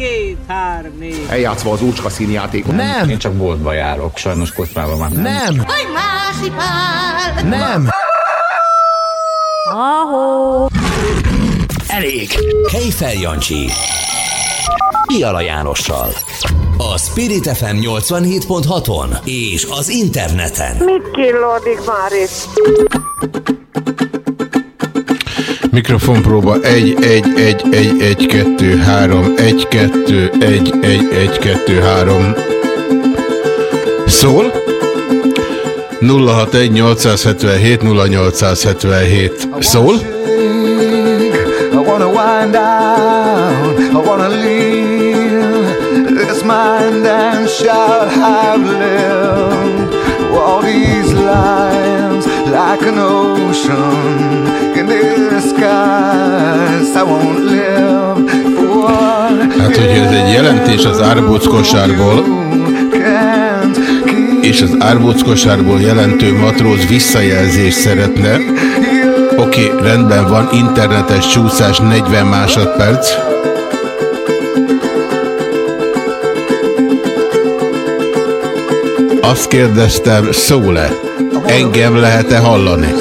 Egy-két, három, négy. Eljátszva az úcska színjátékot. Nem. Én csak boltba járok, sajnos kocsmában már nem. Nem. Vagy másik pál. Nem. Ahó. Elég! Kejfel Jancsi. Piala Jánossal. A Spirit FM 87.6-on és az interneten. Mit killódik már itt? Mikrofonpróba 1, 1, 1, 1, 1, 2, 3, 1, 2, 1, 1, 1, 2, 3. Szól? 061 877 0877. Szól? I wanna wind down, I wanna leave this mind and shall have lived all these lines like an ocean in the skies. I won't live for Hát, hogy ez egy jelentés az árbóckosárból, és az árbóckosárból jelentő matróz visszajelzést szeretne. Oké, okay, rendben van, internetes csúszás 40 másodperc. Azt kérdeztem, szól-e? Engem lehet-e hallani?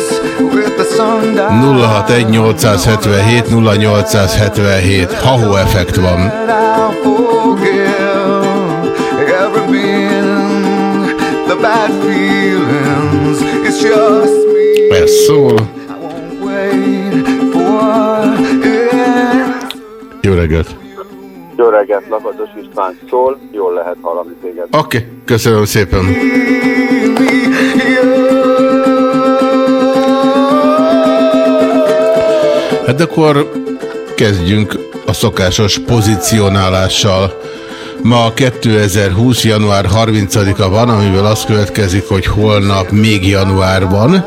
061 877 0877 Hahó effekt van. Ez szól. Jó reggelt! Jó reggelt, Lakatos István szól, jól lehet hallani téged. Oké, okay, köszönöm szépen. Hát akkor kezdjünk a szokásos pozícionálással. Ma 2020. január 30-a van, amiből az következik, hogy holnap még januárban,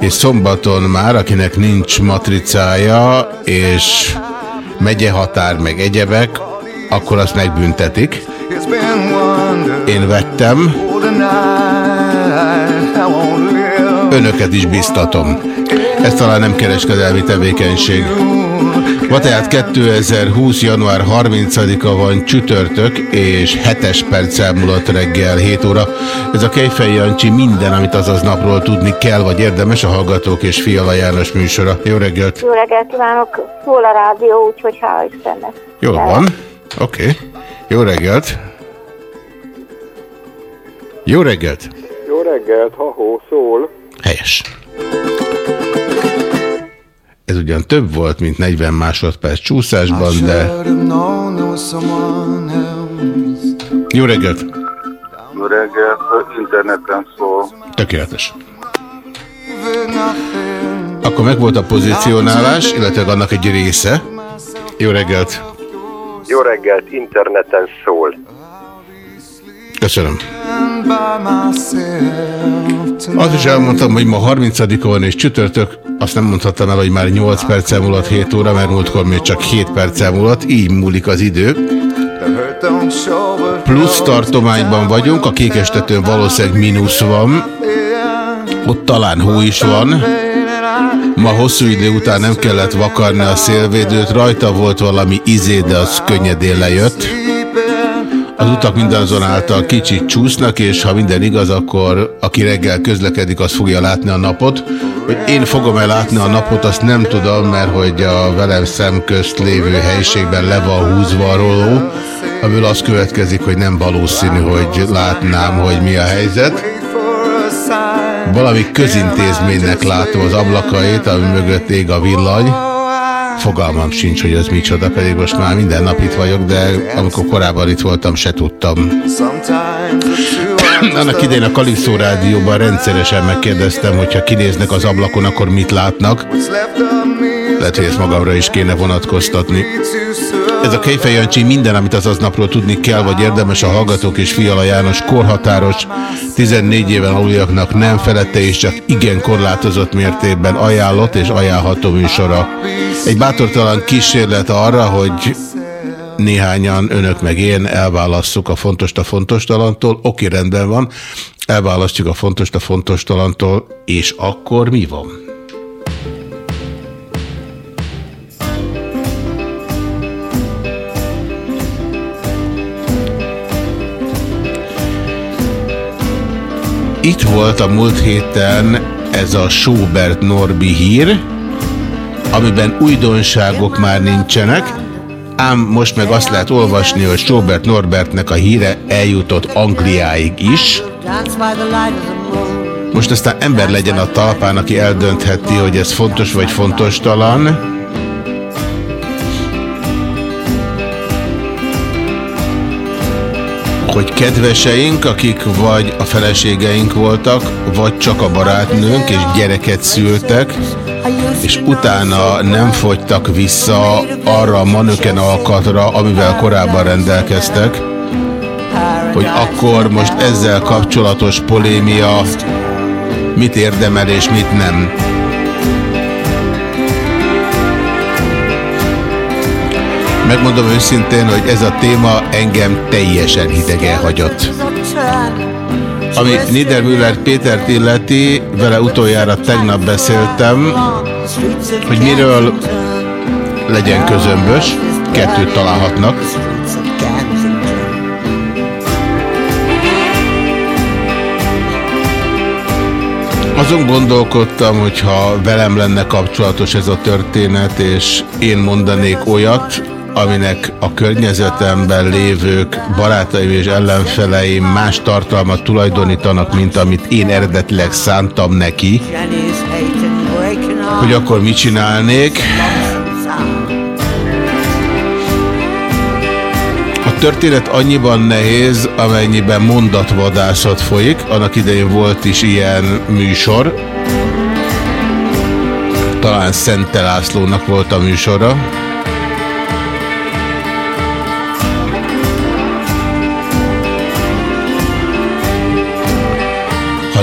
és szombaton már, akinek nincs matricája, és megyehatár meg egyebek, akkor azt megbüntetik. Én vettem. Önöket is biztatom. Ez talán nem kereskedelmi tevékenység. Ma tehát 2020. január 30-a van csütörtök, és 7-es perc elmúlott reggel 7 óra. Ez a Kejfej Jancsi minden, amit azaz napról tudni kell, vagy érdemes a Hallgatók és Fiala János műsora. Jó reggelt! Jó reggelt kívánok! Szól a rádió, úgyhogy hála Istennek. Jól van. Oké. Okay. Jó reggelt! Jó reggelt! Jó reggelt, ha-hó, szól. Helyes. Ez ugyan több volt, mint 40 másodperc csúszásban, de... Jó reggelt! Jó reggelt, interneten szól. Tökéletes. Akkor meg volt a pozícionálás, illetve annak egy része. Jó reggelt! Jó reggelt, interneten szól. Köszönöm. Azt is elmondtam, hogy ma 30-a van és csütörtök, azt nem mondhattam el, hogy már 8 perccel múlott 7 óra, mert múltkor még csak 7 perccel múlott, így múlik az idő. Plusz tartományban vagyunk, a kékestetőn valószínűleg mínusz van, ott talán hó is van. Ma hosszú idő után nem kellett vakarni a szélvédőt, rajta volt valami izé, de az könnyedén lejött. Az utak mindazonáltal kicsit csúsznak, és ha minden igaz, akkor aki reggel közlekedik, az fogja látni a napot. Hogy én fogom-e látni a napot, azt nem tudom, mert hogy a velem szemközt lévő helyiségben le van húzva a roló, amiből az következik, hogy nem valószínű, hogy látnám, hogy mi a helyzet. Valami közintézménynek látom az ablakait, ami mögött ég a villany. Fogalmam sincs, hogy ez micsoda, pedig most már minden nap itt vagyok, de amikor korábban itt voltam, se tudtam. Annak idején a Kalixó rádióban rendszeresen megkérdeztem, hogyha kinéznek az ablakon, akkor mit látnak. Lehet, hogy ezt magamra is kéne vonatkoztatni. Ez a Kejfej Jancsi minden, amit az aznapról tudni kell, vagy érdemes a Hallgatók és Fiala János korhatáros, 14 éven aluljaknak nem felette és csak igen korlátozott mértékben ajánlott és ajánlható műsora. Egy bátortalan kísérlet arra, hogy néhányan, önök meg én elválasszuk a fontos a fontos talantól. Oké, rendben van, elválasztjuk a fontos a fontos talantól, és akkor mi van? Itt volt a múlt héten ez a Schubert Norbi hír, amiben újdonságok már nincsenek, ám most meg azt lehet olvasni, hogy Schubert Norbertnek a híre eljutott Angliáig is. Most aztán ember legyen a talpán, aki eldöntheti, hogy ez fontos vagy fontos talan. Hogy kedveseink, akik vagy a feleségeink voltak, vagy csak a barátnőnk, és gyereket szültek, és utána nem fogytak vissza arra a manöken alkatra, amivel korábban rendelkeztek, hogy akkor most ezzel kapcsolatos polémia mit érdemel és mit nem. Megmondom őszintén, hogy ez a téma engem teljesen hidegen hagyott. Ami Niedermüller Pétert illeti, vele utoljára tegnap beszéltem, hogy miről legyen közömbös, kettőt találhatnak. Azon gondolkodtam, hogyha velem lenne kapcsolatos ez a történet, és én mondanék olyat, aminek a környezetemben lévők, barátaim és ellenfeleim más tartalmat tulajdonítanak, mint amit én eredetileg szántam neki, hogy akkor mit csinálnék. A történet annyiban nehéz, amennyiben mondatvadászat folyik. Annak idején volt is ilyen műsor. Talán Szente Lászlónak volt a műsora.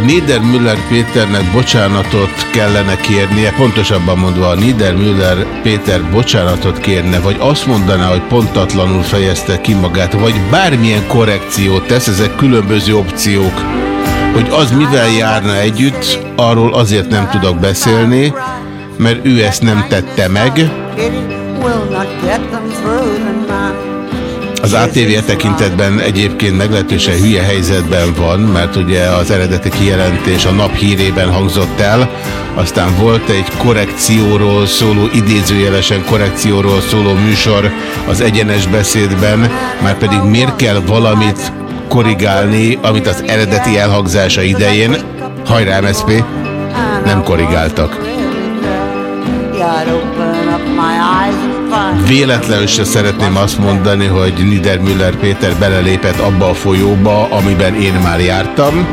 Niedermüller Péternek bocsánatot kellene kérnie, pontosabban mondva, a Niedermüller Péter bocsánatot kérne, vagy azt mondaná, hogy pontatlanul fejezte ki magát, vagy bármilyen korrekciót tesz, ezek különböző opciók, hogy az mivel járna együtt, arról azért nem tudok beszélni, mert ő ezt nem tette meg. Az ATV e tekintetben egyébként meglehetősen hülye helyzetben van, mert ugye az eredeti kijelentés a nap hírében hangzott el, aztán volt egy korrekcióról szóló, idézőjelesen korrekcióról szóló műsor az egyenes beszédben, már pedig miért kell valamit korrigálni, amit az eredeti elhangzása idején, hajrá MSZP, nem korrigáltak. Véletlenül se szeretném azt mondani, hogy Niedermüller Péter belelépett abba a folyóba, amiben én már jártam.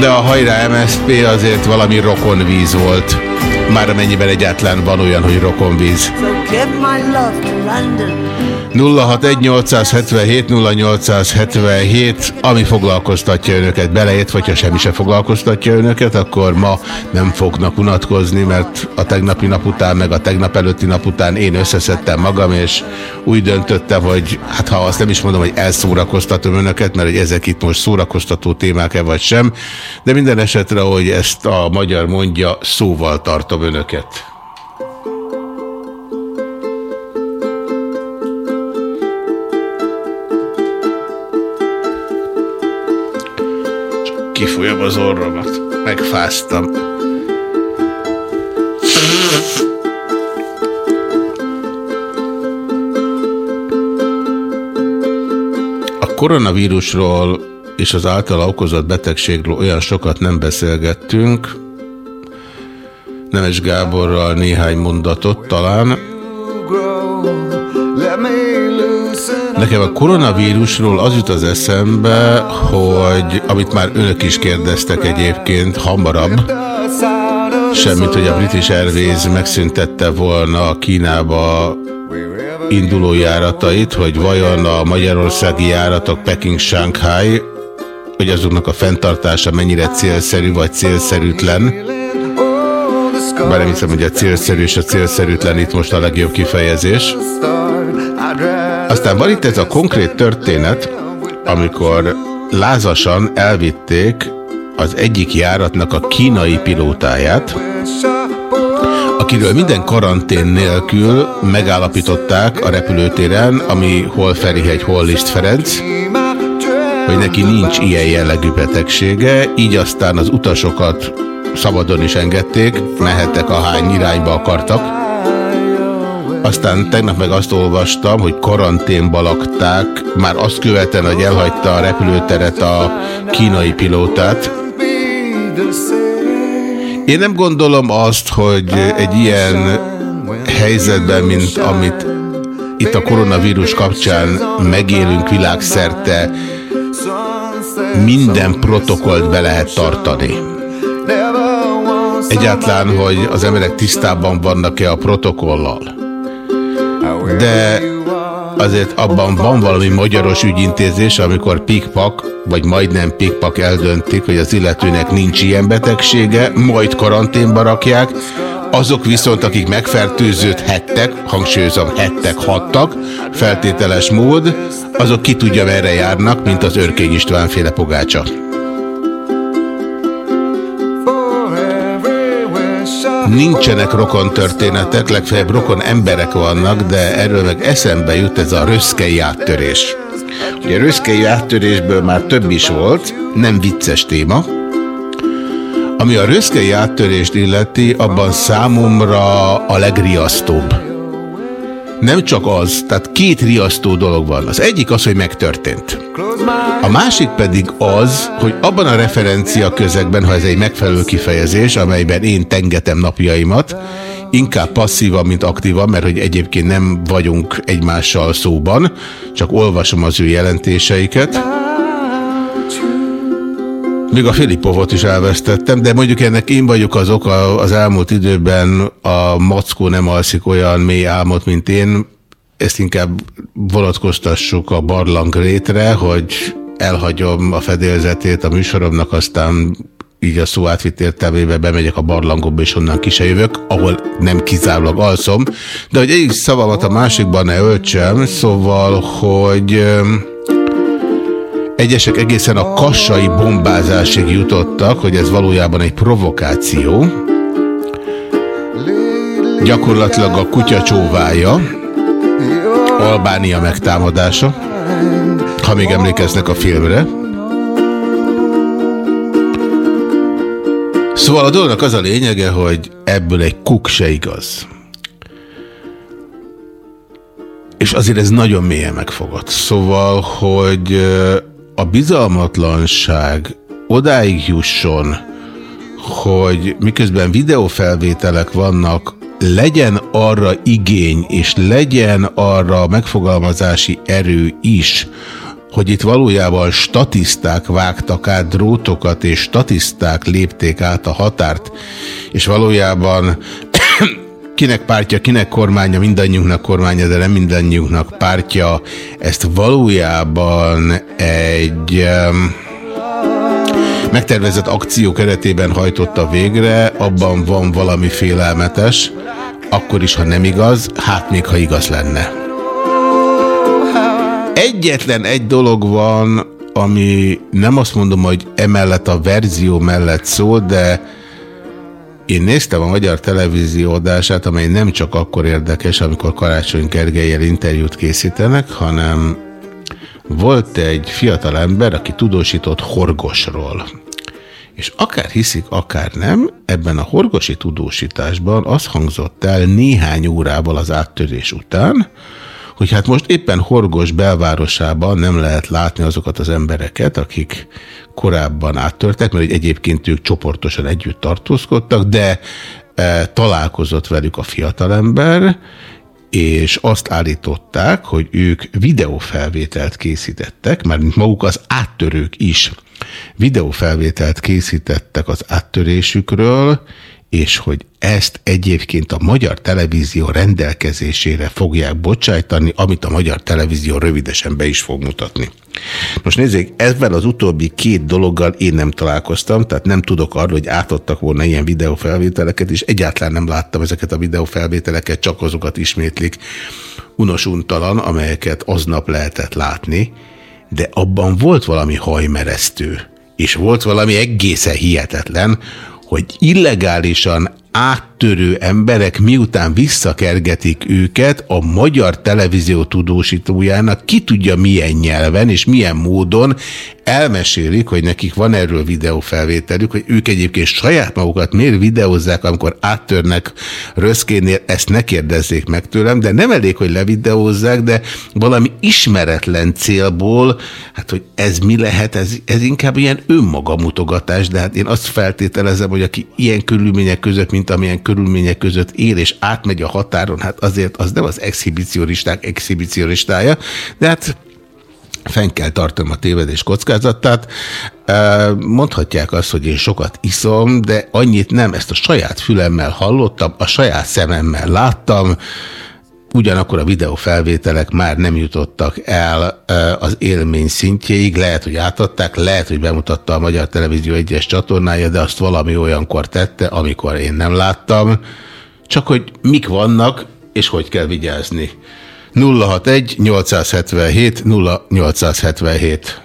De a hajrá MSZP azért valami rokonvíz volt. Már amennyiben egyáltalán van olyan, hogy rokonvíz. So 061 0877 ami foglalkoztatja önöket beleért, vagy ha semmi se foglalkoztatja önöket, akkor ma nem fognak unatkozni, mert a tegnapi nap után, meg a tegnap előtti nap után én összeszedtem magam, és úgy döntöttem, hogy hát ha azt nem is mondom, hogy elszórakoztatom önöket, mert hogy ezek itt most szórakoztató témák-e vagy sem, de minden esetre, hogy ezt a magyar mondja, szóval tartom önöket. Kifolyom az orromat. Megfáztam. A koronavírusról és az általa okozott betegségről olyan sokat nem beszélgettünk. Nemes Gáborral néhány mondatot talán. Nekem a koronavírusról az jut az eszembe, hogy amit már önök is kérdeztek egyébként hamarabb, semmit, hogy a British Airways megszüntette volna a Kínába induló járatait, hogy vajon a magyarországi járatok Peking-Shanghai, hogy azoknak a fenntartása mennyire célszerű vagy célszerűtlen. Bár nem hiszem, hogy a célszerű és a célszerűtlen itt most a legjobb kifejezés. Aztán van itt ez a konkrét történet, amikor lázasan elvitték az egyik járatnak a kínai pilótáját, akiről minden karantén nélkül megállapították a repülőtéren, ami hol Ferihegy, hol Liszt Ferenc, hogy neki nincs ilyen jellegű betegsége, így aztán az utasokat szabadon is engedték, mehettek a hány irányba akartak. Aztán tegnap meg azt olvastam, hogy karanténba lakták, már azt követően, hogy elhagyta a repülőteret a kínai pilótát. Én nem gondolom azt, hogy egy ilyen helyzetben, mint amit itt a koronavírus kapcsán megélünk világszerte, minden protokollt be lehet tartani. Egyáltalán, hogy az emberek tisztában vannak-e a protokollal. De azért abban van valami magyaros ügyintézés, amikor pikpak, vagy majdnem pikpak eldöntik, hogy az illetőnek nincs ilyen betegsége, majd karanténba rakják, azok viszont, akik megfertőződhettek, hangsúlyozom, hettek, hattak, feltételes mód, azok ki tudja merre járnak, mint az Örkény István féle pogácsa. Nincsenek rokon történetek, legfeljebb rokon emberek vannak, de erről meg eszembe jut ez a röszkei áttörés. Ugye röszkei áttörésből már több is volt, nem vicces téma, ami a röszkei áttörést illeti, abban számomra a legriasztóbb. Nem csak az, tehát két riasztó dolog van. Az egyik az, hogy megtörtént. A másik pedig az, hogy abban a referencia közegben, ha ez egy megfelelő kifejezés, amelyben én tengetem napjaimat, inkább passzívan, mint aktívan, mert hogy egyébként nem vagyunk egymással szóban, csak olvasom az ő jelentéseiket. Még a Filipovot is elvesztettem, de mondjuk ennek én vagyok az oka az elmúlt időben a mackó nem alszik olyan mély álmot, mint én. Ezt inkább vonatkoztassuk a barlang rétre, hogy elhagyom a fedélzetét a műsoromnak, aztán így a szó átvitt értelmében bemegyek a barlangomba, és onnan ki se jövök, ahol nem kizárólag alszom. De hogy egyik szavamat a másikban ne öltsem, szóval, hogy Egyesek egészen a kassai bombázásig jutottak, hogy ez valójában egy provokáció. Gyakorlatilag a kutya csóvája, Albánia megtámadása, ha még emlékeznek a filmre. Szóval a dolognak az a lényege, hogy ebből egy kuk se igaz. És azért ez nagyon mélyen megfogott. Szóval, hogy a bizalmatlanság odáig jusson, hogy miközben videófelvételek vannak, legyen arra igény, és legyen arra megfogalmazási erő is, hogy itt valójában statiszták vágtak át drótokat, és statiszták lépték át a határt, és valójában kinek pártja, kinek kormánya, mindannyiunknak kormánya, de nem mindannyiunknak pártja, ezt valójában egy megtervezett akció keretében hajtotta végre, abban van valami félelmetes, akkor is, ha nem igaz, hát még ha igaz lenne. Egyetlen egy dolog van, ami nem azt mondom, hogy emellett a verzió mellett szól, de én néztem a magyar televízió adását, amely nem csak akkor érdekes, amikor Karácsony Gergelyel interjút készítenek, hanem volt egy fiatal ember, aki tudósított Horgosról. És akár hiszik, akár nem, ebben a horgosi tudósításban az hangzott el néhány órával az áttörés után, hogy hát most éppen Horgos belvárosában nem lehet látni azokat az embereket, akik korábban áttörtek, mert egyébként ők csoportosan együtt tartózkodtak, de e, találkozott velük a fiatalember, és azt állították, hogy ők videófelvételt készítettek, mert maguk az áttörők is videófelvételt készítettek az áttörésükről, és hogy ezt egyébként a magyar televízió rendelkezésére fogják bocsájtani, amit a magyar televízió rövidesen be is fog mutatni. Most nézzék, ezzel az utóbbi két dologgal én nem találkoztam, tehát nem tudok arról, hogy átadtak volna ilyen videófelvételeket, és egyáltalán nem láttam ezeket a videófelvételeket, csak azokat ismétlik unosuntalan, amelyeket aznap lehetett látni, de abban volt valami hajmeresztő, és volt valami egészen hihetetlen, hogy illegálisan át úttörő emberek miután visszakergetik őket a magyar televízió tudósítójának ki tudja milyen nyelven és milyen módon elmesélik, hogy nekik van erről videófelvételük, hogy ők egyébként saját magukat miért videózzák, amikor áttörnek röszkénél, ezt ne kérdezzék meg tőlem, de nem elég, hogy levideózzák, de valami ismeretlen célból, hát hogy ez mi lehet, ez, ez inkább ilyen önmagamutogatás, de hát én azt feltételezem, hogy aki ilyen körülmények között, mint amilyen körülmények között él és átmegy a határon, hát azért az nem az exhibicionisták exhibicionistája, de hát fenn kell tartom a tévedés kockázatát. Mondhatják azt, hogy én sokat iszom, de annyit nem, ezt a saját fülemmel hallottam, a saját szememmel láttam, ugyanakkor a videófelvételek már nem jutottak el az élmény szintjéig, lehet, hogy átadták, lehet, hogy bemutatta a Magyar Televízió egyes csatornája, de azt valami olyankor tette, amikor én nem láttam, csak hogy mik vannak, és hogy kell vigyázni. 061 877 0877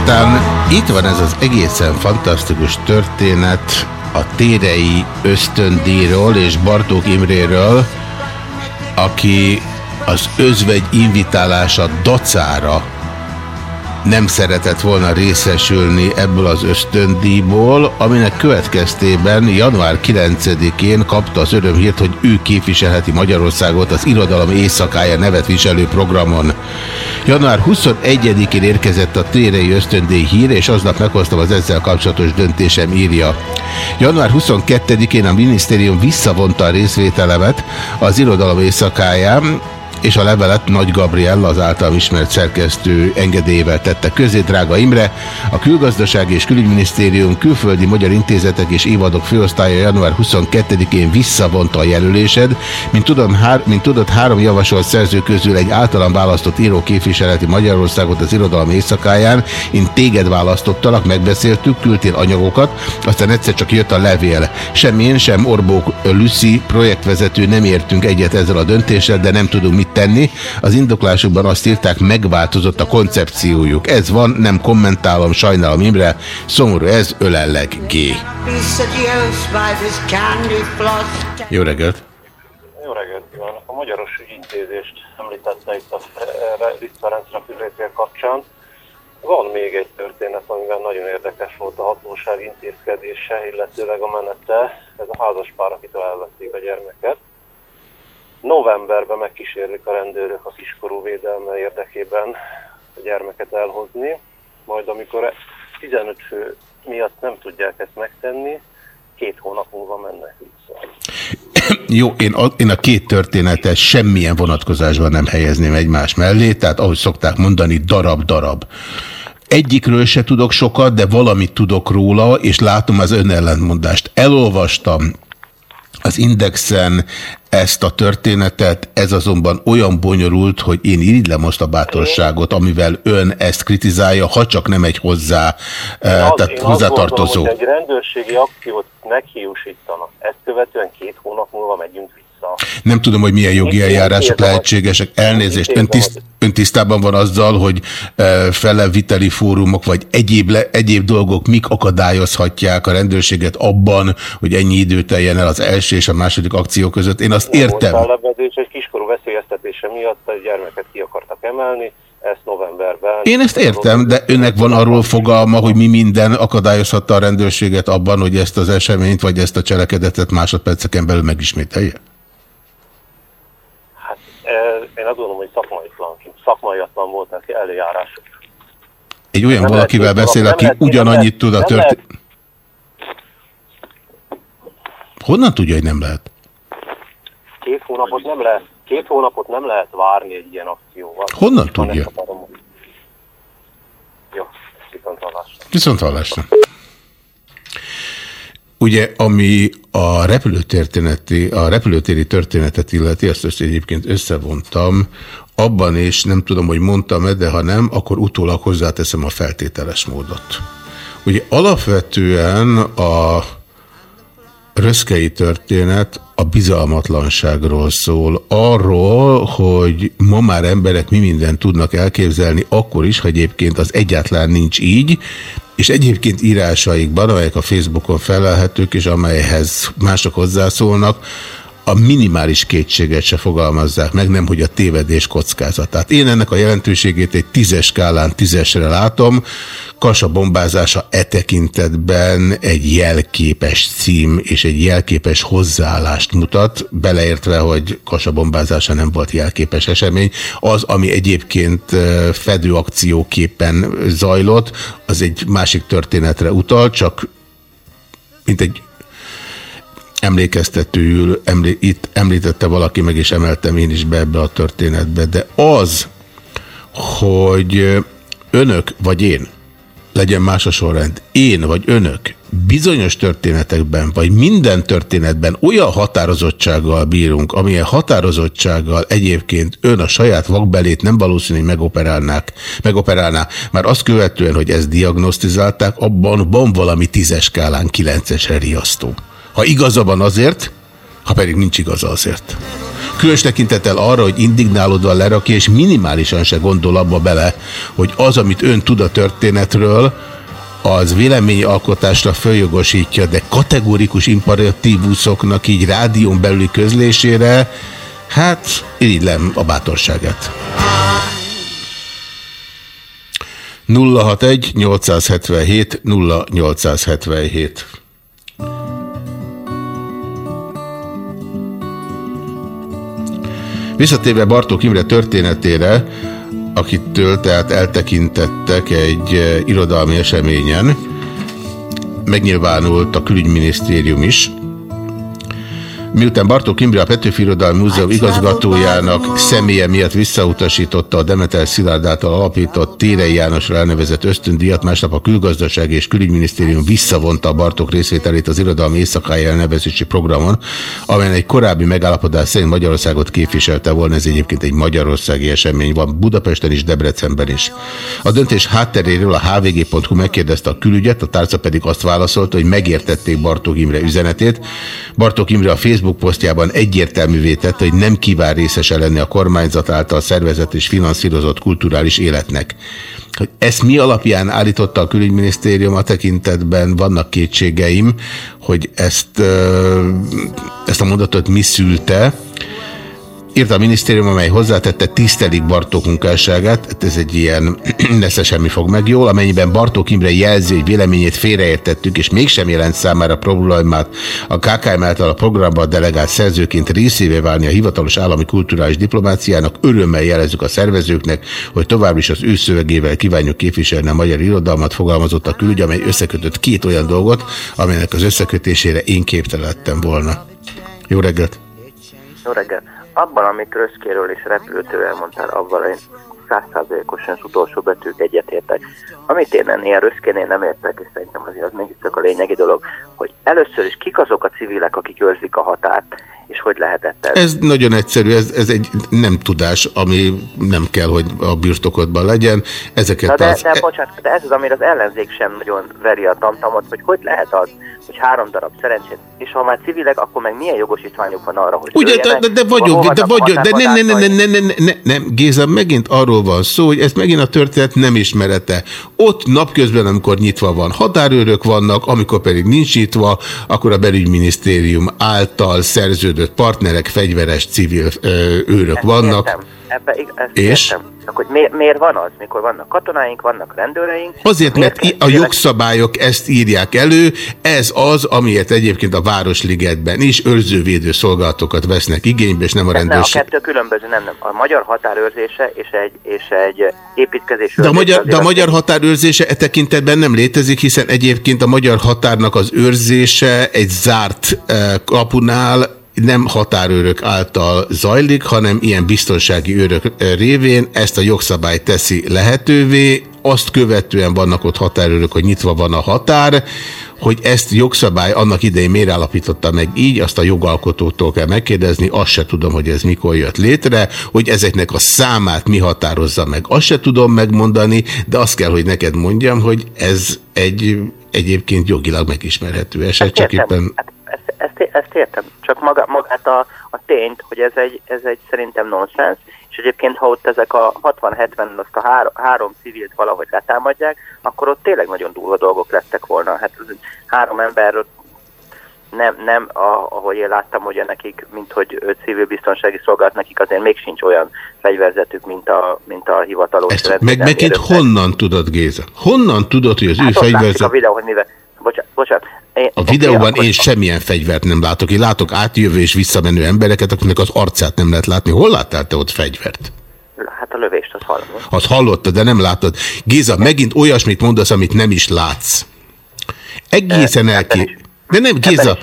Aztán itt van ez az egészen fantasztikus történet a térei ösztöndíról és Bartók Imréről, aki az özvegy invitálása dacára nem szeretett volna részesülni ebből az ösztöndíjból, aminek következtében január 9-én kapta az örömhírt, hogy ő képviselheti Magyarországot az Irodalom éjszakája nevet viselő programon. Január 21-én érkezett a térei ösztöndíj hír, és aznap meghoztam az ezzel kapcsolatos döntésem írja. Január 22-én a minisztérium visszavonta a részvételemet az Irodalom éjszakáján, és a levelet Nagy Gabriella, az általam ismert szerkesztő engedélyével tette közé. Drága Imre, a Külgazdaság és Külügyminisztérium külföldi magyar intézetek és évadok főosztálya január 22-én visszavonta a jelölésed. Mint, tudom, hár, mint tudod, három javasolt szerző közül egy általam választott író képviseleti Magyarországot az irodalom éjszakáján. Én téged választottalak, megbeszéltük, küldtél anyagokat, aztán egyszer csak jött a levél. Sem én, sem Orbók Lucy projektvezető nem értünk egyet ezzel a döntéssel, de nem tudunk mit tenni. Az indoklásukban azt írták, megváltozott a koncepciójuk. Ez van, nem kommentálom, sajnálom Imre, szomorú ez, ölelleg G. Jó reggelt! Jó reggelt kívánok! A Magyaros ügyintézést említette itt a visszarendszer kapcsán. Van még egy történet, amivel nagyon érdekes volt a hatóság intézkedése, illetőleg a menete. Ez a házaspár, akitől elvették a gyermeket novemberben megkísérlik a rendőrök a kiskorú védelme érdekében a gyermeket elhozni, majd amikor 15 fő miatt nem tudják ezt megtenni, két hónap múlva mennek vissza. Jó, én a, én a két történetet semmilyen vonatkozásban nem helyezném egymás mellé, tehát ahogy szokták mondani, darab-darab. Egyikről se tudok sokat, de valamit tudok róla, és látom az önellentmondást. Elolvastam az Indexen ezt a történetet, ez azonban olyan bonyolult, hogy én irigylem azt a bátorságot, amivel ön ezt kritizálja, ha csak nem egy hozzá, én eh, tehát az, hozzátartozó. Gondolom, hogy egy rendőrségi akciót meghiúsítanak, ezt követően két hónap múlva megyünk vissza. Nem tudom, hogy milyen jogi eljárások lehetségesek. Elnézést, ön, tiszt, ön tisztában van azzal, hogy e, feleviteli fórumok, vagy egyéb, le, egyéb dolgok mik akadályozhatják a rendőrséget abban, hogy ennyi idő teljen el az első és a második akció között. Én azt értem. A egy kiskorú veszélyeztetése miatt a gyermeket ki akartak emelni, ezt novemberben. Én ezt értem, de önnek van arról fogalma, hogy mi minden akadályozhatta a rendőrséget abban, hogy ezt az eseményt, vagy ezt a cselekedetet másodperceken belül megismételje? Én azt gondolom, hogy szakmaiatlan, szakmaiatlan voltak eljárások. Egy olyan nem valakivel lehet, beszél, aki lehet, ugyanannyit tud a történet. Honnan tudja, hogy nem lehet? Két hónapot nem lehet, két hónapot nem lehet várni egy ilyen akcióval. Honnan tudja? Jó, viszont hallásra. Viszont hallásra. Ugye, ami a, a repülőtéri történetet illeti, azt össze egyébként összevontam, abban is nem tudom, hogy mondtam-e, de ha nem, akkor utólag hozzáteszem a feltételes módot. Ugye alapvetően a röszkei történet a bizalmatlanságról szól, arról, hogy ma már emberek mi mindent tudnak elképzelni, akkor is, ha egyébként az egyáltalán nincs így, és egyébként írásaikban, amelyek a Facebookon felelhetők, és amelyhez mások hozzászólnak, a minimális kétséget se fogalmazzák meg, nem hogy a tévedés kockázatát. Én ennek a jelentőségét egy tízes skálán tízesre látom, Kasa bombázása e tekintetben egy jelképes cím és egy jelképes hozzáállást mutat, beleértve, hogy Kasa bombázása nem volt jelképes esemény. Az, ami egyébként fedőakcióképpen zajlott, az egy másik történetre utal, csak mint egy emlékeztetőül emlé itt említette valaki meg, és emeltem én is be ebbe a történetbe, de az, hogy önök vagy én, legyen más a sorrend, én vagy önök bizonyos történetekben, vagy minden történetben olyan határozottsággal bírunk, amilyen határozottsággal egyébként ön a saját vakbelét nem valószínű, hogy megoperálnák, megoperálná. Már azt követően, hogy ezt diagnosztizálták, abban van valami tízes skálán kilencesre riasztó. Ha igaza van azért, ha pedig nincs igaza azért. Különös tekintettel arra, hogy indignálódva lerakja, és minimálisan se gondol abba bele, hogy az, amit ön tud a történetről, az véleményalkotásra följogosítja, de kategórikus imperatívusoknak így rádión belüli közlésére, hát irigylem a bátorságát. 061 877 0877 Visszatérve Bartók Imre történetére, akitől tehát eltekintettek egy eh, irodalmi eseményen, megnyilvánult a külügyminisztérium is, Miután Bartók Imre a Petőfi Irodalmi Múzeum hát, igazgatójának személye miatt visszautasította a Demeter Szilárd által alapított Térei Jánosra elnevezett ösztöndíjat, másnap a Külgazdaság és Külügyminisztérium visszavonta a Bartók részvételét az irodalmi éjszakája elnevezési programon, amelyen egy korábbi megállapodás szerint Magyarországot képviselte volna, ez egyébként egy magyarországi esemény van Budapesten is, Debrecenben is. A döntés hátteréről a hvg.hu megkérdezte a külügyet, a tárca pedig azt válaszolta, hogy megértették Bartók Imre üzenetét. Bartók Imre a Facebook Facebook posztjában egyértelművé tette, hogy nem kíván részese lenni a kormányzat által szervezett és finanszírozott kulturális életnek. Hogy ezt mi alapján állította a külügyminisztérium a tekintetben, vannak kétségeim, hogy ezt, ezt a mondatot mi szülte, Írta a minisztérium, amely hozzátette, tisztelik Bartók munkásságát, hát ez egy ilyen nesze semmi fog meg jól, amennyiben Bartók Imre jelzi, hogy véleményét félreértettük, és mégsem jelent számára problémát a KKM által a programban delegált szerzőként részévé válni a hivatalos állami kulturális diplomáciának, örömmel jelezzük a szervezőknek, hogy tovább is az ő szövegével kívánjuk képviselni a magyar irodalmat, fogalmazott a külügy, amely összekötött két olyan dolgot, amelynek az összekötésére én képtelettem volna. Jó reggelt! Jó reggelt! Abban, amit röszkéről és repülőtől elmondtál, abban én százszázalékosan az utolsó betűk egyetértek. Amit én ennél röszkénél nem értek, és szerintem azért az mégiscsak a lényegi dolog, hogy először is kik azok a civilek, akik őrzik a határt, és hogy lehetett ez? Ez nagyon egyszerű, ez, ez egy nem tudás, ami nem kell, hogy a birtokodban legyen. Ezeket Na de, az... de, bocsánat, de ez az, amire az ellenzék sem nagyon veri a tamtamot, hogy hogy lehet az, hogy három darab szerencsét, és ha már civilek, akkor meg milyen jogosítványuk van arra, hogy Ugye, de, de, de vagyok, de vagyok, de ne, ne, ne, ne, ne, ne, ne, nem, Géza, megint arról van szó, hogy ez megint a történet nem ismerete. Ott napközben, amikor nyitva van, határőrök vannak, amikor pedig nincs nyitva, akkor a belügyminisztérium által szerződött partnerek, fegyveres civil ö, őrök vannak. Értem. Ebbe, ezt És? Értem. Csak hogy miért, miért van az, mikor vannak katonáink, vannak rendőreink? Azért, mert a jogszabályok ezt írják elő, ez az, amiért egyébként a Városligetben is őrzővédő szolgálatokat vesznek igénybe, és nem a Nem, nem, a rendőrség. kettő különböző, nem, nem. A magyar határőrzése és egy, és egy építkezés De a, magyar, de a magyar határőrzése e tekintetben nem létezik, hiszen egyébként a magyar határnak az őrzése egy zárt eh, kapunál nem határőrök által zajlik, hanem ilyen biztonsági őrök révén ezt a jogszabály teszi lehetővé, azt követően vannak ott határőrök, hogy nyitva van a határ, hogy ezt jogszabály annak idején miért állapította meg így, azt a jogalkotótól kell megkérdezni, azt se tudom, hogy ez mikor jött létre, hogy ezeknek a számát mi határozza meg, azt se tudom megmondani, de azt kell, hogy neked mondjam, hogy ez egy egyébként jogilag megismerhető eset, csak értem. éppen Hát ezt, ezt, értem. Csak maga, magát a, a tényt, hogy ez egy, ez egy szerintem nonsens, és egyébként, ha ott ezek a 60-70 azt a három, három civilt valahogy letámadják, akkor ott tényleg nagyon durva dolgok lettek volna. Hát ez három ember nem, nem a, ahogy én láttam, hogy nekik, mint hogy ő civil biztonsági szolgálat, nekik azért még sincs olyan fegyverzetük, mint a, mint a hivatalos ezt meg, megint honnan tudod, Géza? Honnan tudod, hogy az ő Hát látszik fegyverzet... a videó, hogy mivel... Bocsánat, bocsánat. A videóban én semmilyen fegyvert nem látok. Én látok átjövő és visszamenő embereket, akiknek az arcát nem lehet látni. Hol láttál te ott fegyvert? Hát a lövést az hallom. Azt hallottad, de nem láttad. Géza, megint olyasmit mondasz, amit nem is látsz. Egészen elki... De nem, Géza,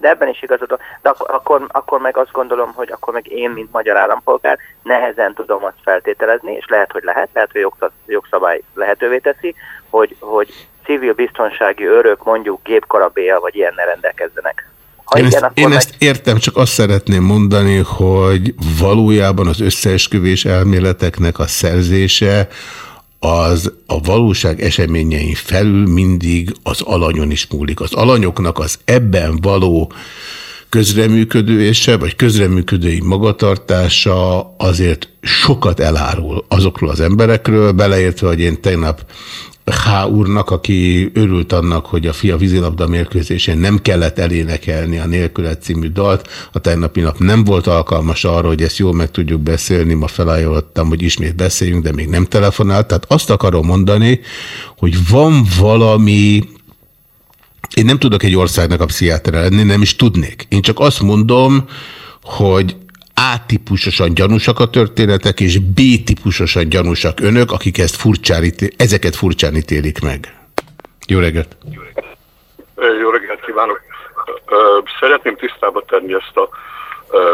de ebben is igazad. De akkor, akkor, akkor meg azt gondolom, hogy akkor meg én, mint magyar állampolgár, nehezen tudom azt feltételezni, és lehet, hogy lehet, lehet, hogy jogszab- jogszabály lehetővé teszi, hogy, hogy civil biztonsági őrök mondjuk gépkarabéjjal vagy ilyennel rendelkezzenek. Ha én, igen, ezt, én meg... ezt értem, csak azt szeretném mondani, hogy valójában az összeesküvés elméleteknek a szerzése az a valóság eseményein felül mindig az alanyon is múlik. Az alanyoknak az ebben való közreműködése, vagy közreműködői magatartása azért sokat elárul azokról az emberekről, beleértve, hogy én tegnap H. úrnak, aki örült annak, hogy a fia vízilabda mérkőzésén nem kellett elénekelni a Nélkület című dalt. A tegnapi nap nem volt alkalmas arra, hogy ezt jól meg tudjuk beszélni. Ma felajánlottam, hogy ismét beszéljünk, de még nem telefonált. Tehát azt akarom mondani, hogy van valami én nem tudok egy országnak a pszichiátere lenni, nem is tudnék. Én csak azt mondom, hogy A-típusosan gyanúsak a történetek, és B-típusosan gyanúsak önök, akik ezt furcsán ítél, ezeket furcsán ítélik meg. Jó reggelt! Jó reggelt kívánok! Ö, Szeretném tisztába tenni ezt a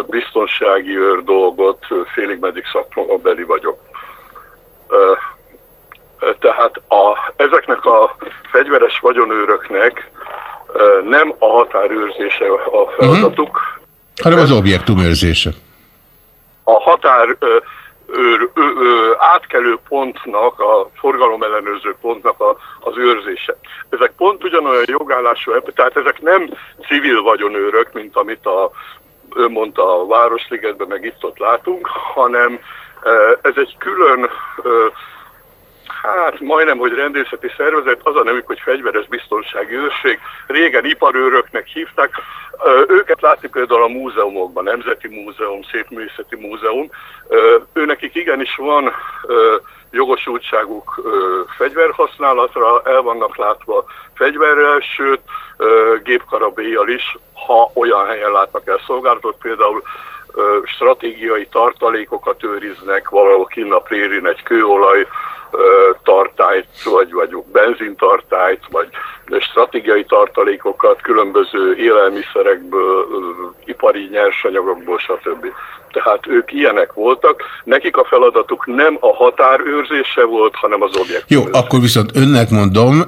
biztonsági őr dolgot, félig meddig szakmabeli vagyok. Tehát a, ezeknek a fegyveres vagyonőröknek nem a határőrzése a feladatuk, Hanem az objektum őrzése. A határ ö, ö, ö, átkelő pontnak, a forgalom ellenőrző pontnak a, az őrzése. Ezek pont ugyanolyan jogállású, tehát ezek nem civil vagyonőrök, mint amit a, ő mondta a Városligetben, meg itt ott látunk, hanem ez egy külön Hát majdnem, hogy rendészeti szervezet, az a nevük, hogy fegyveres biztonsági őrség. Régen iparőröknek hívták. Őket látni például a múzeumokban, Nemzeti Múzeum, Szépművészeti Múzeum. Ö, Őnekik igenis van jogosultságuk fegyverhasználatra, el vannak látva fegyverrel, sőt gépkarabéjjal is, ha olyan helyen látnak el szolgálatot, például stratégiai tartalékokat őriznek, valahol kinn a prérin egy kőolaj, tartályt, vagy, vagy benzintartályt, vagy stratégiai tartalékokat különböző élelmiszerekből, ipari nyersanyagokból, stb. Tehát ők ilyenek voltak. Nekik a feladatuk nem a határőrzése volt, hanem az objektum. Jó, akkor viszont önnek mondom,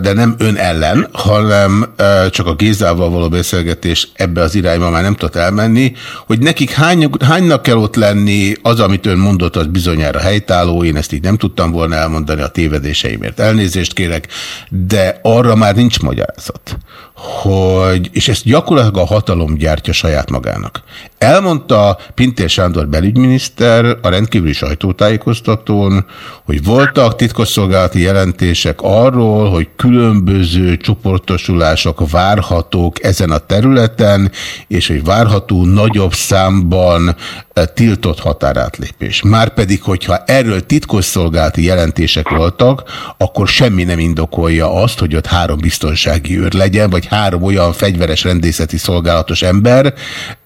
de nem ön ellen, hanem csak a Gézával való beszélgetés ebbe az irányba már nem tudott elmenni, hogy nekik hány, hánynak kell ott lenni, az, amit ön mondott, az bizonyára helytálló, én ezt így nem tudtam volna elmondani a tévedéseimért. Elnézést kérek, de arra már nincs magyarázat, hogy, és ezt gyakorlatilag a hatalom gyártja saját magának. Elmondta Pintér Sándor belügyminiszter a rendkívüli sajtótájékoztatón, hogy voltak titkosszolgálati jelentések arról, hogy különböző csoportosulások várhatók ezen a területen, és hogy várható nagyobb számban e, tiltott határátlépés. Márpedig, hogyha erről titkosszolgálati jelentések voltak, akkor semmi nem indokolja azt, hogy ott három biztonsági őr legyen, vagy három olyan fegyveres rendészeti szolgálatos ember,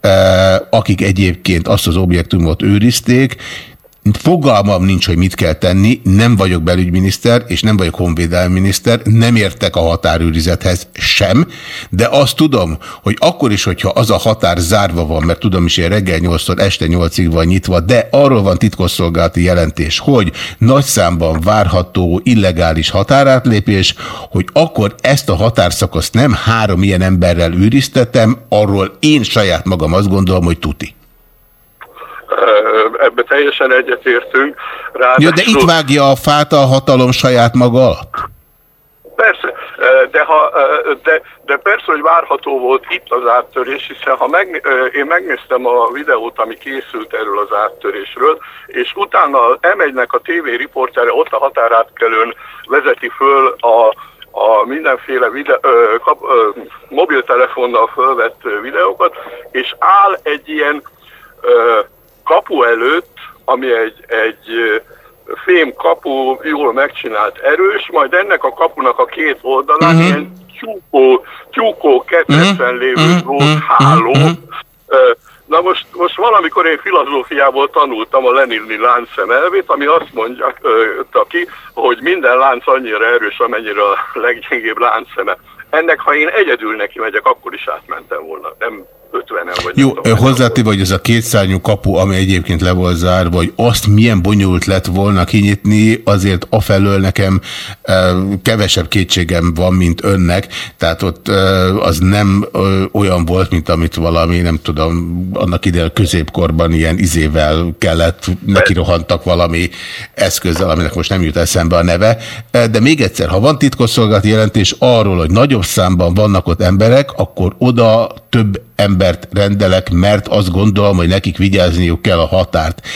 e, akik egyébként azt az objektumot őrizték, Fogalmam nincs, hogy mit kell tenni, nem vagyok belügyminiszter, és nem vagyok honvédelmi miniszter, nem értek a határőrizethez sem, de azt tudom, hogy akkor is, hogyha az a határ zárva van, mert tudom is, hogy reggel 8-tól este 8-ig van nyitva, de arról van titkosszolgálati jelentés, hogy nagy számban várható illegális határátlépés, hogy akkor ezt a határszakaszt nem három ilyen emberrel őriztetem, arról én saját magam azt gondolom, hogy tuti ebbe teljesen egyetértünk. Ráadásul... Ja, de itt vágja a fát a hatalom saját maga alatt? Persze, de, ha, de, de persze, hogy várható volt itt az áttörés, hiszen ha meg, én megnéztem a videót, ami készült erről az áttörésről, és utána M1-nek a TV riportere ott a határátkelőn vezeti föl a, a mindenféle vide, ö, kap, ö, mobiltelefonnal fölvett videókat, és áll egy ilyen ö, kapu előtt, ami egy, egy fém kapu, jól megcsinált, erős, majd ennek a kapunak a két oldalán uh-huh. ilyen tyúkó, tyúkó lévő uh-huh. Mhm. háló. Uh-huh. Na most, most valamikor én filozófiából tanultam a Lenini láncszem elvét, ami azt mondja ki, hogy minden lánc annyira erős, amennyire a leggyengébb láncszeme. Ennek, ha én egyedül neki megyek, akkor is átmentem volna. Nem 50-en vagy. Jó, hozzáti vagy ez a kétszárnyú kapu, ami egyébként le volt zárva, vagy azt milyen bonyolult lett volna kinyitni, azért afelől nekem e, kevesebb kétségem van, mint önnek, tehát ott e, az nem e, olyan volt, mint amit valami, nem tudom, annak ide középkorban ilyen izével kellett, neki rohantak valami eszközzel, aminek most nem jut eszembe a neve, de még egyszer, ha van titkosszolgálati jelentés arról, hogy nagyobb számban vannak ott emberek, akkor oda több embert rendelek, mert azt gondolom, hogy nekik vigyázniuk kell a határt.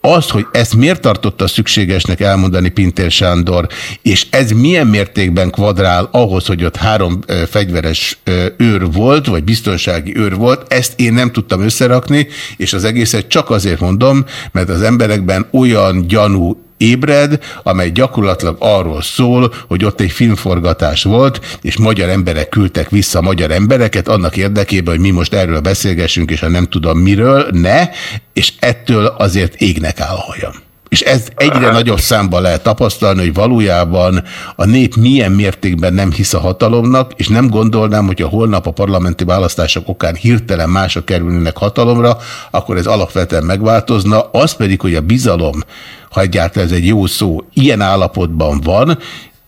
Az, hogy ezt miért tartotta szükségesnek elmondani Pintér Sándor, és ez milyen mértékben kvadrál ahhoz, hogy ott három fegyveres őr volt, vagy biztonsági őr volt, ezt én nem tudtam összerakni, és az egészet csak azért mondom, mert az emberekben olyan gyanú ébred, amely gyakorlatilag arról szól, hogy ott egy filmforgatás volt, és magyar emberek küldtek vissza magyar embereket annak érdekében, hogy mi most erről beszélgessünk, és ha nem tudom miről, ne, és ettől azért égnek áll a hajam. És ez egyre nagyobb számban lehet tapasztalni, hogy valójában a nép milyen mértékben nem hisz a hatalomnak, és nem gondolnám, hogy a holnap a parlamenti választások okán hirtelen mások kerülnének hatalomra, akkor ez alapvetően megváltozna. Az pedig, hogy a bizalom ha egyáltalán ez egy jó szó, ilyen állapotban van,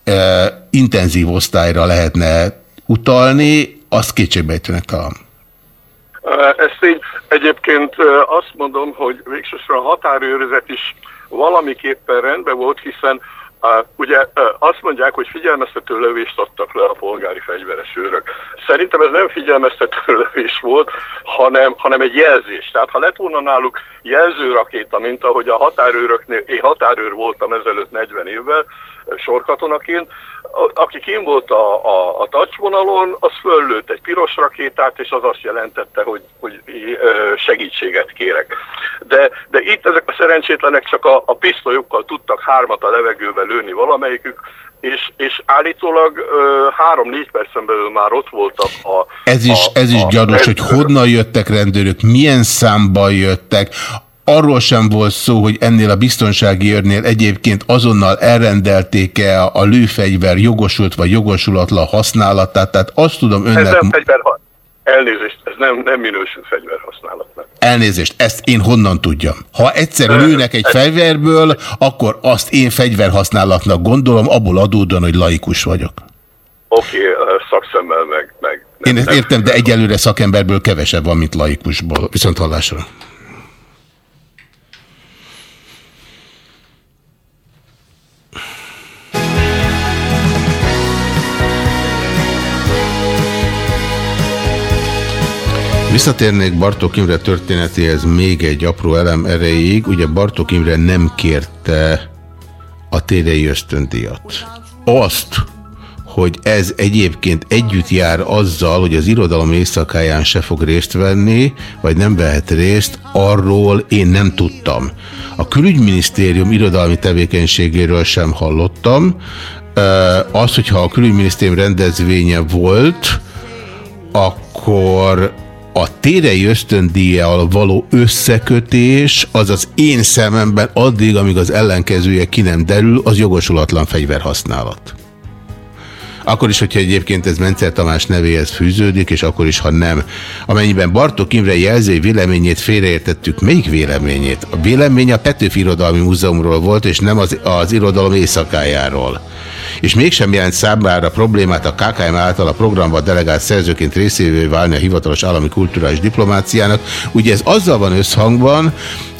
e, intenzív osztályra lehetne utalni, az kétségbejtőnek talán. Ezt így egyébként azt mondom, hogy végsősorban a határőrizet is valamiképpen rendben volt, hiszen Uh, ugye uh, azt mondják, hogy figyelmeztető lövést adtak le a polgári fegyveres őrök. Szerintem ez nem figyelmeztető lövés volt, hanem, hanem egy jelzés. Tehát ha lett volna náluk jelzőrakéta, mint ahogy a határőröknél, én határőr voltam ezelőtt 40 évvel, sorkatonaként, aki kim volt a, a, a tacsvonalon, az föllőtt egy piros rakétát, és az azt jelentette, hogy, hogy segítséget kérek. De, de itt ezek a szerencsétlenek csak a, a pisztolyokkal tudtak hármat a levegőbe lőni valamelyikük, és, és állítólag három-négy percen belül már ott voltak a... Ez is, a, ez is gyanús, hogy honnan jöttek rendőrök, milyen számban jöttek, Arról sem volt szó, hogy ennél a biztonsági őrnél egyébként azonnal elrendelték-e a lőfegyver jogosult vagy jogosulatlan használatát, tehát azt tudom önnek... Ez nem fegyver, elnézést, ez nem, nem minősül fegyverhasználatnak. Elnézést, ezt én honnan tudjam? Ha egyszer lőnek egy fegyverből, akkor azt én fegyverhasználatnak gondolom, abból adódóan, hogy laikus vagyok. Oké, okay, szakszemmel meg... meg nem, én ezt értem, de egyelőre szakemberből kevesebb van, mint laikusból. Viszont hallásra. Visszatérnék Bartók Imre történetéhez még egy apró elem erejéig. Ugye Bartók Imre nem kérte a térei ösztöndíjat. Azt, hogy ez egyébként együtt jár azzal, hogy az irodalom éjszakáján se fog részt venni, vagy nem vehet részt, arról én nem tudtam. A külügyminisztérium irodalmi tevékenységéről sem hallottam. Az, hogyha a külügyminisztérium rendezvénye volt, akkor a térei ösztöndíjjal való összekötés az az én szememben addig, amíg az ellenkezője ki nem derül, az jogosulatlan fegyverhasználat. Akkor is, hogyha egyébként ez Mencer Tamás nevéhez fűződik, és akkor is, ha nem. Amennyiben Bartók Imre jelzői véleményét félreértettük, melyik véleményét? A vélemény a Petőfi Irodalmi Múzeumról volt, és nem az, az irodalom éjszakájáról és mégsem jelent számára problémát a KKM által a programba delegált szerzőként részévé válni a hivatalos állami kulturális diplomáciának. Ugye ez azzal van összhangban,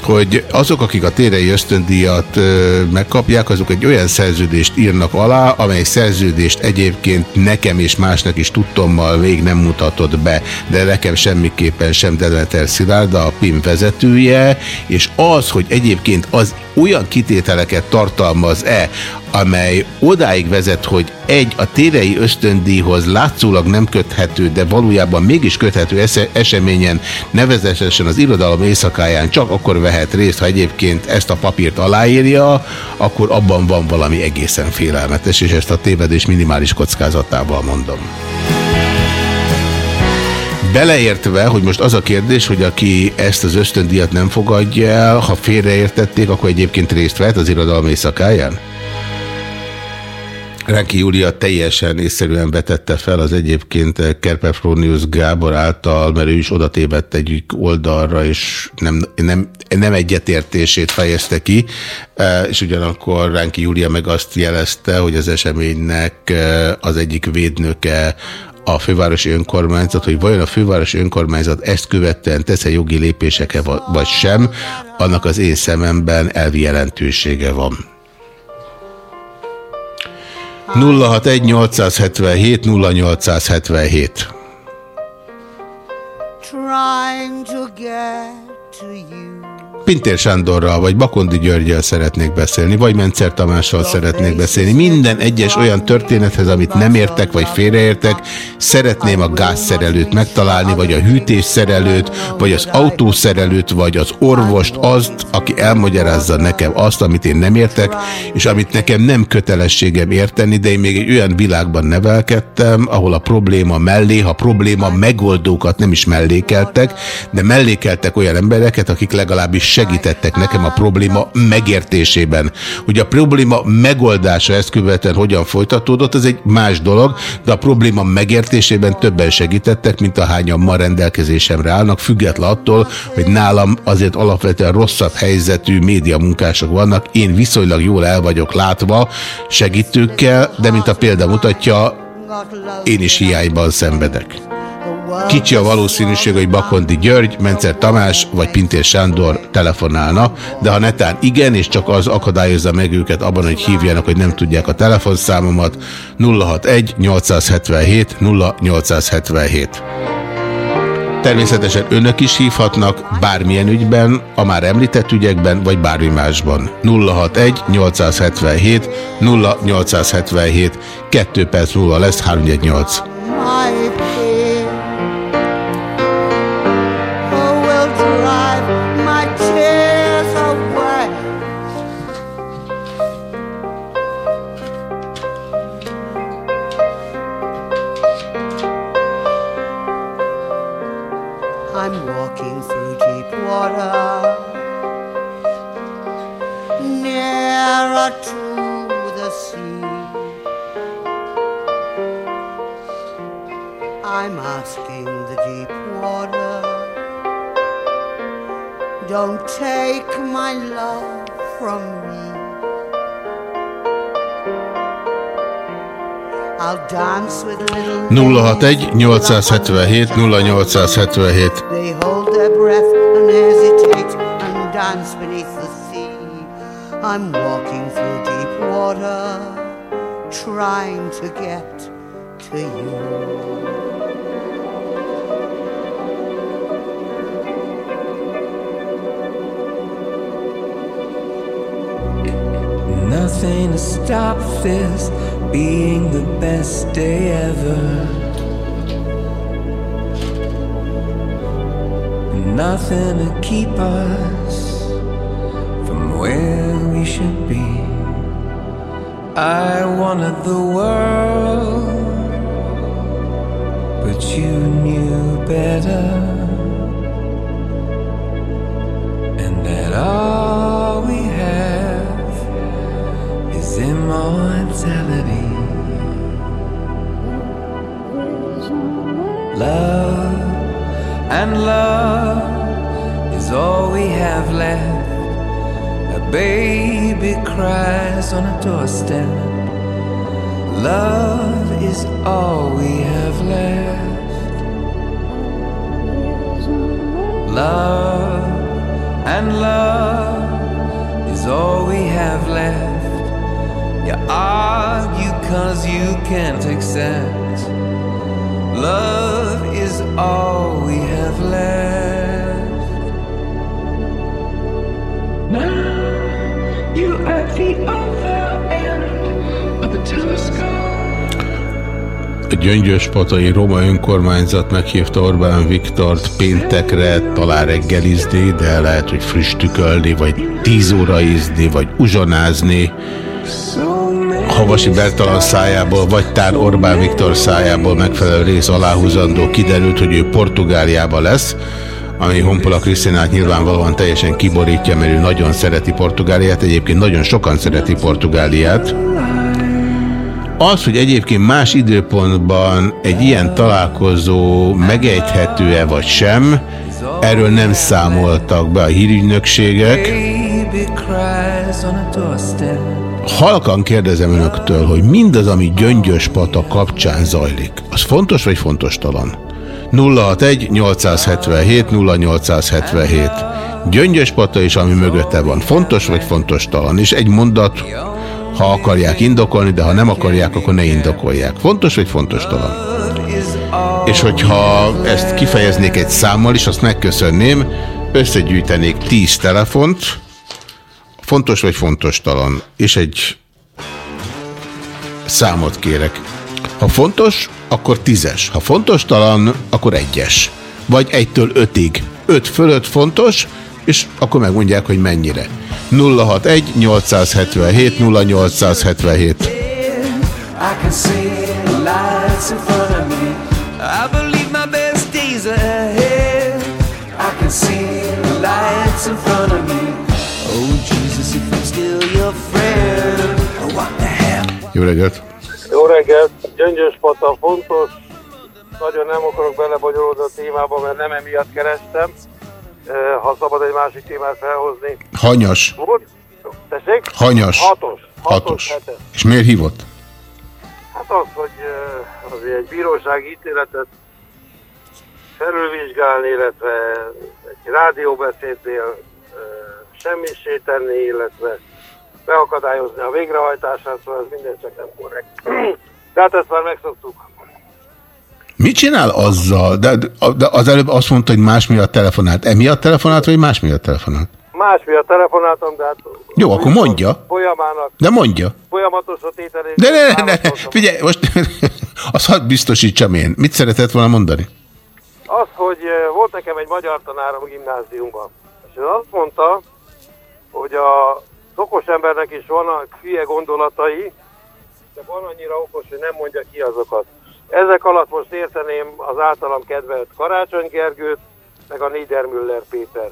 hogy azok, akik a térei ösztöndíjat megkapják, azok egy olyan szerződést írnak alá, amely szerződést egyébként nekem és másnak is tudtommal még nem mutatott be, de nekem semmiképpen sem Demeter Szilárd, a PIM vezetője, és az, hogy egyébként az olyan kitételeket tartalmaz-e, amely odáig vezet, hogy egy a térei ösztöndíjhoz látszólag nem köthető, de valójában mégis köthető eseményen, nevezetesen az irodalom éjszakáján csak akkor vehet részt, ha egyébként ezt a papírt aláírja, akkor abban van valami egészen félelmetes, és ezt a tévedés minimális kockázatával mondom. Beleértve, hogy most az a kérdés, hogy aki ezt az ösztöndíjat nem fogadja el, ha félreértették, akkor egyébként részt vehet az irodalom éjszakáján? Renki Júlia teljesen észszerűen vetette fel az egyébként Kerpefronius Gábor által, mert ő is oda tévedt egyik oldalra, és nem, nem, nem egyetértését fejezte ki, e, és ugyanakkor Renki Júlia meg azt jelezte, hogy az eseménynek e, az egyik védnöke a fővárosi önkormányzat, hogy vajon a fővárosi önkormányzat ezt követően tesz-e jogi lépéseke vagy sem, annak az én szememben elvi jelentősége van. 061 877 0877 Trying to get to you Pintér Sándorral vagy Bakondi Györgyel szeretnék beszélni, vagy Mencer Tamással szeretnék beszélni. Minden egyes olyan történethez, amit nem értek, vagy félreértek, szeretném a gázszerelőt megtalálni, vagy a hűtésszerelőt, vagy az autószerelőt, vagy az orvost, azt, aki elmagyarázza nekem azt, amit én nem értek, és amit nekem nem kötelességem érteni, de én még egy olyan világban nevelkedtem, ahol a probléma mellé, ha probléma megoldókat nem is mellékeltek, de mellékeltek olyan embereket, akik legalábbis segítettek nekem a probléma megértésében. Hogy a probléma megoldása ezt követően hogyan folytatódott, ez egy más dolog, de a probléma megértésében többen segítettek, mint a hányan ma rendelkezésemre állnak, független attól, hogy nálam azért alapvetően rosszabb helyzetű média munkások vannak. Én viszonylag jól el vagyok látva segítőkkel, de mint a példa mutatja, én is hiányban szenvedek. Kicsi a valószínűség, hogy Bakondi György, Mencer Tamás vagy Pintér Sándor telefonálna, de ha netán igen, és csak az akadályozza meg őket abban, hogy hívjanak, hogy nem tudják a telefonszámomat, 061 877 0877. Természetesen önök is hívhatnak bármilyen ügyben, a már említett ügyekben, vagy bármi másban. 061 877 0877 2 perc múlva lesz 318. Don't take my love from me. I'll dance with little 061 877 0877 They hold their breath and hesitate and dance beneath the sea. I'm walking through deep water trying to get to you. Nothing to stop this being the best day ever. Nothing to keep us from where we should be. I wanted the world, but you knew better. Immortality. Love and love is all we have left. A baby cries on a doorstep. Love is all we have left. Love and love is all we have left. You argue cause you can't accept. Love is all we have left. Now you at the other end of the telescope. A Gyöngyöspatai Roma önkormányzat meghívta Orbán Viktort péntekre, talán reggelizni, de lehet, hogy früstükölni, vagy tíz óra ízni, vagy uzsonázni. Havasi Bertalan szájából, vagy Tár Orbán Viktor szájából megfelelő rész aláhúzandó kiderült, hogy ő Portugáliába lesz, ami Honpola Krisztinát nyilvánvalóan teljesen kiborítja, mert ő nagyon szereti Portugáliát, egyébként nagyon sokan szereti Portugáliát. Az, hogy egyébként más időpontban egy ilyen találkozó megejthető-e vagy sem, erről nem számoltak be a hírügynökségek. Halkan kérdezem önöktől, hogy mindaz, ami gyöngyös pata kapcsán zajlik, az fontos vagy fontos talan? 061 877 0877 Gyöngyös pata is, ami mögötte van. Fontos vagy fontos talan? És egy mondat, ha akarják indokolni, de ha nem akarják, akkor ne indokolják. Fontos vagy fontos talan? És hogyha ezt kifejeznék egy számmal is, azt megköszönném, összegyűjtenék 10 telefont, fontos vagy fontos talan, és egy számot kérek. Ha fontos, akkor tízes. Ha fontos talan, akkor egyes. Vagy egytől ötig. Öt fölött fontos, és akkor megmondják, hogy mennyire. 061 877 0877 I can see lights in front Jó reggelt! Jó reggelt! Gyöngyös Pata fontos. Nagyon nem akarok belebonyolódni a témába, mert nem emiatt kerestem. Eh, Ha szabad egy másik témát felhozni. Hanyas. Volt? Tessék? Hanyas. Hatos. Hatos. hetes. És miért hívott? Hát az, hogy eh, azért egy bírósági ítéletet felülvizsgálni, illetve egy rádióbeszédnél eh, semmisé tenni, illetve beakadályozni a végrehajtását, szóval ez minden csak nem korrekt. De hát ezt már megszoktuk. Mit csinál azzal? De, de az előbb azt mondta, hogy más miatt telefonált. Emiatt telefonált, vagy más miatt telefonált? Más miatt telefonáltam, de hát... Jó, akkor mondja. Folyamának, De mondja. folyamatos a tételés. De ne, ne, ne, figyelj, most azt hadd biztosítsam én. Mit szeretett volna mondani? Az, hogy eh, volt nekem egy magyar tanárom a gimnáziumban, és ő azt mondta, hogy a okos embernek is vannak hülye gondolatai, de van annyira okos, hogy nem mondja ki azokat. Ezek alatt most érteném az általam kedvelt Karácsony Gergőt, meg a Niedermüller Péter.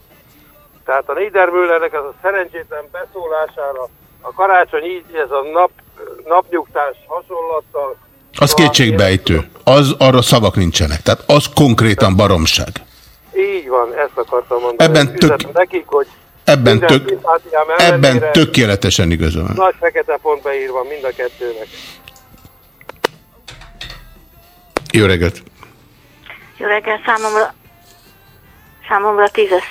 Tehát a Niedermüllernek ez a szerencsétlen beszólására a karácsony így, ez a nap, napnyugtás hasonlattal. Az kétségbejtő. Az, arra szavak nincsenek. Tehát az konkrétan baromság. Így van, ezt akartam mondani. Ebben tök- nekik, hogy Ebben, tök, ebben tökéletesen igaza van. Nagy fekete pont beírva mind a kettőnek. Jó reggelt! Jó reggel, számomra, számomra tízes.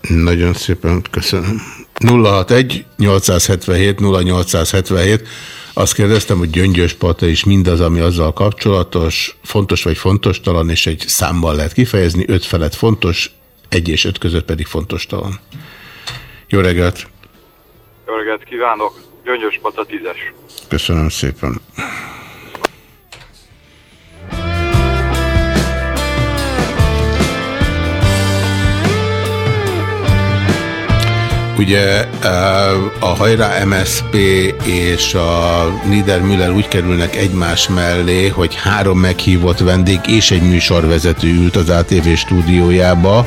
Nagyon szépen köszönöm. 061 877 0877 azt kérdeztem, hogy Gyöngyös Pata és mindaz, ami azzal kapcsolatos, fontos vagy fontos talan, és egy számmal lehet kifejezni, öt felett fontos, egy és öt között pedig fontos talan. Jó reggelt! Jó reggelt kívánok! Gyöngyös Pata tízes. Köszönöm szépen. Ugye eh, a Hajrá MSP és a Niedermüller úgy kerülnek egymás mellé, hogy három meghívott vendég és egy műsorvezető ült az ATV stúdiójába,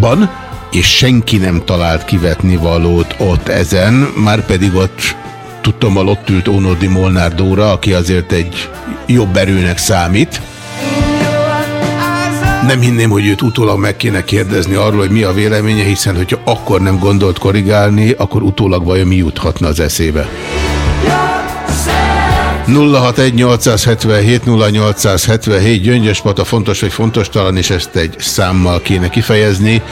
ban, és senki nem talált kivetni valót ott ezen, már pedig ott tudtam, ott ült Ónodi Molnár Dóra, aki azért egy jobb erőnek számít. Nem hinném, hogy őt utólag meg kéne kérdezni arról, hogy mi a véleménye, hiszen hogyha akkor nem gondolt korrigálni, akkor utólag vajon mi juthatna az eszébe. 061-877-0877 Gyöngyös Pata fontos vagy fontos talán, és ezt egy számmal kéne kifejezni.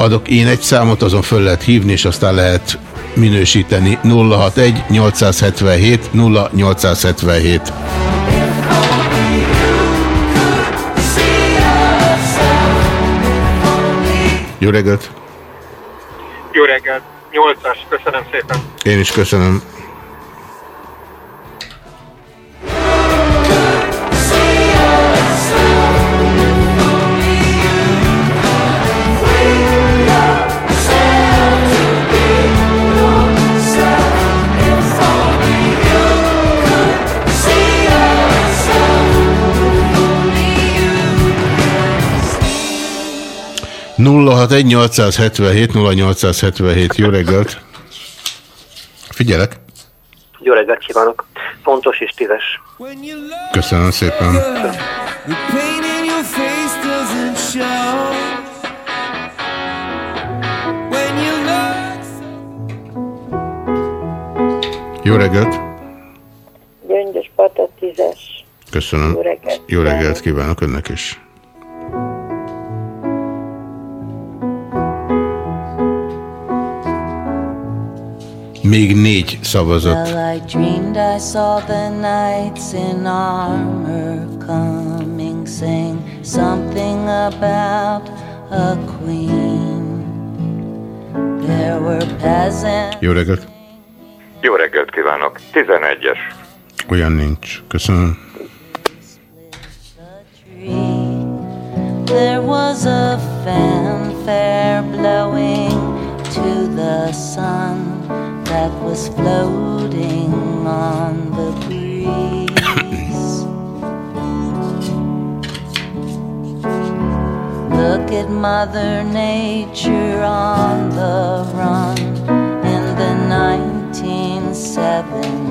Adok én egy számot, azon föl lehet hívni, és aztán lehet minősíteni 061-877-0877. Jó reggelt! Jó reggelt! Nyolcas, köszönöm szépen. Én is köszönöm. Nulla hat egy 877 0877 Jó reggelt! Figyelek! Jó reggelt kívánok! Fontos és tízes. Köszönöm szépen! Look Jó reggelt! Gyöngyös Pata tízes. Köszönöm. Jó reggelt. Jó reggelt kívánok önnek is. Armor coming, saying something about a queen. There were peasants. Jó reggelt! Jó reggelt kívánok! 11-es. Olyan nincs. Köszönöm. There was a fanfare blowing to the sun that was floating on the breeze. Look at Mother Nature on the run in the 1970s.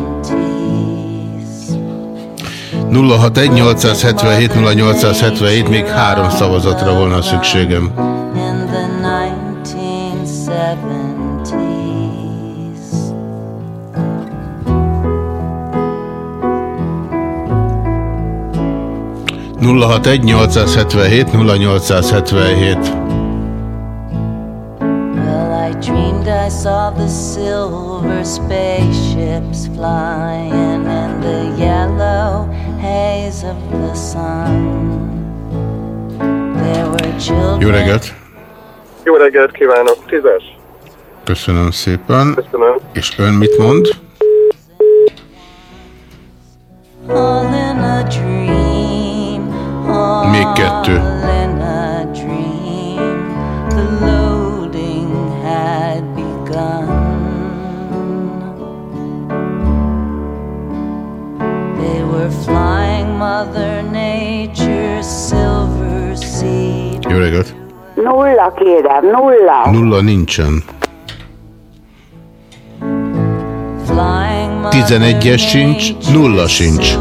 061-877-0877 még három szavazatra volna szükségem. In the 1970s. 061-877-0877 Well, I dreamed I saw the silver spaceships flying in the yellow haze of the sun. There were children. Jó reggelt! Jó reggelt kívánok! Tízes. Köszönöm szépen. Köszönöm. És ön mit mond? All in a dream. Silver seed. Jó reggelt! Nulla kérem, nulla. Nulla nincsen. Flying Mother 11-es sincs, nulla sincs.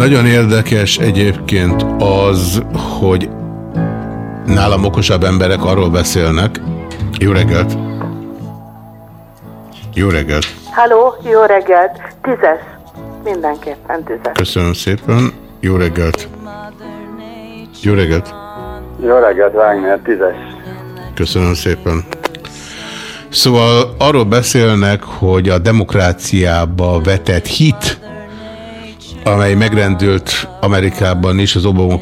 Nagyon érdekes egyébként az, hogy nálam okosabb emberek arról beszélnek. Jó reggelt! Jó reggelt! Halló, jó reggelt. Tízes. Mindenképpen tízes. Köszönöm szépen. Jó reggelt! Jó reggelt! Jó reggelt, Wagner, tízes. Köszönöm szépen. Szóval arról beszélnek, hogy a demokráciába vetett hit, amely megrendült Amerikában is az Obama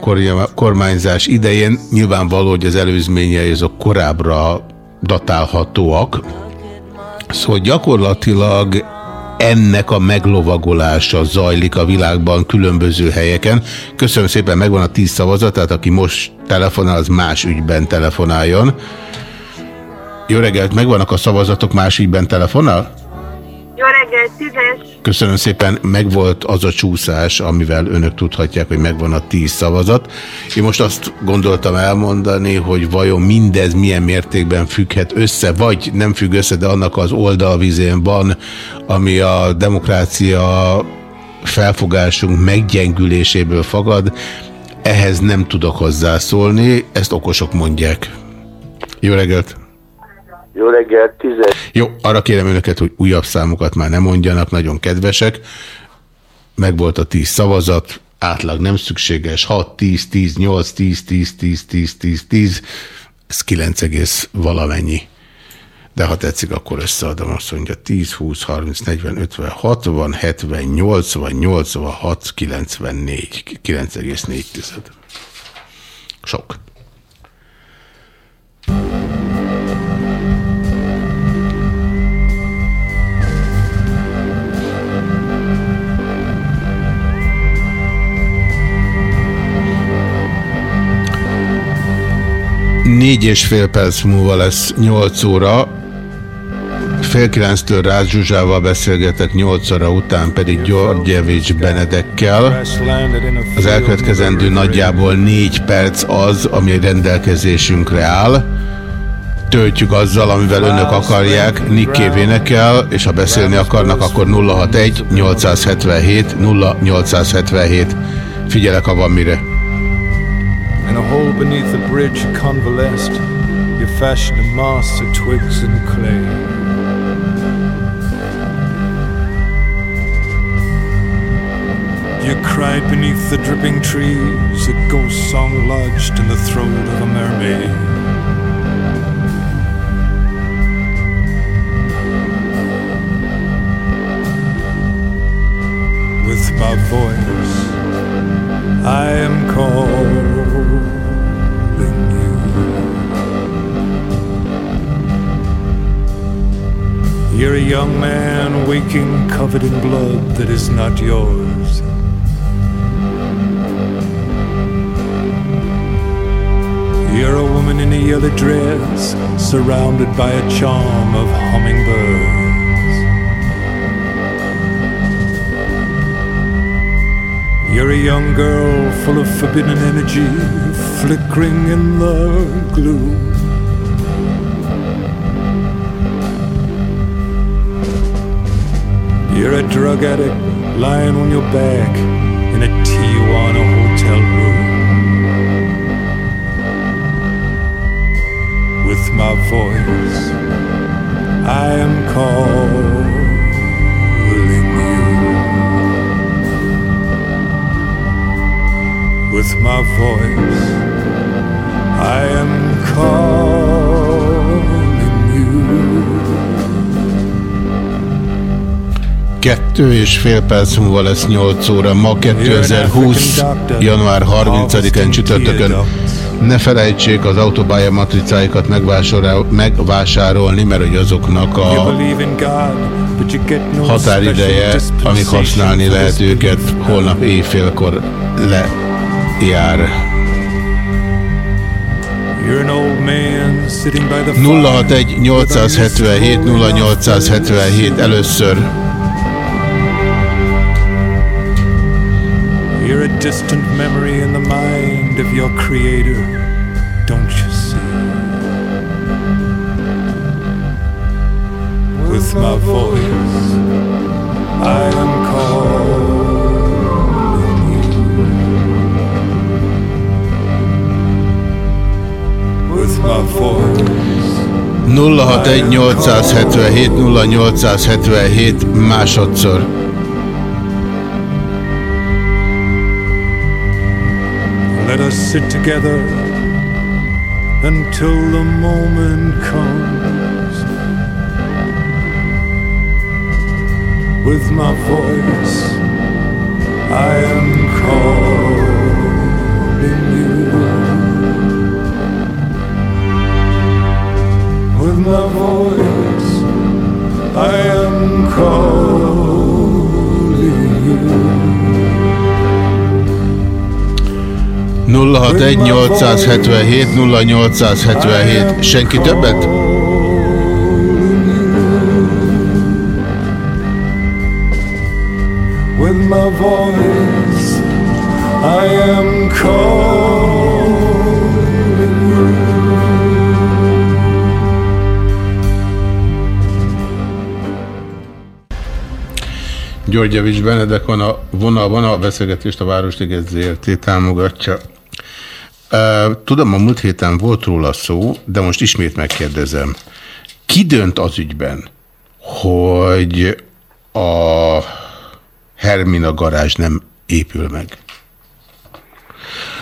kormányzás idején, nyilvánvaló, hogy az előzményei azok korábbra datálhatóak. Szóval gyakorlatilag ennek a meglovagolása zajlik a világban különböző helyeken. Köszönöm szépen, megvan a tíz szavazat, tehát aki most telefonál, az más ügyben telefonáljon. Jó reggelt, megvannak a szavazatok, más ügyben telefonál? Jó reggelt, tízes. Köszönöm szépen, megvolt az a csúszás, amivel önök tudhatják, hogy megvan a tíz szavazat. Én most azt gondoltam elmondani, hogy vajon mindez milyen mértékben függhet össze, vagy nem függ össze, de annak az oldalvizén van, ami a demokrácia felfogásunk meggyengüléséből fagad. Ehhez nem tudok hozzászólni, ezt okosok mondják. Jó reggelt! Jó reggelt, tízes. Jó, arra kérem önöket, hogy újabb számokat már nem mondjanak, nagyon kedvesek. Megvolt a 10 szavazat, átlag nem szükséges, 6, 10, 10, 8, 10, 10, 10, 10, 10, 10, ez 9 egész valamennyi. De ha tetszik, akkor összeadom azt mondja 10, 20, 30, 40, 50, 60, 70, 80, 86, 94, 9,4. Sok. Négy és fél perc múlva lesz 8 óra. Fél kilenctől Rász Zsuzsával beszélgetek, 8 óra után pedig Györgyevics Benedekkel. Az elkövetkezendő nagyjából négy perc az, ami rendelkezésünkre áll. Töltjük azzal, amivel önök akarják, Nick énekel, és ha beszélni akarnak, akkor 061 877 0877. Figyelek, ha van mire. In a hole beneath the bridge you convalesced. You fashioned a mast of twigs and clay. You cried beneath the dripping trees, a ghost song lodged in the throat of a mermaid. With my voice, I am called. You're a young man waking covered in blood that is not yours. You're a woman in a yellow dress, surrounded by a charm of hummingbirds. You're a young girl full of forbidden energy, flickering in the gloom. You're a drug addict lying on your back in a Tijuana hotel room. With my voice, I am calling you. With my voice, I am calling you. Kettő és fél perc múlva lesz 8 óra, ma 2020. január 30-án csütörtökön. Ne felejtsék az autóbája matricáikat megvásárolni, mert hogy azoknak a határideje, amíg használni lehet őket, holnap éjfélkor lejár. 061 877 0877 először distant memory in the mind of your creator, don't you see? With my voice, I am calling you. With my voice. 061 877 0877 másodszor. sit together until the moment comes. With my voice, I am calling you. With my voice, I am calling you. 061 877 0877 Senki többet? With my voice, I am calling you. György Javics Benedek van a vonalban, a beszélgetést a Városliget ZRT támogatja. Tudom, a múlt héten volt róla szó, de most ismét megkérdezem. Ki dönt az ügyben, hogy a Hermina garázs nem épül meg?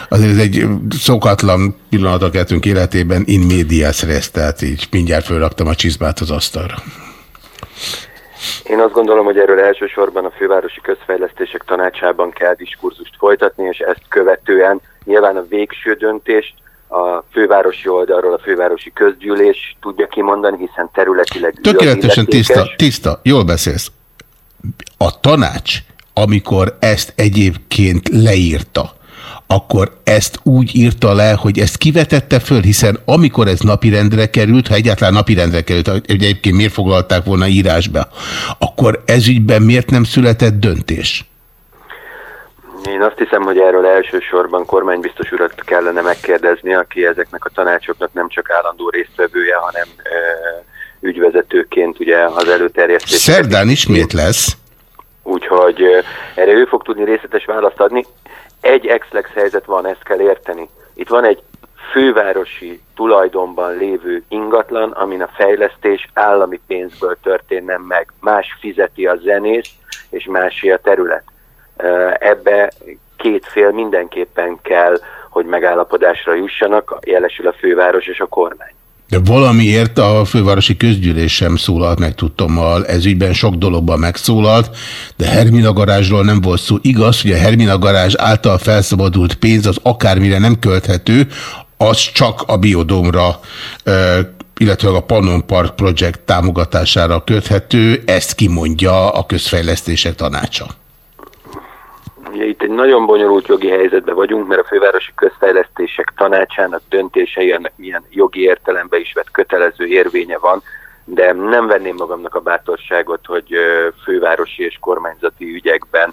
Azért ez egy szokatlan pillanatok lehetünk életében, in medias res, tehát így mindjárt fölraktam a csizmát az asztalra. Én azt gondolom, hogy erről elsősorban a fővárosi közfejlesztések tanácsában kell diskurzust folytatni, és ezt követően nyilván a végső döntést a fővárosi oldalról a fővárosi közgyűlés tudja kimondani, hiszen területileg Tökéletesen tiszta, tiszta, jól beszélsz. A tanács, amikor ezt egyébként leírta, akkor ezt úgy írta le, hogy ezt kivetette föl, hiszen amikor ez napirendre került, ha egyáltalán napirendre került, hogy egyébként miért foglalták volna írásba, akkor ezügyben miért nem született döntés? Én azt hiszem, hogy erről elsősorban kormánybiztos urat kellene megkérdezni, aki ezeknek a tanácsoknak nem csak állandó résztvevője, hanem e, ügyvezetőként ugye az előterjesztés. Szerdán ismét lesz. Úgyhogy e, erre ő fog tudni részletes választ adni. Egy ex-lex helyzet van, ezt kell érteni. Itt van egy fővárosi tulajdonban lévő ingatlan, amin a fejlesztés állami pénzből történne meg. Más fizeti a zenész, és másé a terület. Ebbe két fél mindenképpen kell, hogy megállapodásra jussanak, jelesül a főváros és a kormány. De valamiért a fővárosi közgyűlés sem szólalt meg tudtommal, ez ügyben sok dologban megszólalt, de Hermina garázsról nem volt szó. Igaz, hogy a Hermina garázs által felszabadult pénz az akármire nem költhető, az csak a biodómra, ö, illetve a Pannon Park Project támogatására köthető, ezt kimondja a közfejlesztések tanácsa. Ugye itt egy nagyon bonyolult jogi helyzetben vagyunk, mert a fővárosi közfejlesztések tanácsának döntései, ennek milyen jogi értelemben is vett kötelező érvénye van, de nem venném magamnak a bátorságot, hogy fővárosi és kormányzati ügyekben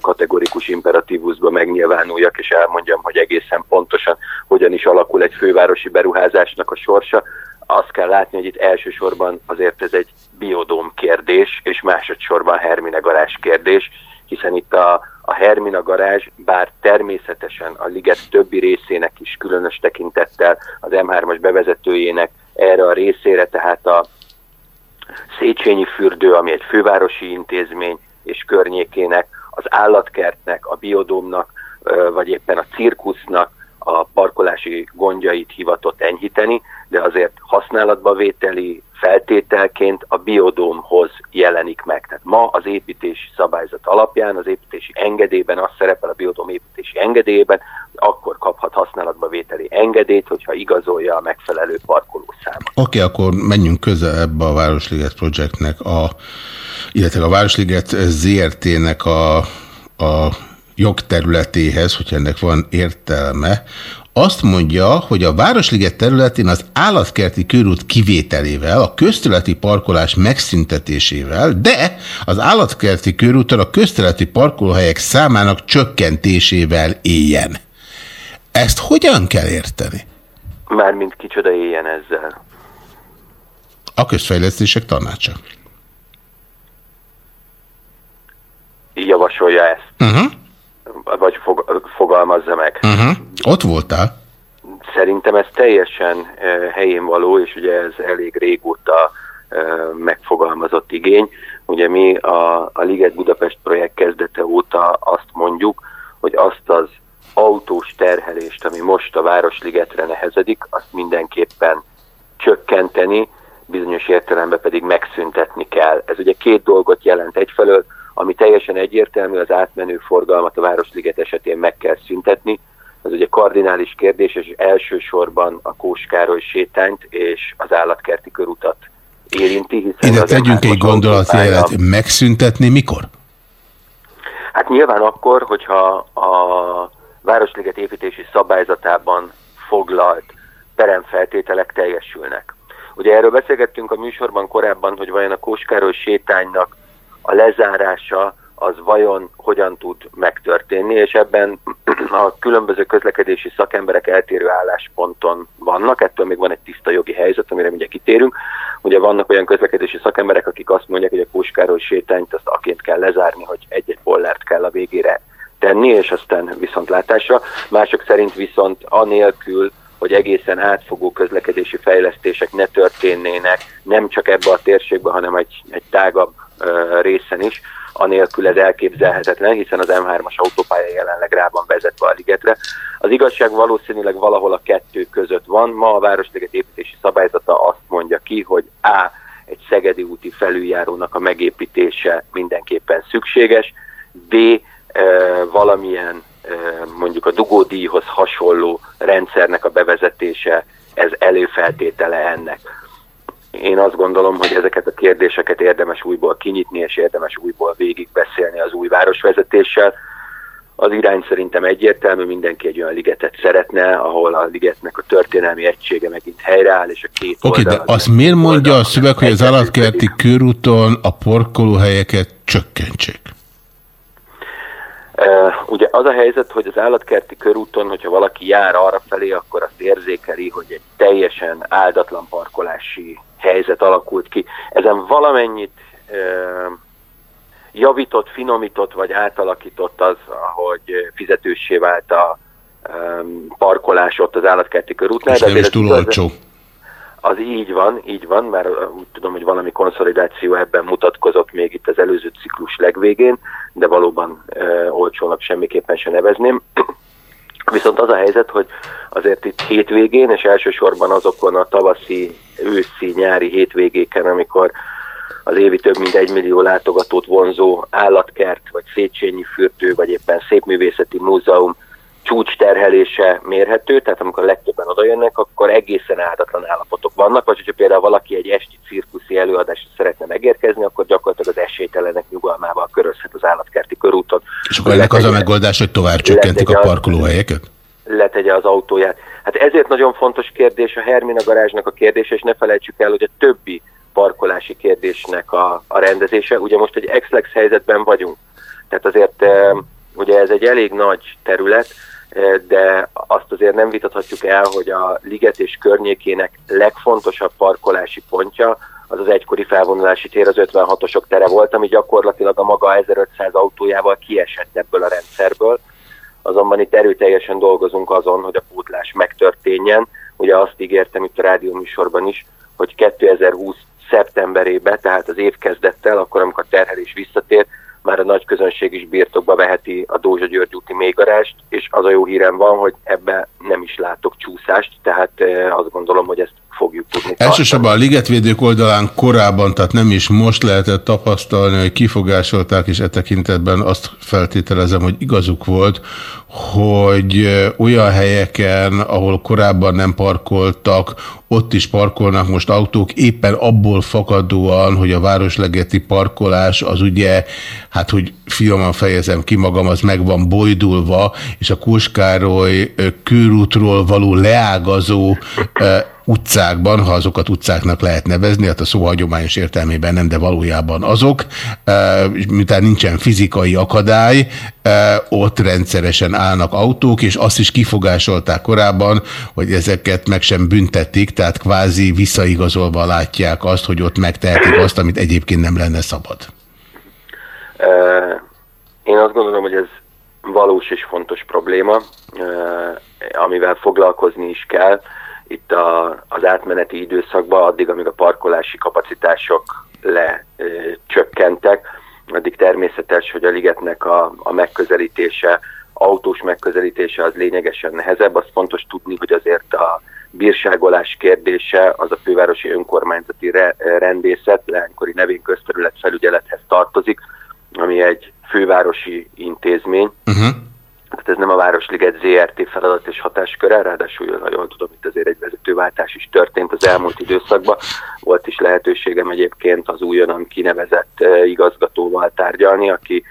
kategorikus imperatívusba megnyilvánuljak, és elmondjam, hogy egészen pontosan hogyan is alakul egy fővárosi beruházásnak a sorsa. Azt kell látni, hogy itt elsősorban azért ez egy biodóm kérdés, és másodszorban Hermine garázs kérdés, hiszen itt a, a Hermina garázs, bár természetesen a liget többi részének is különös tekintettel az M3-as bevezetőjének erre a részére, tehát a Széchenyi fürdő, ami egy fővárosi intézmény és környékének, az állatkertnek, a biodómnak, vagy éppen a cirkusznak a parkolási gondjait hivatott enyhíteni, de azért használatba vételi feltételként a biodómhoz jelenik meg. Tehát ma az építési szabályzat alapján, az építési engedélyben az szerepel a biodóm építési engedélyében, hogy akkor kaphat használatba vételi engedélyt, hogyha igazolja a megfelelő parkolószámot. Oké, okay, akkor menjünk közelebb a Városliget Projectnek, a, illetve a Városliget ZRT-nek a, a jogterületéhez, hogyha ennek van értelme. Azt mondja, hogy a Városliget területén az állatkerti körút kivételével, a közterületi parkolás megszüntetésével, de az állatkerti körúton a közterületi parkolóhelyek számának csökkentésével éljen. Ezt hogyan kell érteni? Mármint kicsoda éljen ezzel. A közfejlesztések tanácsa. Javasolja ezt. Uh-huh. Vagy fog, fogalmazza meg. Uh-huh. Ott voltál? Szerintem ez teljesen uh, helyén való, és ugye ez elég régóta uh, megfogalmazott igény. Ugye mi a, a Liget Budapest projekt kezdete óta azt mondjuk, hogy azt az autós terhelést, ami most a Városligetre nehezedik, azt mindenképpen csökkenteni, bizonyos értelemben pedig megszüntetni kell. Ez ugye két dolgot jelent. Egyfelől, ami teljesen egyértelmű, az átmenő forgalmat a Városliget esetén meg kell szüntetni. Ez ugye kardinális kérdés, és elsősorban a Kóskároly sétányt és az állatkerti körutat érinti. Ide tegyünk egy gondolatjelet, megszüntetni mikor? Hát nyilván akkor, hogyha a Városliget építési szabályzatában foglalt teremfeltételek teljesülnek. Ugye erről beszélgettünk a műsorban korábban, hogy vajon a Kóskároly sétánynak a lezárása az vajon hogyan tud megtörténni, és ebben a különböző közlekedési szakemberek eltérő állásponton vannak, ettől még van egy tiszta jogi helyzet, amire mindjárt kitérünk. Ugye vannak olyan közlekedési szakemberek, akik azt mondják, hogy a Kóskároly sétányt azt aként kell lezárni, hogy egy-egy pollárt kell a végére tenni, és aztán viszontlátásra. Mások szerint viszont anélkül, hogy egészen átfogó közlekedési fejlesztések ne történnének, nem csak ebbe a térségbe, hanem egy, egy tágabb részen is, anélkül ez elképzelhetetlen, hiszen az M3-as autópálya jelenleg rában vezetve a ligetre. Az igazság valószínűleg valahol a kettő között van. Ma a Városliget építési szabályzata azt mondja ki, hogy A. egy Szegedi úti felüljárónak a megépítése mindenképpen szükséges, B. valamilyen mondjuk a dugódíjhoz hasonló rendszernek a bevezetése, ez előfeltétele ennek. Én azt gondolom, hogy ezeket a kérdéseket érdemes újból kinyitni, és érdemes újból végigbeszélni az új városvezetéssel. Az irány szerintem egyértelmű, mindenki egy olyan ligetet szeretne, ahol a ligetnek a történelmi egysége megint helyreáll, és a két Oké, okay, de azt miért mondja a szöveg, hogy az állatkerti körúton a parkolóhelyeket csökkentsék? Uh, ugye az a helyzet, hogy az állatkerti körúton, hogyha valaki jár arra felé, akkor azt érzékeli, hogy egy teljesen áldatlan parkolási helyzet alakult ki. Ezen valamennyit javított, finomított vagy átalakított az, hogy fizetőssé vált a parkolás ott az állatkerti körútnál. És nem is túl olcsó. Az, az így van, így van, mert úgy tudom, hogy valami konszolidáció ebben mutatkozott még itt az előző ciklus legvégén, de valóban e, olcsónak semmiképpen se nevezném. Viszont az a helyzet, hogy azért itt hétvégén, és elsősorban azokon a tavaszi, őszi, nyári hétvégéken, amikor az évi több mint egy millió látogatót vonzó állatkert, vagy Széchenyi fürdő, vagy éppen Szépművészeti Múzeum csúcs terhelése mérhető, tehát amikor a legtöbben odajönnek, akkor egészen áldatlan állapotok vannak, vagy hogyha például valaki egy esti cirkuszi előadásra szeretne megérkezni, akkor gyakorlatilag az esélytelenek nyugalmával körözhet az állatkerti körúton. És akkor ennek az a megoldás, hogy tovább csökkentik a parkolóhelyeket? Letegye az autóját. Hát ezért nagyon fontos kérdés a Hermina garázsnak a kérdése, és ne felejtsük el, hogy a többi parkolási kérdésnek a, a rendezése. Ugye most egy ex helyzetben vagyunk, tehát azért ugye ez egy elég nagy terület, de azt azért nem vitathatjuk el, hogy a liget és környékének legfontosabb parkolási pontja az az egykori felvonulási tér, az 56-osok tere volt, ami gyakorlatilag a maga 1500 autójával kiesett ebből a rendszerből. Azonban itt erőteljesen dolgozunk azon, hogy a pótlás megtörténjen. Ugye azt ígértem itt a rádióműsorban is, hogy 2020 szeptemberében, tehát az év kezdettel, akkor amikor a terhelés visszatér, már a nagy közönség is birtokba veheti a Dózsa György úti mélygarást, és az a jó hírem van, hogy ebbe nem is látok csúszást, tehát azt gondolom, hogy ezt fogjuk tudni. Elsősorban a ligetvédők oldalán korábban, tehát nem is most lehetett tapasztalni, hogy kifogásolták, és e tekintetben azt feltételezem, hogy igazuk volt, hogy olyan helyeken, ahol korábban nem parkoltak, ott is parkolnak most autók, éppen abból fakadóan, hogy a városlegeti parkolás az ugye, hát hogy finoman fejezem ki magam, az meg van bojdulva, és a Kuskároly körútról való leágazó utcákban, ha azokat utcáknak lehet nevezni, hát a szó hagyományos értelmében nem, de valójában azok, miután nincsen fizikai akadály, ott rendszeresen állnak autók, és azt is kifogásolták korábban, hogy ezeket meg sem büntetik, tehát kvázi visszaigazolva látják azt, hogy ott megtehetik azt, amit egyébként nem lenne szabad. Én azt gondolom, hogy ez valós és fontos probléma, amivel foglalkozni is kell itt a, az átmeneti időszakban, addig, amíg a parkolási kapacitások lecsökkentek, addig természetes, hogy a ligetnek a, a megközelítése, autós megközelítése az lényegesen nehezebb. Az fontos tudni, hogy azért a bírságolás kérdése az a fővárosi önkormányzati re, rendészet, leánykori nevén közterület felügyelethez tartozik, ami egy fővárosi intézmény. Uh-huh. Tehát ez nem a Városliget ZRT feladat és hatásköre, ráadásul, jól tudom, itt azért egy vezetőváltás is történt az elmúlt időszakban. Volt is lehetőségem egyébként az újonnan kinevezett igazgatóval tárgyalni, aki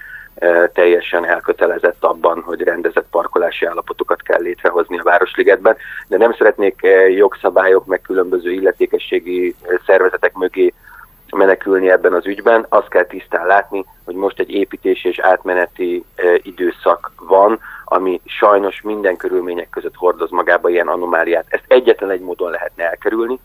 teljesen elkötelezett abban, hogy rendezett parkolási állapotokat kell létrehozni a Városligetben, de nem szeretnék jogszabályok meg különböző illetékességi szervezetek mögé menekülni ebben az ügyben. Azt kell tisztán látni, hogy most egy építés és átmeneti időszak van, ami sajnos minden körülmények között hordoz magába ilyen anomáliát. Ezt egyetlen egy módon lehetne elkerülni,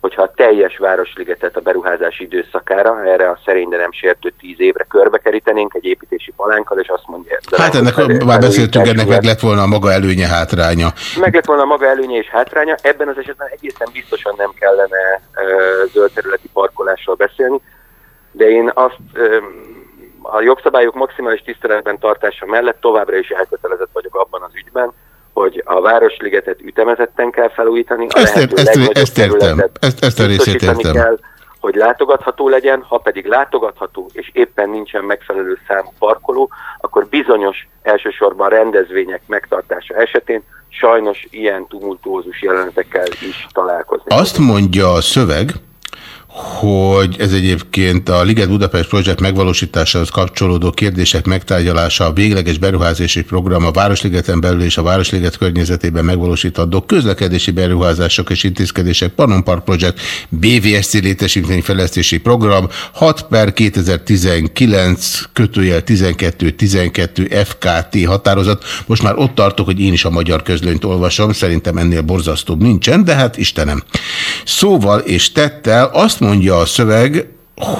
hogyha a teljes Városligetet a beruházási időszakára, erre a szerény, de nem sértő tíz évre körbe kerítenénk egy építési palánkkal, és azt mondja... Hát ennek már beszéltünk, ennek meg lett volna a maga előnye, hátránya. Meg lett volna a maga előnye és hátránya. Ebben az esetben egészen biztosan nem kellene uh, zöld területi parkolásról beszélni, de én azt uh, a jogszabályok maximális tiszteletben tartása mellett továbbra is elkötelezett vagyok abban az ügyben, hogy a Városligetet ütemezetten kell felújítani. A ezt, ért, ezt, ezt értem. Ezt, ezt a részét értem. Kell, hogy látogatható legyen, ha pedig látogatható, és éppen nincsen megfelelő számú parkoló, akkor bizonyos elsősorban rendezvények megtartása esetén sajnos ilyen tumultuózus jelenetekkel is találkozni. Azt mondja a szöveg, hogy ez egyébként a Liget Budapest projekt megvalósításához kapcsolódó kérdések megtárgyalása a végleges beruházási program a Városligeten belül és a Városliget környezetében megvalósítandó közlekedési beruházások és intézkedések Park Project BVSC létesítményfejlesztési program 6 per 2019 kötőjel 12 12 FKT határozat. Most már ott tartok, hogy én is a magyar közlönyt olvasom, szerintem ennél borzasztóbb nincsen, de hát Istenem. Szóval és tettel azt mondja a szöveg,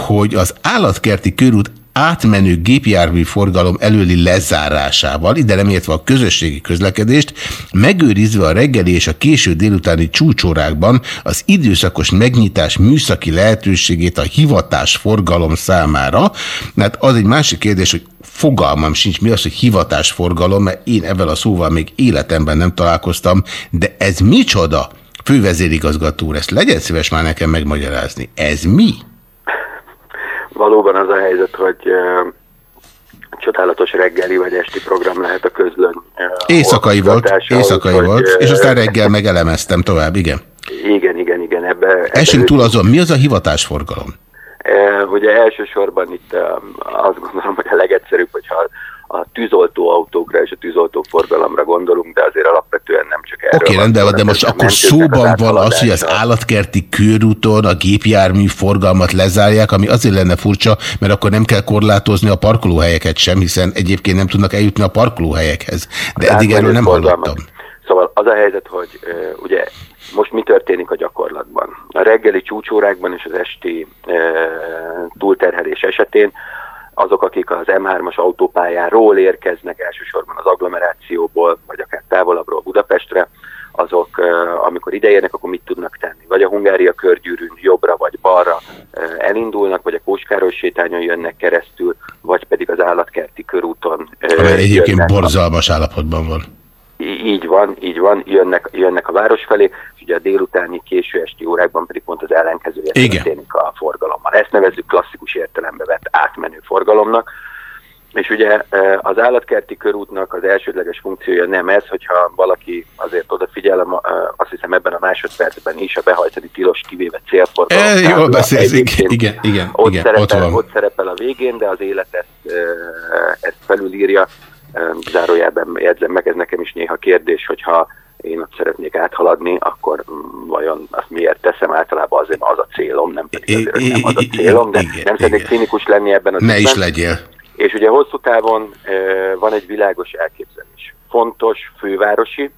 hogy az állatkerti körút átmenő gépjármű forgalom előli lezárásával, ide nem értve a közösségi közlekedést, megőrizve a reggeli és a késő délutáni csúcsórákban az időszakos megnyitás műszaki lehetőségét a hivatás forgalom számára, mert az egy másik kérdés, hogy fogalmam sincs, mi az, hogy hivatásforgalom, mert én ebben a szóval még életemben nem találkoztam, de ez micsoda? Fővezérigazgató ezt legyen szíves már nekem megmagyarázni. Ez mi? Valóban az a helyzet, hogy uh, csodálatos reggeli vagy esti program lehet a közlön. Uh, éjszakai volt, éjszakai hogy, volt, és aztán reggel megelemeztem tovább, igen. Igen, igen, igen. Ebbe Esünk túl azon, mi az a hivatásforgalom? Uh, ugye elsősorban itt uh, azt gondolom, hogy a legegyszerűbb, hogyha a tűzoltó autókra és a tűzoltó forgalomra gondolunk, de azért alapvetően nem csak erről. Oké, okay, rendben, de most akkor szóban van az, hogy az állatkerti körúton a gépjármű forgalmat lezárják, ami azért lenne furcsa, mert akkor nem kell korlátozni a parkolóhelyeket sem, hiszen egyébként nem tudnak eljutni a parkolóhelyekhez. De hát eddig erről nem hallottam. Szóval az a helyzet, hogy uh, ugye most mi történik a gyakorlatban? A reggeli csúcsórákban és az esti uh, túlterhelés esetén azok, akik az M3-as autópályáról érkeznek, elsősorban az agglomerációból, vagy akár távolabbról Budapestre, azok, amikor ideérnek, akkor mit tudnak tenni? Vagy a Hungária körgyűrűn jobbra vagy balra elindulnak, vagy a Kóskáros sétányon jönnek keresztül, vagy pedig az állatkerti körúton. Amely egyébként borzalmas állapotban van. Így van, így van, jönnek, jönnek a város felé, és ugye a délutáni, késő esti órákban pedig pont az ellenkezője történik a forgalommal. Ezt nevezzük klasszikus értelembe vett átmenő forgalomnak, és ugye e, az állatkerti körútnak az elsődleges funkciója nem ez, hogyha valaki azért odafigyel, e, azt hiszem ebben a másodpercben is a behajtani tilos kivéve célforgalom. E, jól beszélsz, igen, igen, ott, igen, szerepel, ott, van. ott szerepel a végén, de az élet ezt, e, ezt felülírja, Zárójában jegyzem meg, ez nekem is néha kérdés, hogyha én ott szeretnék áthaladni, akkor mm, vajon azt miért teszem általában azért, az a célom, nem pedig azért, hogy nem az a célom, de nem szeretnék cinikus lenni ebben az Ne is legyél. És ugye hosszú távon van egy világos elképzelés. Fontos fővárosi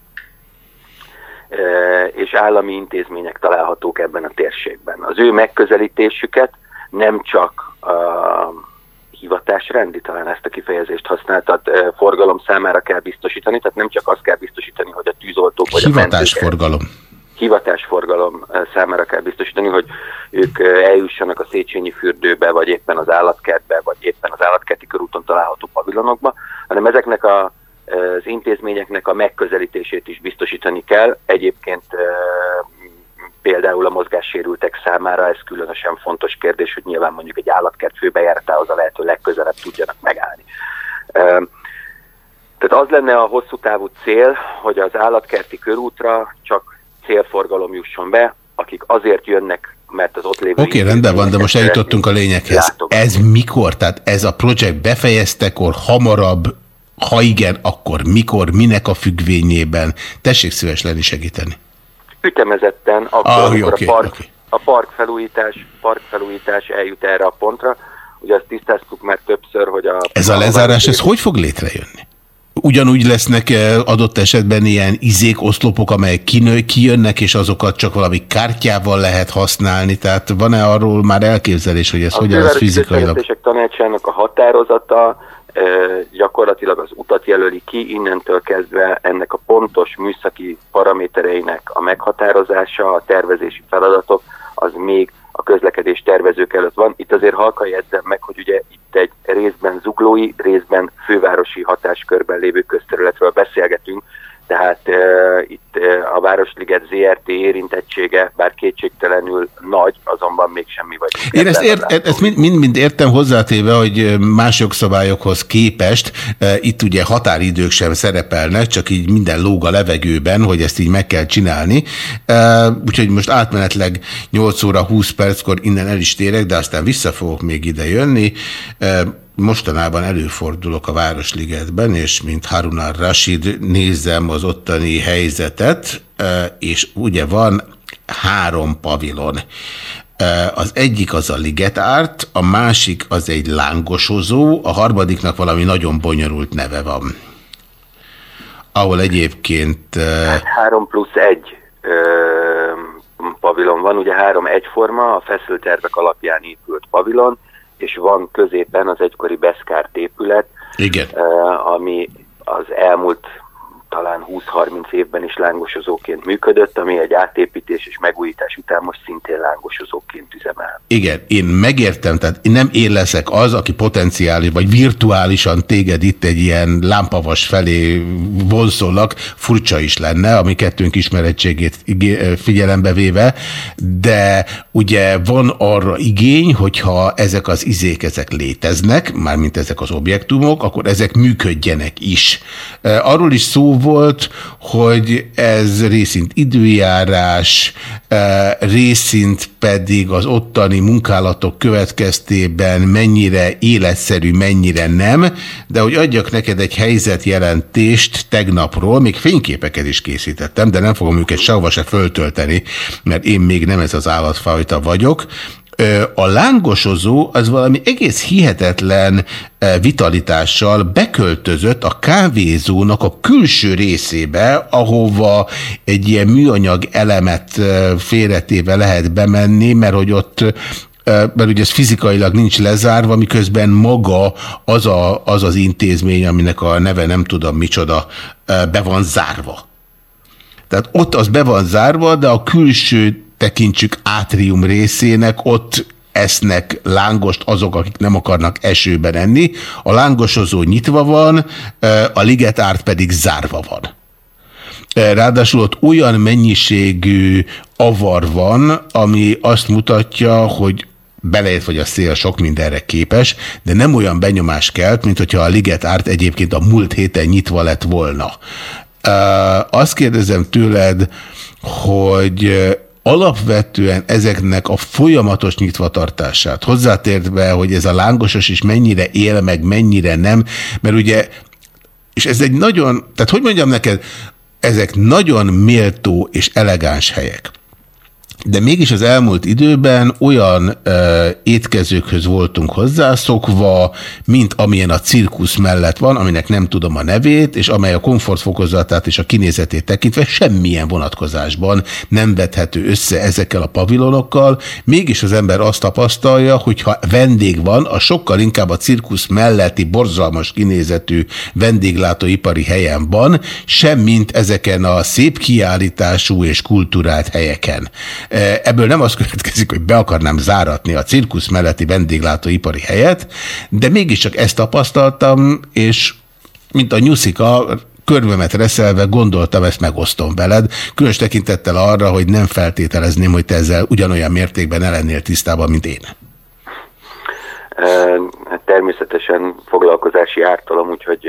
és állami intézmények találhatók ebben a térségben. Az ő megközelítésüket nem csak a hivatásrendi, talán ezt a kifejezést használtad, forgalom számára kell biztosítani, tehát nem csak azt kell biztosítani, hogy a tűzoltók vagy Hivatásforgalom. a hivatásforgalom számára kell biztosítani, hogy ők eljussanak a Széchenyi fürdőbe, vagy éppen az állatkertbe, vagy éppen az állatkerti körúton található pavilonokba, hanem ezeknek a az intézményeknek a megközelítését is biztosítani kell. Egyébként például a mozgássérültek számára ez különösen fontos kérdés, hogy nyilván mondjuk egy állatkert főbejáratához a lehető legközelebb tudjanak megállni. Tehát az lenne a hosszú távú cél, hogy az állatkerti körútra csak célforgalom jusson be, akik azért jönnek, mert az ott lévő... Oké, okay, rendben van, de most eljutottunk a lényeghez. Látom. Ez mikor? Tehát ez a projekt befejeztekor, hamarabb, ha igen, akkor mikor, minek a függvényében? Tessék szíves lenni segíteni. Ütemezetten, akkor, ah, amikor okay, a, park, okay. a parkfelújítás, parkfelújítás eljut erre a pontra. Ugye azt tisztáztuk már többször, hogy a... Ez a lezárás, ez hogy fog létrejönni? Ugyanúgy lesznek eh, adott esetben ilyen izék, oszlopok, amelyek kinő, kijönnek, és azokat csak valami kártyával lehet használni. Tehát van-e arról már elképzelés, hogy ez a hogyan lesz fizikailag? A tanácsának a határozata e, gyakorlatilag az utat jelöli ki, innentől kezdve ennek a pontos műszaki paramétereinek a meghatározása, a tervezési feladatok, az még a közlekedés tervezők előtt van. Itt azért halka jegyzem meg, hogy ugye itt egy részben zuglói, részben fővárosi hatáskörben lévő közterületről beszélgetünk, tehát e, itt e, a Városliget ZRT érintettsége, bár kétségtelenül nagy, azonban még semmi vagy. Én ezt, ért, ezt mind-mind értem hozzátéve, hogy más jogszabályokhoz képest e, itt ugye határidők sem szerepelnek, csak így minden lóg a levegőben, hogy ezt így meg kell csinálni. E, úgyhogy most átmenetleg 8 óra 20 perckor innen el is térek, de aztán vissza fogok még ide jönni. E, mostanában előfordulok a Városligetben, és mint Haruna Rashid nézem az ottani helyzetet, és ugye van három pavilon. Az egyik az a ligetárt, a másik az egy lángosozó, a harmadiknak valami nagyon bonyolult neve van. Ahol egyébként... Hát három plusz egy pavilon van, ugye három egyforma, a feszültervek alapján épült pavilon, és van középen az egykori Beszkárt épület, Igen. ami az elmúlt talán 20-30 évben is lángosozóként működött, ami egy átépítés és megújítás után most szintén lángosozóként üzemel. Igen, én megértem, tehát nem én leszek az, aki potenciális vagy virtuálisan téged itt egy ilyen lámpavas felé vonzolnak, furcsa is lenne, ami kettőnk ismerettségét figyelembe véve, de ugye van arra igény, hogyha ezek az izék, ezek léteznek, mármint ezek az objektumok, akkor ezek működjenek is. Arról is szó volt, hogy ez részint időjárás, eh, részint pedig az ottani munkálatok következtében mennyire életszerű, mennyire nem, de hogy adjak neked egy helyzetjelentést tegnapról, még fényképeket is készítettem, de nem fogom őket sehova se föltölteni, mert én még nem ez az állatfajta vagyok, a lángosozó az valami egész hihetetlen vitalitással beköltözött a kávézónak a külső részébe, ahova egy ilyen műanyag elemet félretéve lehet bemenni, mert hogy ott mert ugye ez fizikailag nincs lezárva, miközben maga az, a, az az intézmény, aminek a neve nem tudom micsoda, be van zárva. Tehát ott az be van zárva, de a külső tekintsük átrium részének, ott esznek lángost azok, akik nem akarnak esőben enni. A lángosozó nyitva van, a ligetárt pedig zárva van. Ráadásul ott olyan mennyiségű avar van, ami azt mutatja, hogy belejött, hogy a szél sok mindenre képes, de nem olyan benyomás kelt, mint hogyha a Liget Árt egyébként a múlt héten nyitva lett volna. Azt kérdezem tőled, hogy alapvetően ezeknek a folyamatos nyitvatartását, hozzátértve, hogy ez a lángosos is mennyire él meg, mennyire nem, mert ugye, és ez egy nagyon, tehát hogy mondjam neked, ezek nagyon méltó és elegáns helyek. De mégis az elmúlt időben olyan ö, étkezőkhöz voltunk hozzászokva, mint amilyen a cirkusz mellett van, aminek nem tudom a nevét, és amely a komfortfokozatát és a kinézetét tekintve semmilyen vonatkozásban nem vethető össze ezekkel a pavilonokkal. Mégis az ember azt tapasztalja, hogy ha vendég van, a sokkal inkább a cirkusz melletti borzalmas kinézetű vendéglátóipari helyen van, semmint ezeken a szép kiállítású és kulturált helyeken. E, ebből nem az következik, hogy be akarnám záratni a cirkusz melletti vendéglátóipari helyet, de mégiscsak ezt tapasztaltam, és mint a nyuszika, körbemet reszelve gondoltam, ezt megosztom veled, különös tekintettel arra, hogy nem feltételezném, hogy te ezzel ugyanolyan mértékben ellennél tisztában, mint én. Hát természetesen foglalkozási ártalom, úgyhogy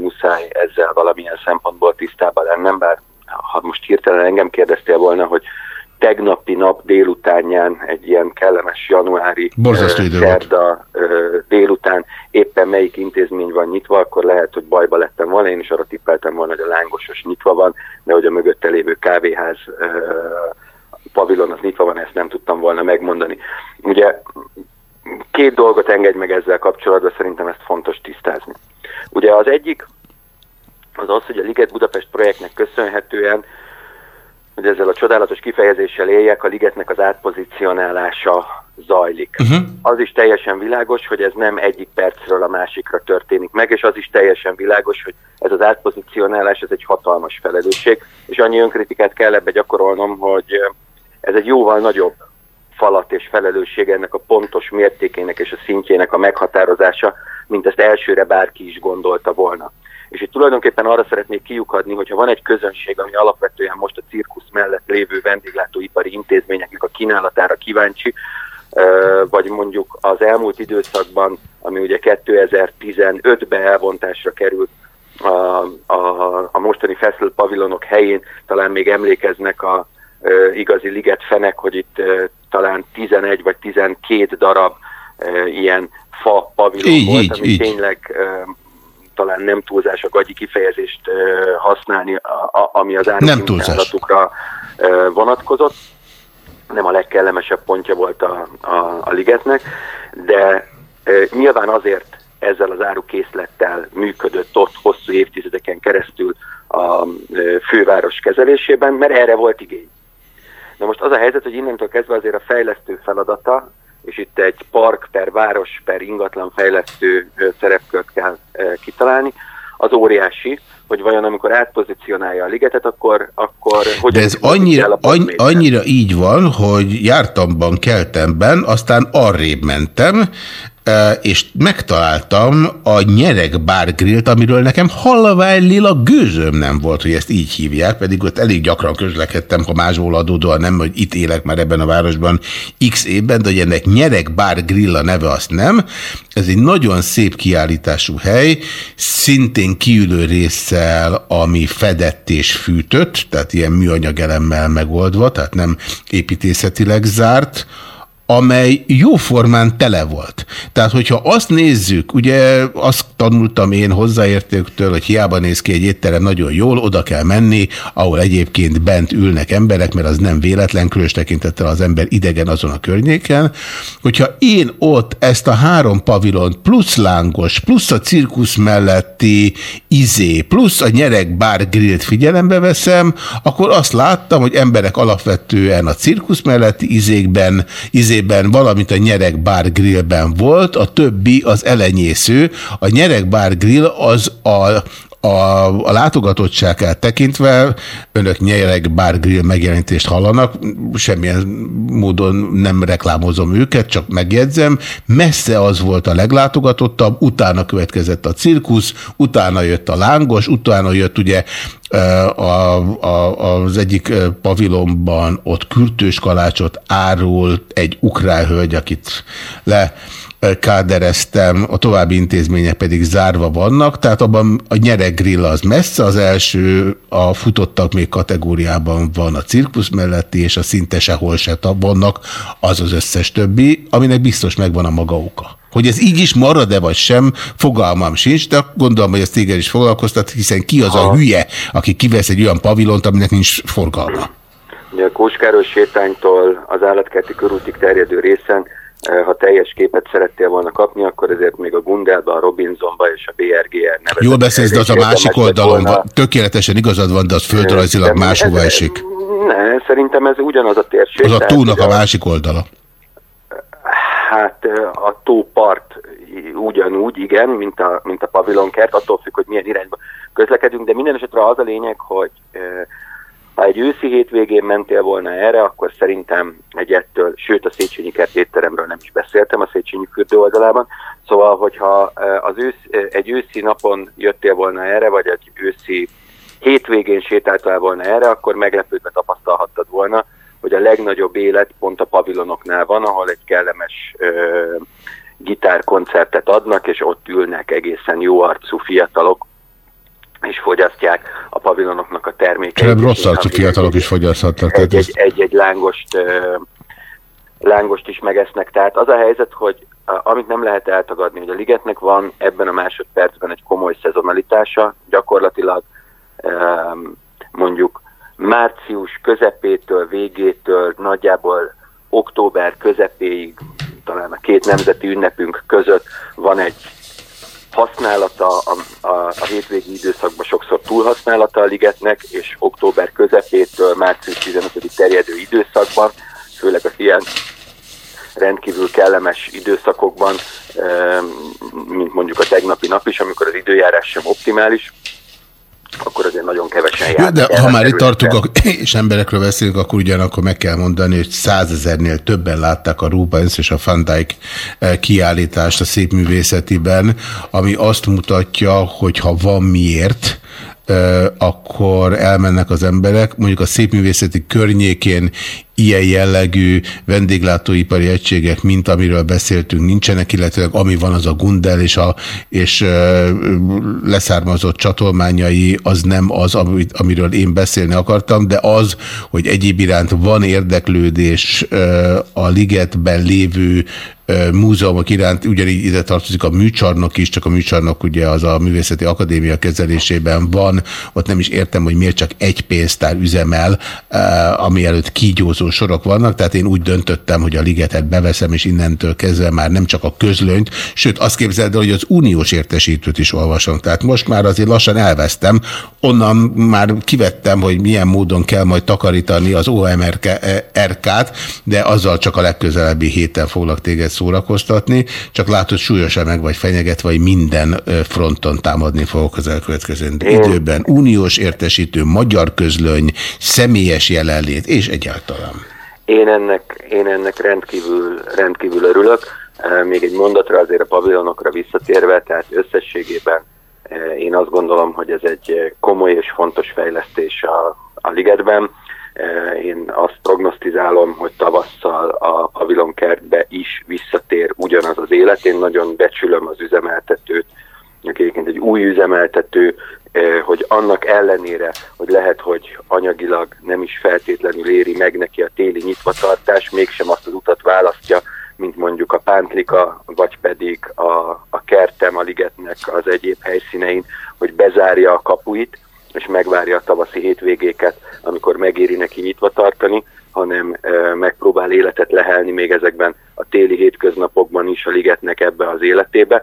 muszáj ezzel valamilyen szempontból tisztában lennem, bár ha most hirtelen engem kérdeztél volna, hogy tegnapi nap délutánján egy ilyen kellemes januári szerda délután éppen melyik intézmény van nyitva, akkor lehet, hogy bajba lettem volna. Én is arra tippeltem volna, hogy a lángosos nyitva van, de hogy a mögötte lévő kávéház pavilon az nyitva van, ezt nem tudtam volna megmondani. Ugye két dolgot engedj meg ezzel kapcsolatban, szerintem ezt fontos tisztázni. Ugye az egyik az az, hogy a Liget Budapest projektnek köszönhetően hogy ezzel a csodálatos kifejezéssel éljek, a ligetnek az átpozícionálása zajlik. Uh-huh. Az is teljesen világos, hogy ez nem egyik percről a másikra történik meg, és az is teljesen világos, hogy ez az átpozícionálás, ez egy hatalmas felelősség, és annyi önkritikát kell ebbe gyakorolnom, hogy ez egy jóval nagyobb falat és felelősség ennek a pontos mértékének és a szintjének a meghatározása, mint ezt elsőre bárki is gondolta volna. És itt tulajdonképpen arra szeretnék kiukadni, hogyha van egy közönség, ami alapvetően most a cirkusz mellett lévő vendéglátóipari intézményeknek a kínálatára kíváncsi, vagy mondjuk az elmúlt időszakban, ami ugye 2015-ben elvontásra került a, a, a mostani Feszl pavilonok helyén, talán még emlékeznek a e, igazi liget fenek, hogy itt e, talán 11 vagy 12 darab e, ilyen fa pavilon így, volt, így, ami így. tényleg e, talán nem túlzás a gagyi kifejezést használni, ami az árukra vonatkozott. Nem a legkellemesebb pontja volt a, a, a ligetnek, de nyilván azért ezzel az árukészlettel működött ott hosszú évtizedeken keresztül a főváros kezelésében, mert erre volt igény. Na most az a helyzet, hogy innentől kezdve azért a fejlesztő feladata és itt egy park per város per ingatlan fejlesztő szerepkört kell kitalálni, az óriási, hogy vajon amikor átpozícionálja a ligetet, akkor, akkor hogy De ez annyira, annyi, annyira így van, hogy jártamban, keltemben, aztán arrébb mentem, és megtaláltam a Nyereg Bar Grillt, amiről nekem halvány lila gőzöm nem volt, hogy ezt így hívják, pedig ott elég gyakran közlekedtem, ha másból adódóan nem, hogy itt élek már ebben a városban x évben, de hogy ennek Nyereg Bar Grill a neve, azt nem. Ez egy nagyon szép kiállítású hely, szintén kiülő résszel, ami fedett és fűtött, tehát ilyen műanyag elemmel megoldva, tehát nem építészetileg zárt, amely jóformán tele volt. Tehát, hogyha azt nézzük, ugye azt tanultam én hozzáértőktől, hogy hiába néz ki egy étterem nagyon jól, oda kell menni, ahol egyébként bent ülnek emberek, mert az nem véletlen, különös tekintettel az ember idegen azon a környéken. Hogyha én ott ezt a három pavilont, plusz lángos, plusz a cirkusz melletti izé, plusz a nyerek bár grillt figyelembe veszem, akkor azt láttam, hogy emberek alapvetően a cirkusz melletti izékben, izé izében, valamint a Nyerek Bar Grillben volt, a többi az elenyésző. A Nyerek Bar Grill az a, a, a látogatottságát tekintve önök nyerek bár grill megjelenítést hallanak, semmilyen módon nem reklámozom őket, csak megjegyzem. Messze az volt a leglátogatottabb, utána következett a cirkusz, utána jött a lángos, utána jött ugye a, a, az egyik pavilonban ott kürtős kalácsot árul egy ukrán hölgy, akit le kádereztem, a további intézmények pedig zárva vannak, tehát abban a nyereg grill az messze az első, a futottak még kategóriában van a cirkusz melletti, és a szinte sehol se vannak, az az összes többi, aminek biztos megvan a maga oka. Hogy ez így is marad-e vagy sem, fogalmam sincs, de gondolom, hogy ez téged is foglalkoztat, hiszen ki az a hülye, aki kivesz egy olyan pavilont, aminek nincs forgalma. A Kóskáros sétánytól az állatkerti körútig terjedő részen ha teljes képet szerettél volna kapni, akkor ezért még a Gundelba, a Robinsonba és a BRGR nevezett. Jól beszélsz, de az a másik oldalon van. Tökéletesen igazad van, de az földrajzilag máshova ez, esik. Ne, szerintem ez ugyanaz a térség. Az a tónak a másik oldala. Hát a tópart ugyanúgy, igen, mint a, mint a pavilonkert, attól függ, hogy milyen irányba közlekedünk, de minden esetre az a lényeg, hogy Ha egy őszi hétvégén mentél volna erre, akkor szerintem egy ettől, sőt a Széchenyi kert étteremről nem is beszéltem a Széchenyi fürdő oldalában. Szóval, hogyha az ősz, egy őszi napon jöttél volna erre, vagy egy őszi hétvégén sétáltál volna erre, akkor meglepődve tapasztalhattad volna, hogy a legnagyobb élet pont a pavilonoknál van, ahol egy kellemes ö, gitárkoncertet adnak, és ott ülnek egészen jó arcú fiatalok, és fogyasztják a pavilonoknak a termékeit. Csak rossz arcú fiatalok is fogyaszthatnak. Egy-egy egy, egy lángost, lángost is megesznek. Tehát az a helyzet, hogy amit nem lehet eltagadni, hogy a ligetnek van ebben a másodpercben egy komoly szezonalitása, gyakorlatilag mondjuk március közepétől, végétől, nagyjából október közepéig, talán a két nemzeti ünnepünk között van egy használata, a, a, a hétvégi időszakban sokszor túlhasználata a ligetnek, és október közepétől március 15 terjedő időszakban, főleg az ilyen rendkívül kellemes időszakokban, mint mondjuk a tegnapi nap is, amikor az időjárás sem optimális, akkor azért nagyon kevesen járnak. De ha már itt tartunk, és emberekről beszélünk, akkor ugyanakkor meg kell mondani, hogy százezernél többen látták a Rubens és a Van Dijk eh, kiállítást a szépművészetiben, ami azt mutatja, hogy ha van miért, akkor elmennek az emberek. Mondjuk a szépművészeti környékén ilyen jellegű vendéglátóipari egységek, mint amiről beszéltünk, nincsenek, illetve ami van, az a Gundel és, a, és leszármazott csatolmányai, az nem az, amiről én beszélni akartam, de az, hogy egyéb iránt van érdeklődés a ligetben lévő múzeumok iránt, ugyanígy ide tartozik a műcsarnok is, csak a műcsarnok ugye az a Művészeti Akadémia kezelésében van, ott nem is értem, hogy miért csak egy pénztár üzemel, ami előtt kígyózó sorok vannak, tehát én úgy döntöttem, hogy a ligetet beveszem, és innentől kezdve már nem csak a közlönyt, sőt azt képzeld el, hogy az uniós értesítőt is olvasom, tehát most már azért lassan elvesztem, onnan már kivettem, hogy milyen módon kell majd takarítani az OMRK-t, de azzal csak a legközelebbi héten foglak téged szórakoztatni, csak látod súlyosan meg vagy fenyeget, vagy minden fronton támadni fogok az elkövetkező időben. Uniós értesítő, magyar közlöny, személyes jelenlét, és egyáltalán. Én ennek, én ennek rendkívül, rendkívül örülök. Még egy mondatra azért a pavilonokra visszatérve, tehát összességében én azt gondolom, hogy ez egy komoly és fontos fejlesztés a, a ligetben én azt prognosztizálom, hogy tavasszal a pavilonkertbe is visszatér ugyanaz az élet. Én nagyon becsülöm az üzemeltetőt, egyébként egy új üzemeltető, hogy annak ellenére, hogy lehet, hogy anyagilag nem is feltétlenül éri meg neki a téli nyitvatartás, mégsem azt az utat választja, mint mondjuk a Pántlika, vagy pedig a, a Kertem, a Ligetnek az egyéb helyszínein, hogy bezárja a kapuit, és megvárja a tavaszi hétvégéket, amikor megéri neki nyitva tartani, hanem e, megpróbál életet lehelni még ezekben a téli hétköznapokban is a ligetnek ebbe az életébe,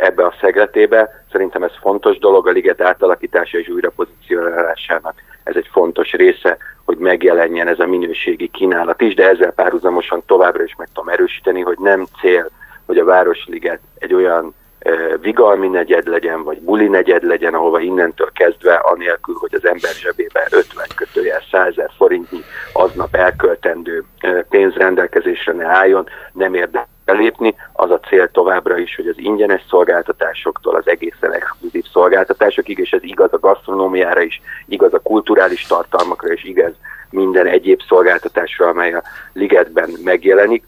ebbe a szegletébe. Szerintem ez fontos dolog, a liget átalakítása és újrapozícionálásának. Ez egy fontos része, hogy megjelenjen ez a minőségi kínálat is, de ezzel párhuzamosan továbbra is meg tudom erősíteni, hogy nem cél, hogy a Városliget egy olyan vigalmi negyed legyen, vagy buli negyed legyen, ahova innentől kezdve, anélkül, hogy az ember zsebébe 50 kötője 100 forintnyi aznap elköltendő pénz rendelkezésre ne álljon, nem érdekel lépni. Az a cél továbbra is, hogy az ingyenes szolgáltatásoktól az egészen exkluzív szolgáltatásokig, és ez igaz a gasztronómiára is, igaz a kulturális tartalmakra, és igaz minden egyéb szolgáltatásra, amely a ligetben megjelenik,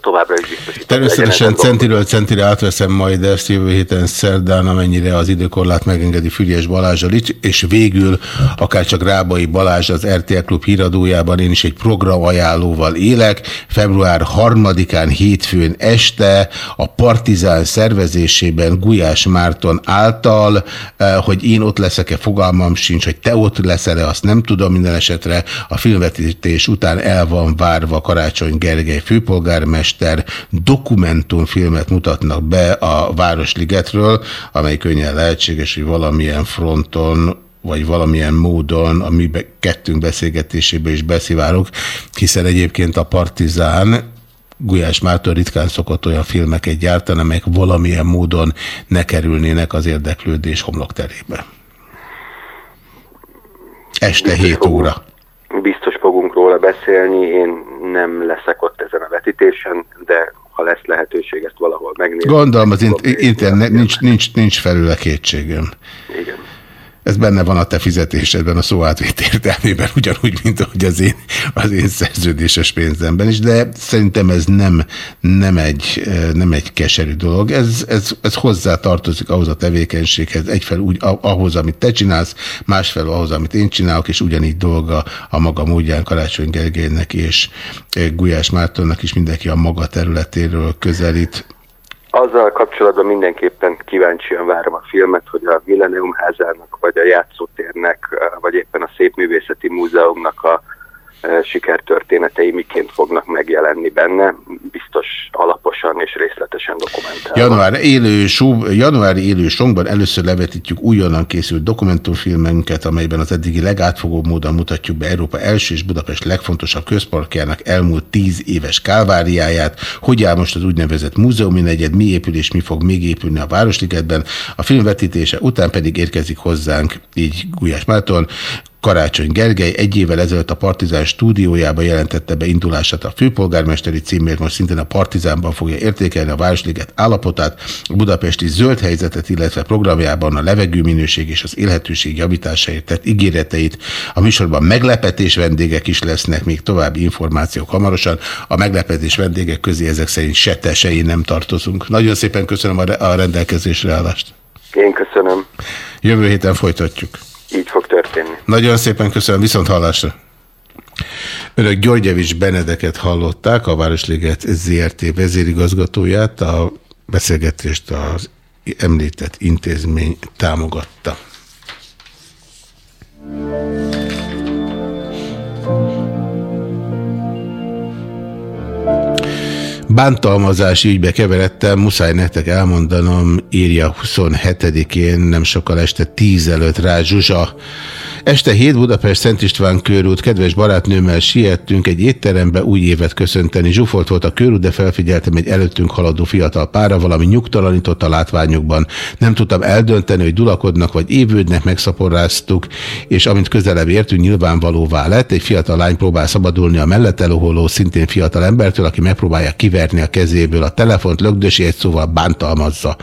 továbbra is biztosított. Természetesen centiről centire átveszem majd ezt jövő héten szerdán, amennyire az időkorlát megengedi Fügyes Balázsal is, és végül akár csak Rábai Balázs az RTL Klub híradójában én is egy programajánlóval élek. Február 3-án hétfőn este a Partizán szervezésében Gulyás Márton által, eh, hogy én ott leszek-e fogalmam sincs, hogy te ott leszel-e, azt nem tudom minden esetre. A filmvetítés után el van várva Karácsony Gergely főpolgár polgármester dokumentumfilmet mutatnak be a Városligetről, amely könnyen lehetséges, hogy valamilyen fronton vagy valamilyen módon a mi kettőnk beszélgetésébe is beszivárok, hiszen egyébként a Partizán Gulyás Márton ritkán szokott olyan filmeket gyártani, amelyek valamilyen módon ne kerülnének az érdeklődés homlokterébe. Este 7 óra. Biztos fogunk róla beszélni, én nem leszek ott ezen a vetítésen, de ha lesz lehetőség ezt valahol megnézni. Gondolom, az internet nincs, nincs, nincs felőle kétségem. Igen. Ez benne van a te fizetésedben a szó átvét értelmében, ugyanúgy, mint ahogy az én, az én szerződéses pénzemben is, de szerintem ez nem, nem, egy, nem egy keserű dolog. Ez, ez, ez hozzá tartozik ahhoz a tevékenységhez, egyfelől úgy ahhoz, amit te csinálsz, másfelől ahhoz, amit én csinálok, és ugyanígy dolga a maga módján Karácsony Gergelynek és Gulyás Mártonnak is mindenki a maga területéről közelít. Azzal kapcsolatban mindenképpen kíváncsian várom a filmet, hogy a Millennium házának, vagy a játszótérnek, vagy éppen a Szépművészeti Múzeumnak a sikertörténetei miként fognak megjelenni benne, biztos alaposan és részletesen dokumentálva. Január élő show, januári élő showban először levetítjük újonnan készült dokumentumfilmenket, amelyben az eddigi legátfogóbb módon mutatjuk be Európa első és Budapest legfontosabb közparkjának elmúlt tíz éves kálváriáját, hogy áll most az úgynevezett múzeumi negyed, mi épül és mi fog még épülni a Városligetben. A filmvetítése után pedig érkezik hozzánk, így Gulyás Márton, Karácsony Gergely egy évvel ezelőtt a Partizán stúdiójába jelentette be indulását a főpolgármesteri címért, most szintén a Partizánban fogja értékelni a Városliget állapotát, a budapesti zöld helyzetet, illetve programjában a levegőminőség és az élhetőség javításáért tett ígéreteit. A műsorban meglepetés vendégek is lesznek, még további információk hamarosan. A meglepetés vendégek közé ezek szerint se te, se én nem tartozunk. Nagyon szépen köszönöm a rendelkezésre állást. Én köszönöm. Jövő héten folytatjuk így fog történni. Nagyon szépen köszönöm, viszont hallásra. Önök Györgyevics Benedeket hallották, a Városliget ZRT vezérigazgatóját, a beszélgetést az említett intézmény támogatta. Bántalmazási ügybe keveredtem, muszáj nektek elmondanom, írja 27-én, nem sokkal este 10 előtt rá Zsuzsa. Este 7 Budapest Szent István körút, kedves barátnőmmel siettünk egy étterembe új évet köszönteni. Zsúfolt volt a körút, de felfigyeltem egy előttünk haladó fiatal pára, valami nyugtalanított a látványukban. Nem tudtam eldönteni, hogy dulakodnak vagy évődnek, megszaporáztuk, és amint közelebb értünk, nyilvánvalóvá lett. Egy fiatal lány próbál szabadulni a mellett eloholó, szintén fiatal embertől, aki megpróbálja kiverni a kezéből a telefont, lögdösi egy szóval bántalmazza.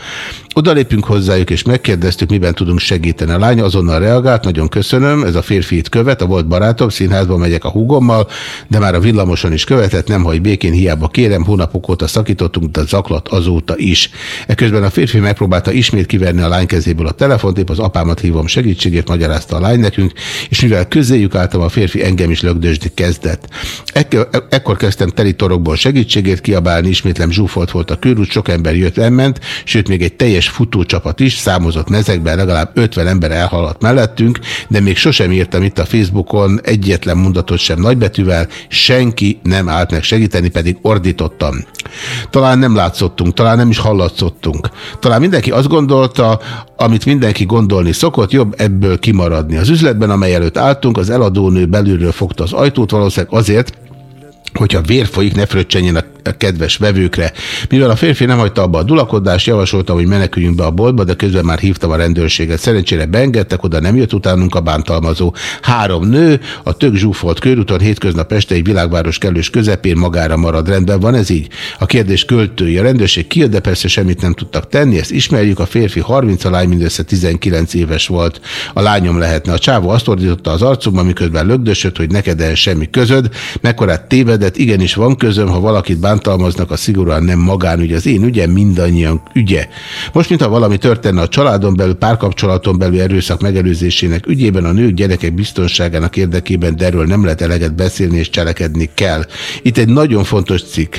Odalépünk hozzájuk, és megkérdeztük, miben tudunk segíteni. A lány azonnal reagált, nagyon köszönöm, ez a férfi itt követ, a volt barátom, színházba megyek a hugommal, de már a villamoson is követett, nem hagy békén, hiába kérem, hónapok óta szakítottunk, de zaklat azóta is. Eközben a férfi megpróbálta ismét kiverni a lány kezéből a telefont, épp az apámat hívom segítségét, magyarázta a lány nekünk, és mivel közéjük álltam, a férfi engem is lögdösni kezdett. Ekkor, ekkor kezdtem teli torokból segítségét kiabálni, ismétlem zsúfolt volt a körút, sok ember jött, lement, sőt még egy teljes teljes futócsapat is, számozott mezekben legalább 50 ember elhaladt mellettünk, de még sosem írtam itt a Facebookon egyetlen mondatot sem nagybetűvel, senki nem állt meg segíteni, pedig ordítottam. Talán nem látszottunk, talán nem is hallatszottunk. Talán mindenki azt gondolta, amit mindenki gondolni szokott, jobb ebből kimaradni. Az üzletben, amely előtt álltunk, az eladónő belülről fogta az ajtót, valószínűleg azért, hogyha vér folyik, ne fröccsenjen a kedves vevőkre. Mivel a férfi nem hagyta abba a dulakodást, javasoltam, hogy meneküljünk be a boltba, de közben már hívtam a rendőrséget. Szerencsére beengedtek, oda nem jött utánunk a bántalmazó. Három nő, a tök zsúfolt körúton hétköznap este egy világváros kellős közepén magára marad. Rendben van ez így? A kérdés költői. A rendőrség kijött, de persze semmit nem tudtak tenni, ezt ismerjük. A férfi 30, a lány mindössze 19 éves volt. A lányom lehetne. A csávó azt ordította az arcomba, miközben lögdösött, hogy neked el semmi közöd. Mekkorát tévedett, igenis van közöm, ha valakit bántalmaznak, a szigorúan nem magánügy. Az én ügyem mindannyian ügye. Most, mintha valami történne a családon belül, párkapcsolaton belül erőszak megelőzésének ügyében, a nők gyerekek biztonságának érdekében, de erről nem lehet eleget beszélni és cselekedni kell. Itt egy nagyon fontos cikk.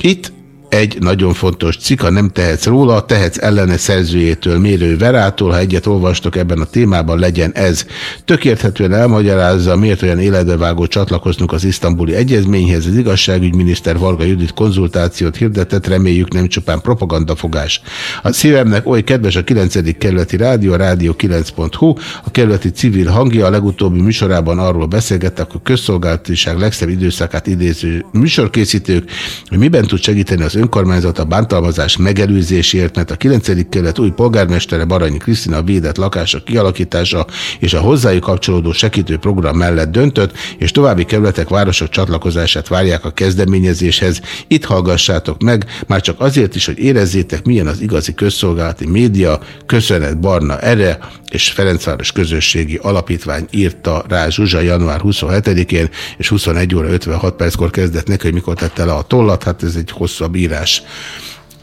Itt egy nagyon fontos cikk, nem tehetsz róla, tehetsz ellene szerzőjétől, Mérő Verától, ha egyet olvastok ebben a témában, legyen ez. Tökérthetően elmagyarázza, miért olyan életbevágó csatlakoznunk az isztambuli egyezményhez, az igazságügyminiszter Varga Judit konzultációt hirdetett, reméljük nem csupán propagandafogás. A szívemnek oly kedves a 9. kerületi rádió, a rádió 9.hu, a kerületi civil hangja a legutóbbi műsorában arról beszélgettek, a közszolgálatiság legszebb időszakát idéző műsorkészítők, hogy miben tud segíteni az önkormányzat a bántalmazás megelőzésért, mert a 9. kerület új polgármestere Baranyi Krisztina védett lakása kialakítása és a hozzájuk kapcsolódó segítő program mellett döntött, és további kerületek, városok csatlakozását várják a kezdeményezéshez. Itt hallgassátok meg, már csak azért is, hogy érezzétek, milyen az igazi közszolgálati média. Köszönet Barna erre, és Ferencváros Közösségi Alapítvány írta rá Zsuzsa január 27-én, és 21 óra 56 perckor kezdett neki, hogy mikor tette le a tollat, hát ez egy hosszabb írás.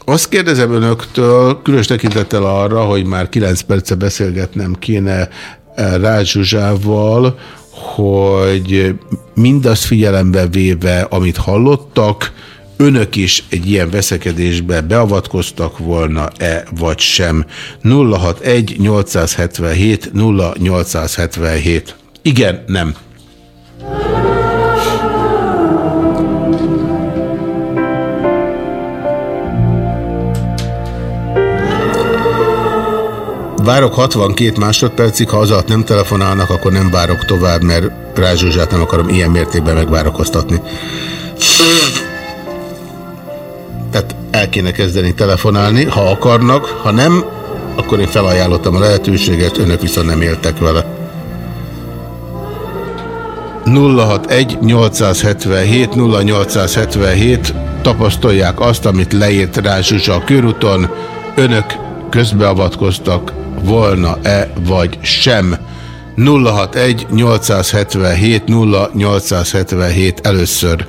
Azt kérdezem önöktől, különös tekintettel arra, hogy már 9 perce beszélgetnem kéne Rács Zsuzsával, hogy mindazt figyelembe véve, amit hallottak, önök is egy ilyen veszekedésbe beavatkoztak volna-e, vagy sem. 061 877 0877. Igen, nem. Várok 62 másodpercig, ha az nem telefonálnak, akkor nem várok tovább, mert Rázsuzsát nem akarom ilyen mértékben megvárakoztatni. Tehát el kéne kezdeni telefonálni, ha akarnak, ha nem, akkor én felajánlottam a lehetőséget, önök viszont nem éltek vele. 061 877 0877 tapasztalják azt, amit leírt Rázsuzsa a körúton, önök közbeavatkoztak volna-e vagy sem. 061 877 0877 először.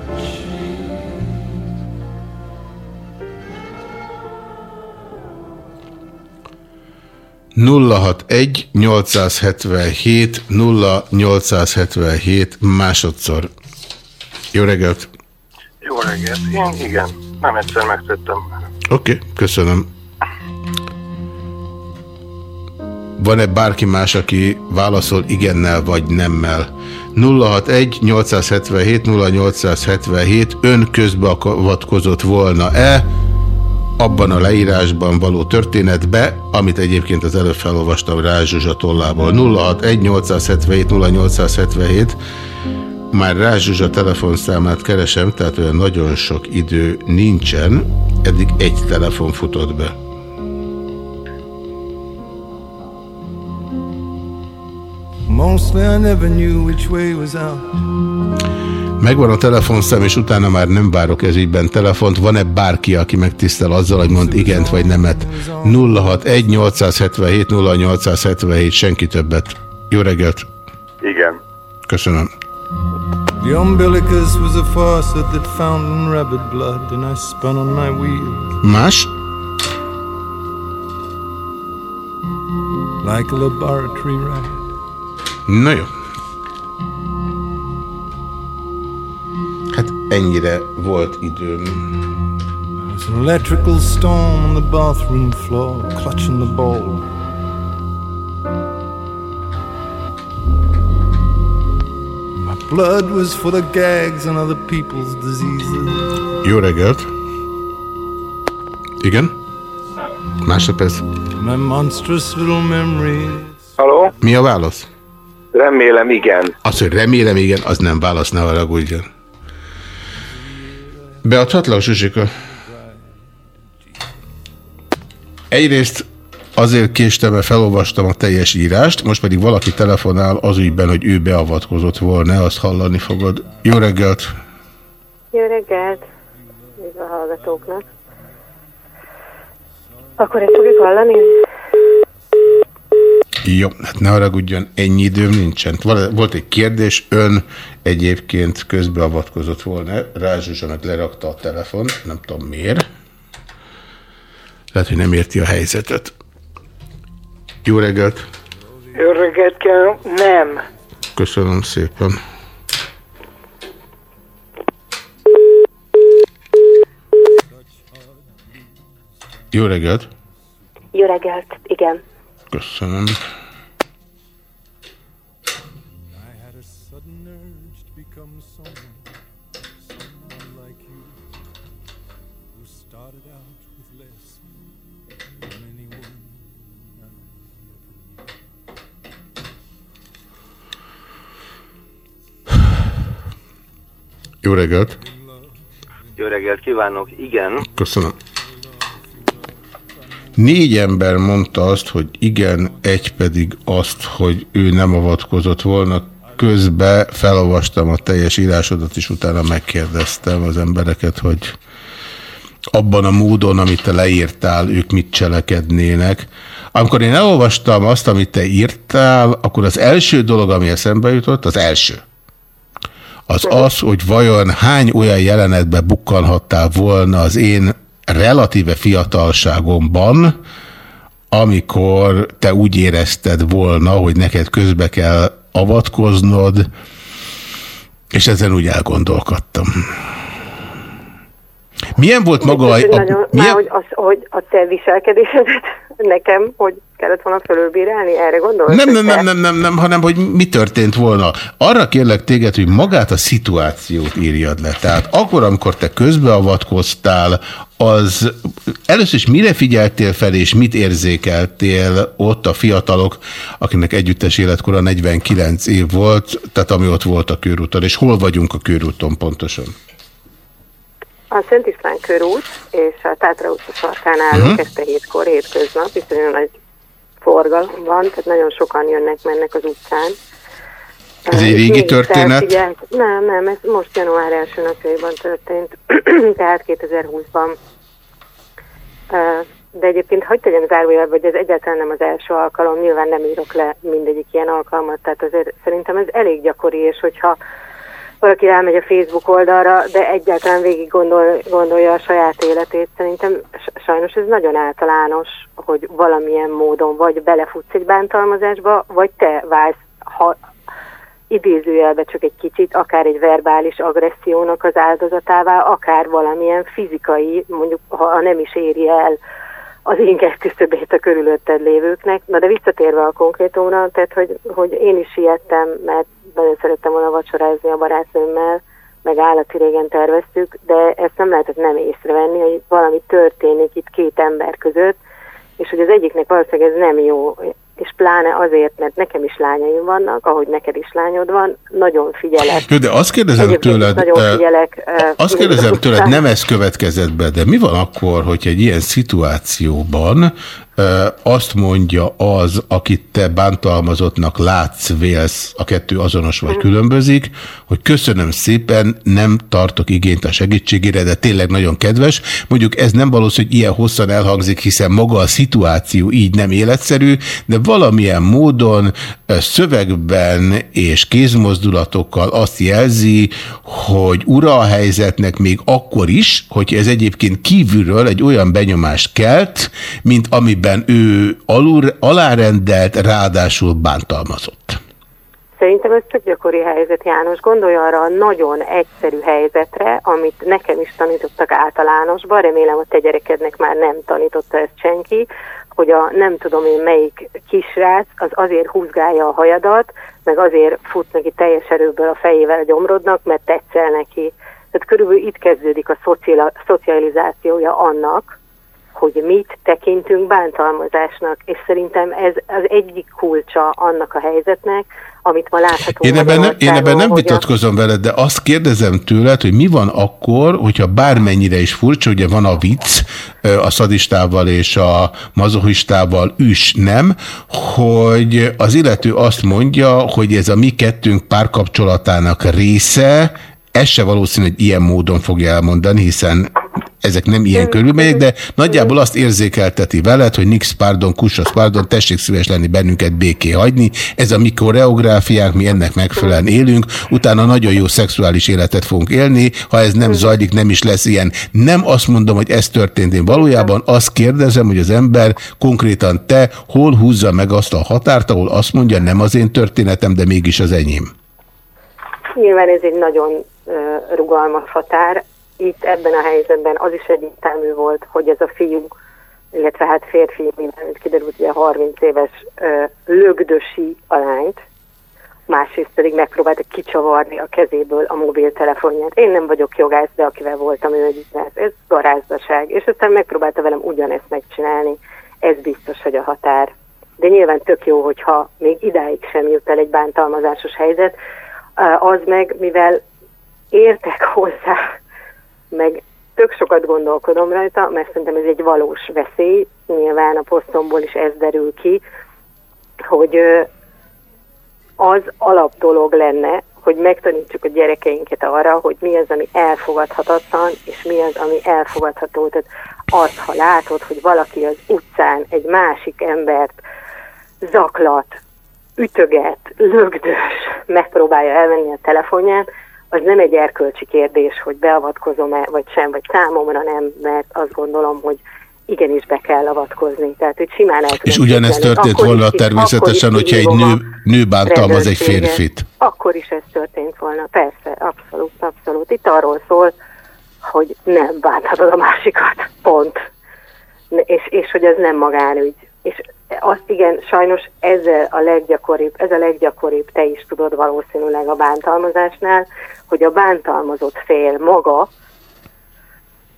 nulla hat egy 877 0877 másodszor. Jó reggelt! Jó reggelt. Én igen, nem egyszer megtettem. Oké, okay, köszönöm. Van-e bárki más, aki válaszol igennel vagy nemmel? 061 877 0877 ön közbeavatkozott volna-e abban a leírásban való történetbe, amit egyébként az előbb felolvastam Rázs Zsuzsa tollából. 061 877 0877 már Rázs Zsuzsa telefonszámát keresem, tehát olyan nagyon sok idő nincsen, eddig egy telefon futott be. Mostly I never knew which way was out. Megvan a telefonszám, és utána már nem várok ez ígyben telefont. Van-e bárki, aki megtisztel azzal, hogy mond igent vagy nemet? 061 877 0877, senki többet. Jó reggelt! Igen. Köszönöm. The umbilicus was a faucet that found in rabbit blood and I spun on my wheel. Más? Like a laboratory rat. Na jó. Hát ennyire volt időm. There's an electrical storm on the bathroom floor, clutching the ball. My blood was full of gags and other people's diseases. Jó reggelt! Igen? Másodperc. My monstrous little memories. Halló? Mi a válasz? Remélem igen. Az, hogy remélem igen, az nem válasz, ne haragudjon. Beadhatlak, Zsuzsika? Egyrészt azért késtem, mert felolvastam a teljes írást, most pedig valaki telefonál az ügyben, hogy ő beavatkozott volna, azt hallani fogod. Jó reggelt! Jó reggelt! Még a hallgatóknak. Akkor ezt fogjuk hallani? Jó, hát ne haragudjon, ennyi időm nincsen. Volt egy kérdés, ön egyébként közbeavatkozott volna, Rázsuzsanak lerakta a telefon, nem tudom miért. Lehet, hogy nem érti a helyzetet. Jó reggelt! Jó reggelt kell, nem. Köszönöm szépen. Jó reggelt! Jó reggelt, igen. Köszönöm. Jó reggelt! Jó reggelt kívánok, igen. Köszönöm. Négy ember mondta azt, hogy igen, egy pedig azt, hogy ő nem avatkozott volna. Közben felolvastam a teljes írásodat, és utána megkérdeztem az embereket, hogy abban a módon, amit te leírtál, ők mit cselekednének. Amikor én elolvastam azt, amit te írtál, akkor az első dolog, ami eszembe jutott, az első, az az, hogy vajon hány olyan jelenetbe bukkanhattál volna az én relatíve fiatalságomban, amikor te úgy érezted volna, hogy neked közbe kell avatkoznod, és ezen úgy elgondolkodtam. Milyen volt maga a... a a nagyon, milyen, már, hogy, az, hogy a te viselkedésedet nekem, hogy kellett volna fölülbírálni, erre gondolsz? nem, nem, nem, nem, nem, nem, hanem hogy mi történt volna. Arra kérlek téged, hogy magát a szituációt írjad le. Tehát akkor, amikor te közbeavatkoztál, az először is mire figyeltél fel, és mit érzékeltél ott a fiatalok, akinek együttes életkora 49 év volt, tehát ami ott volt a körúton, és hol vagyunk a körúton pontosan? A Szent István körút és a Tátra utca sarkán állunk Mhm. uh-huh. este hétkor, hétköznap, viszonylag nagy forgalom van, tehát nagyon sokan jönnek, mennek az utcán. Ez egy régi történet? felfigyelt- Nem, nem, ez most január első napjaiban történt, tehát 2020-ban. Ö, De egyébként hagyd tegyem zárójelbe, hogy ez egyáltalán nem az első alkalom, nyilván nem írok le mindegyik ilyen alkalmat, tehát azért szerintem ez elég gyakori, és hogyha valaki rámegy a Facebook oldalra, de egyáltalán végig gondol, gondolja a saját életét. Szerintem sajnos ez nagyon általános, hogy valamilyen módon vagy belefutsz egy bántalmazásba, vagy te válsz, ha idézőjelbe csak egy kicsit, akár egy verbális agressziónak az áldozatává, akár valamilyen fizikai, mondjuk ha nem is éri el az inger küszöbét a körülötted lévőknek. Na de visszatérve a konkrétumra, tehát hogy, hogy én is ijedtem, mert nagyon szerettem volna vacsorázni a barátnőmmel, meg állati régen terveztük, de ezt nem lehetett nem észrevenni, hogy valami történik itt két ember között, és hogy az egyiknek valószínűleg ez nem jó, és pláne azért, mert nekem is lányaim vannak, ahogy neked is lányod van, nagyon figyelek. Jó, de azt kérdezem Egyébként tőled, Nagyon eh, figyelek. eh, Azt kérdezem tőled, nem ez következett be, de mi van akkor, hogyha egy ilyen szituációban azt mondja az, akit te bántalmazottnak látsz, vélsz, a kettő azonos vagy különbözik, hogy köszönöm szépen, nem tartok igényt a segítségére, de tényleg nagyon kedves. Mondjuk ez nem valószínű, hogy ilyen hosszan elhangzik, hiszen maga a szituáció így nem életszerű, de valamilyen módon szövegben és kézmozdulatokkal azt jelzi, hogy ura a helyzetnek még akkor is, hogy ez egyébként kívülről egy olyan benyomást kelt, mint amiben ő alul, alárendelt, ráadásul bántalmazott. Szerintem ez tök gyakori helyzet, János. Gondolj arra a nagyon egyszerű helyzetre, amit nekem is tanítottak általánosban, remélem a te gyerekednek már nem tanította ezt senki, hogy a nem tudom én melyik kisrác az azért húzgálja a hajadat, meg azért fut neki teljes erőből a fejével a gyomrodnak, mert tetszel neki. Tehát körülbelül itt kezdődik a szocializációja annak, hogy mit tekintünk bántalmazásnak, és szerintem ez az egyik kulcsa annak a helyzetnek, amit ma láthatunk Én ebben, nem, én ebben nem vitatkozom veled, de azt kérdezem tőled, hogy mi van akkor, hogyha bármennyire is furcsa, ugye van a vicc a szadistával és a mazohistával üs, nem, hogy az illető azt mondja, hogy ez a mi kettőnk párkapcsolatának része, ez se valószínű, hogy ilyen módon fogja elmondani, hiszen ezek nem ilyen körülmények, de nagyjából azt érzékelteti veled, hogy nix pardon, kussasz pardon, tessék szíves lenni bennünket béké hagyni. Ez a mi koreográfiánk, mi ennek megfelelően élünk, utána nagyon jó szexuális életet fogunk élni, ha ez nem zajlik, nem is lesz ilyen. Nem azt mondom, hogy ez történt, én valójában azt kérdezem, hogy az ember konkrétan te hol húzza meg azt a határt, ahol azt mondja, nem az én történetem, de mégis az enyém. Nyilván ez egy nagyon rugalmas határ. Itt ebben a helyzetben az is egyértelmű volt, hogy ez a fiú, illetve hát férfi, mint kiderült, ugye 30 éves lögdösi a lányt, másrészt pedig megpróbálta kicsavarni a kezéből a mobiltelefonját. Én nem vagyok jogász, de akivel voltam, ő egy. Ez garázdaság. És aztán megpróbálta velem ugyanezt megcsinálni. Ez biztos, hogy a határ. De nyilván tök jó, hogyha még idáig sem jut el egy bántalmazásos helyzet, az meg, mivel értek hozzá, meg tök sokat gondolkodom rajta, mert szerintem ez egy valós veszély, nyilván a posztomból is ez derül ki, hogy az alapdolog lenne, hogy megtanítsuk a gyerekeinket arra, hogy mi az, ami elfogadhatatlan, és mi az, ami elfogadható. Tehát azt, ha látod, hogy valaki az utcán egy másik embert zaklat, ütöget, lögdös, megpróbálja elvenni a telefonját, az nem egy erkölcsi kérdés, hogy beavatkozom-e, vagy sem, vagy számomra nem, mert azt gondolom, hogy igenis be kell avatkozni. Tehát, hogy simán el És ugyanezt történt akkor volna is, természetesen, hogyha egy nő, nő bántalmaz egy férfit. Akkor is ez történt volna, persze, abszolút, abszolút. Itt arról szól, hogy nem bánthatod a másikat, pont. És, és hogy ez nem magánügy. És azt igen, sajnos ez a leggyakoribb, ez a leggyakoribb, te is tudod valószínűleg a bántalmazásnál, hogy a bántalmazott fél maga,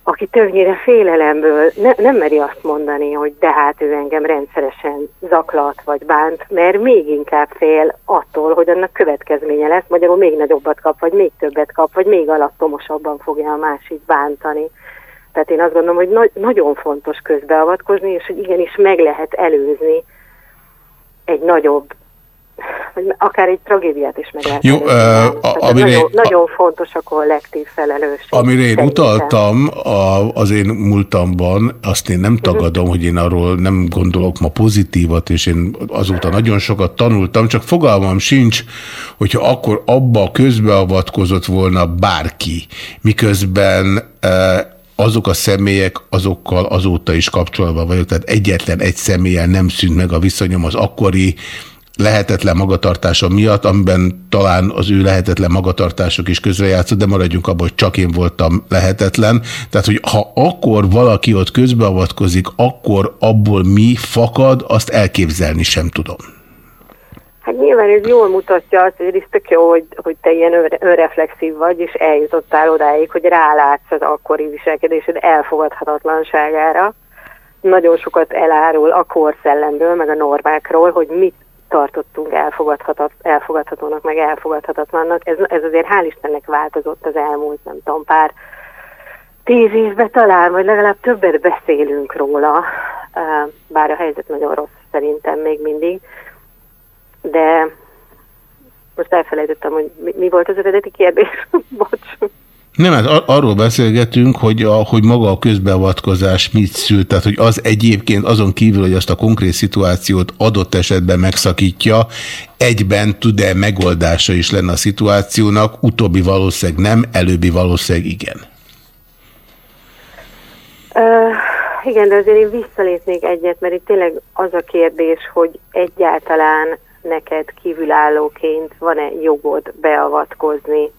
aki többnyire félelemből ne, nem meri azt mondani, hogy de hát ő engem rendszeresen zaklat vagy bánt, mert még inkább fél attól, hogy annak következménye lesz, magyarul még nagyobbat kap, vagy még többet kap, vagy még alattomosabban fogja a másik bántani. Tehát én azt gondolom, hogy na nagyon fontos közbeavatkozni, és hogy igenis meg lehet előzni egy nagyobb vagy akár egy tragédiát is meg lehet. Jó, uh, amire, nagyon, nagyon fontos a kollektív felelősség. Amire én szerintem. utaltam a, az én múltamban, azt én nem tagadom, uh -huh. hogy én arról nem gondolok ma pozitívat, és én azóta nagyon sokat tanultam, csak fogalmam sincs, hogyha akkor abba közbeavatkozott volna bárki, miközben azok a személyek, azokkal azóta is kapcsolatban vagyok, tehát egyetlen egy személyen nem szűnt meg a viszonyom az akkori lehetetlen magatartása miatt, amiben talán az ő lehetetlen magatartások is közrejátszott, de maradjunk abban, hogy csak én voltam lehetetlen. Tehát, hogy ha akkor valaki ott közbeavatkozik, akkor abból mi fakad, azt elképzelni sem tudom. Hát nyilván ez jól mutatja azt, hogy ez tök jó, hogy, hogy te ilyen önreflexív vagy, és eljutottál odáig, hogy rálátsz az akkori viselkedésed elfogadhatatlanságára. Nagyon sokat elárul a korszellemből, meg a normákról, hogy mit tartottunk elfogadhatat, elfogadhatónak, meg elfogadhatatlannak. Ez, ez azért hál' Istennek változott az elmúlt, nem tudom, pár tíz évben talán, vagy legalább többet beszélünk róla, bár a helyzet nagyon rossz szerintem még mindig, de most elfelejtettem, hogy mi, mi volt az eredeti kérdés. Bocs. Nem, hát arról beszélgetünk, hogy, a, hogy maga a közbeavatkozás mit szült, tehát hogy az egyébként azon kívül, hogy azt a konkrét szituációt adott esetben megszakítja, egyben tud-e megoldása is lenne a szituációnak, utóbbi valószínűleg nem, előbbi valószínűleg igen. Uh, igen, de azért én visszalépnék egyet, mert itt tényleg az a kérdés, hogy egyáltalán neked kívülállóként van-e jogod beavatkozni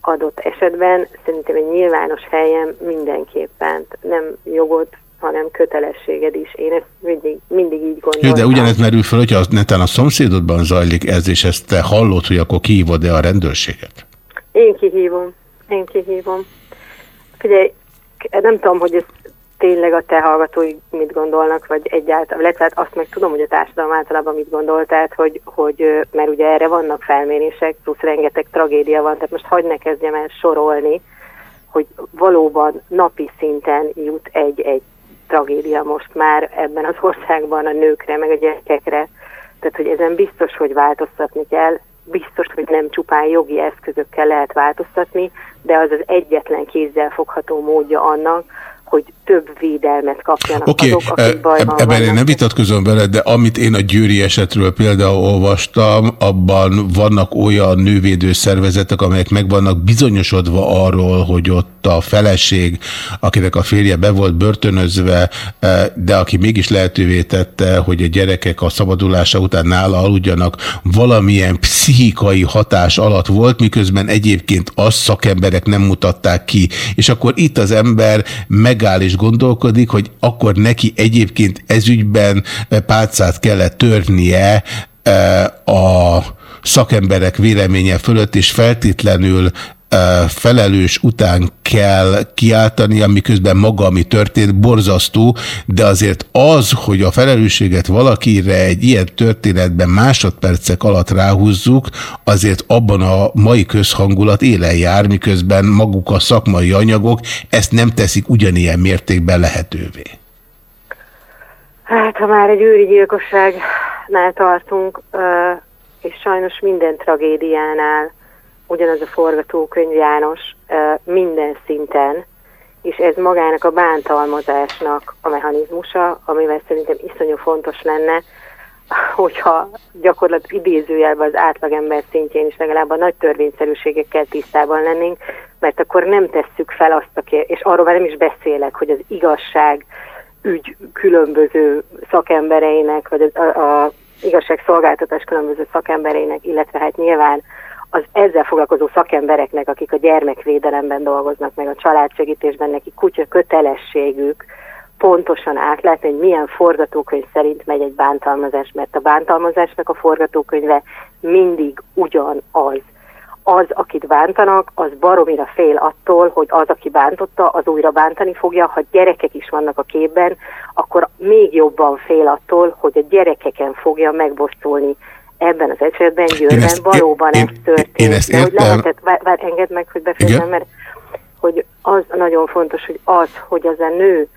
adott esetben szerintem egy nyilvános helyen mindenképpen nem jogod, hanem kötelességed is. Én ezt mindig, mindig így gondolom. Jó, de ugyanez merül fel, hogyha netán a szomszédodban zajlik ez, és ezt te hallod, hogy akkor kihívod-e a rendőrséget? Én kihívom. Én kihívom. Figyelj, nem tudom, hogy ez tényleg a te hallgatói mit gondolnak, vagy egyáltalán, illetve hát azt meg tudom, hogy a társadalom általában mit gondol, tehát hogy, hogy mert ugye erre vannak felmérések, plusz rengeteg tragédia van, tehát most hagyd ne kezdjem el sorolni, hogy valóban napi szinten jut egy-egy tragédia most már ebben az országban a nőkre, meg a gyerekekre, tehát hogy ezen biztos, hogy változtatni kell, biztos, hogy nem csupán jogi eszközökkel lehet változtatni, de az az egyetlen kézzel fogható módja annak, hogy több védelmet kapjanak okay, azok, akik e, bajban Ebben vannak. én nem vitatkozom veled, de amit én a győri esetről például olvastam, abban vannak olyan nővédő szervezetek, amelyek meg vannak bizonyosodva arról, hogy ott a feleség, akinek a férje be volt börtönözve, e, de aki mégis lehetővé tette, hogy a gyerekek a szabadulása után nála aludjanak, valamilyen pszichikai hatás alatt volt, miközben egyébként azt szakemberek nem mutatták ki. És akkor itt az ember megáll és gondolkodik, hogy akkor neki egyébként ezügyben pálcát kellett törnie e, a szakemberek véleménye fölött, és feltétlenül felelős után kell kiáltani, amiközben maga, ami történt, borzasztó, de azért az, hogy a felelősséget valakire egy ilyen történetben másodpercek alatt ráhúzzuk, azért abban a mai közhangulat élen jár, miközben maguk a szakmai anyagok ezt nem teszik ugyanilyen mértékben lehetővé. Hát, ha már egy őri gyilkosságnál tartunk, és sajnos minden tragédiánál ugyanaz a forgatókönyv János minden szinten, és ez magának a bántalmazásnak a mechanizmusa, amivel szerintem iszonyú fontos lenne, hogyha gyakorlat idézőjelben az átlagember szintjén is legalább a nagy törvényszerűségekkel tisztában lennénk, mert akkor nem tesszük fel azt a és arról már nem is beszélek, hogy az igazság ügy különböző szakembereinek, vagy a, a igazságszolgáltatás különböző szakembereinek, illetve hát nyilván az ezzel foglalkozó szakembereknek, akik a gyermekvédelemben dolgoznak, meg a családsegítésben, neki kutya kötelességük pontosan átlátni, hogy milyen forgatókönyv szerint megy egy bántalmazás, mert a bántalmazásnak a forgatókönyve mindig ugyanaz az, akit bántanak, az baromira fél attól, hogy az, aki bántotta, az újra bántani fogja. Ha gyerekek is vannak a képben, akkor még jobban fél attól, hogy a gyerekeken fogja megbosszulni. Ebben az esetben Győrben ezt, valóban én, ez történt. Én ezt De hogy lehetett, vár, vár, engedd meg, hogy befejezem, mert hogy az nagyon fontos, hogy az, hogy az a nő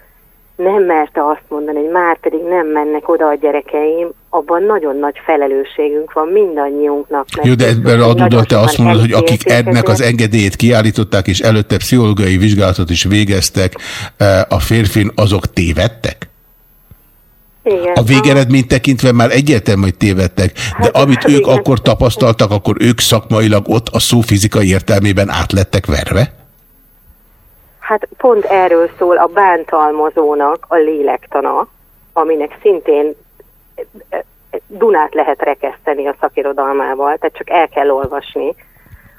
nem merte azt mondani, hogy már pedig nem mennek oda a gyerekeim, abban nagyon nagy felelősségünk van mindannyiunknak. Jó, de ebben adódott te azt mondod, hogy akik ennek az engedélyét kiállították, és előtte pszichológiai vizsgálatot is végeztek eh, a férfin, azok tévedtek? Igen. A végeredményt tekintve már egyértelmű, hogy tévedtek, de hát, amit ők igen. akkor tapasztaltak, akkor ők szakmailag ott a szó fizikai értelmében átlettek verve? Hát pont erről szól a bántalmazónak a lélektana, aminek szintén eh, Dunát lehet rekeszteni a szakirodalmával, tehát csak el kell olvasni,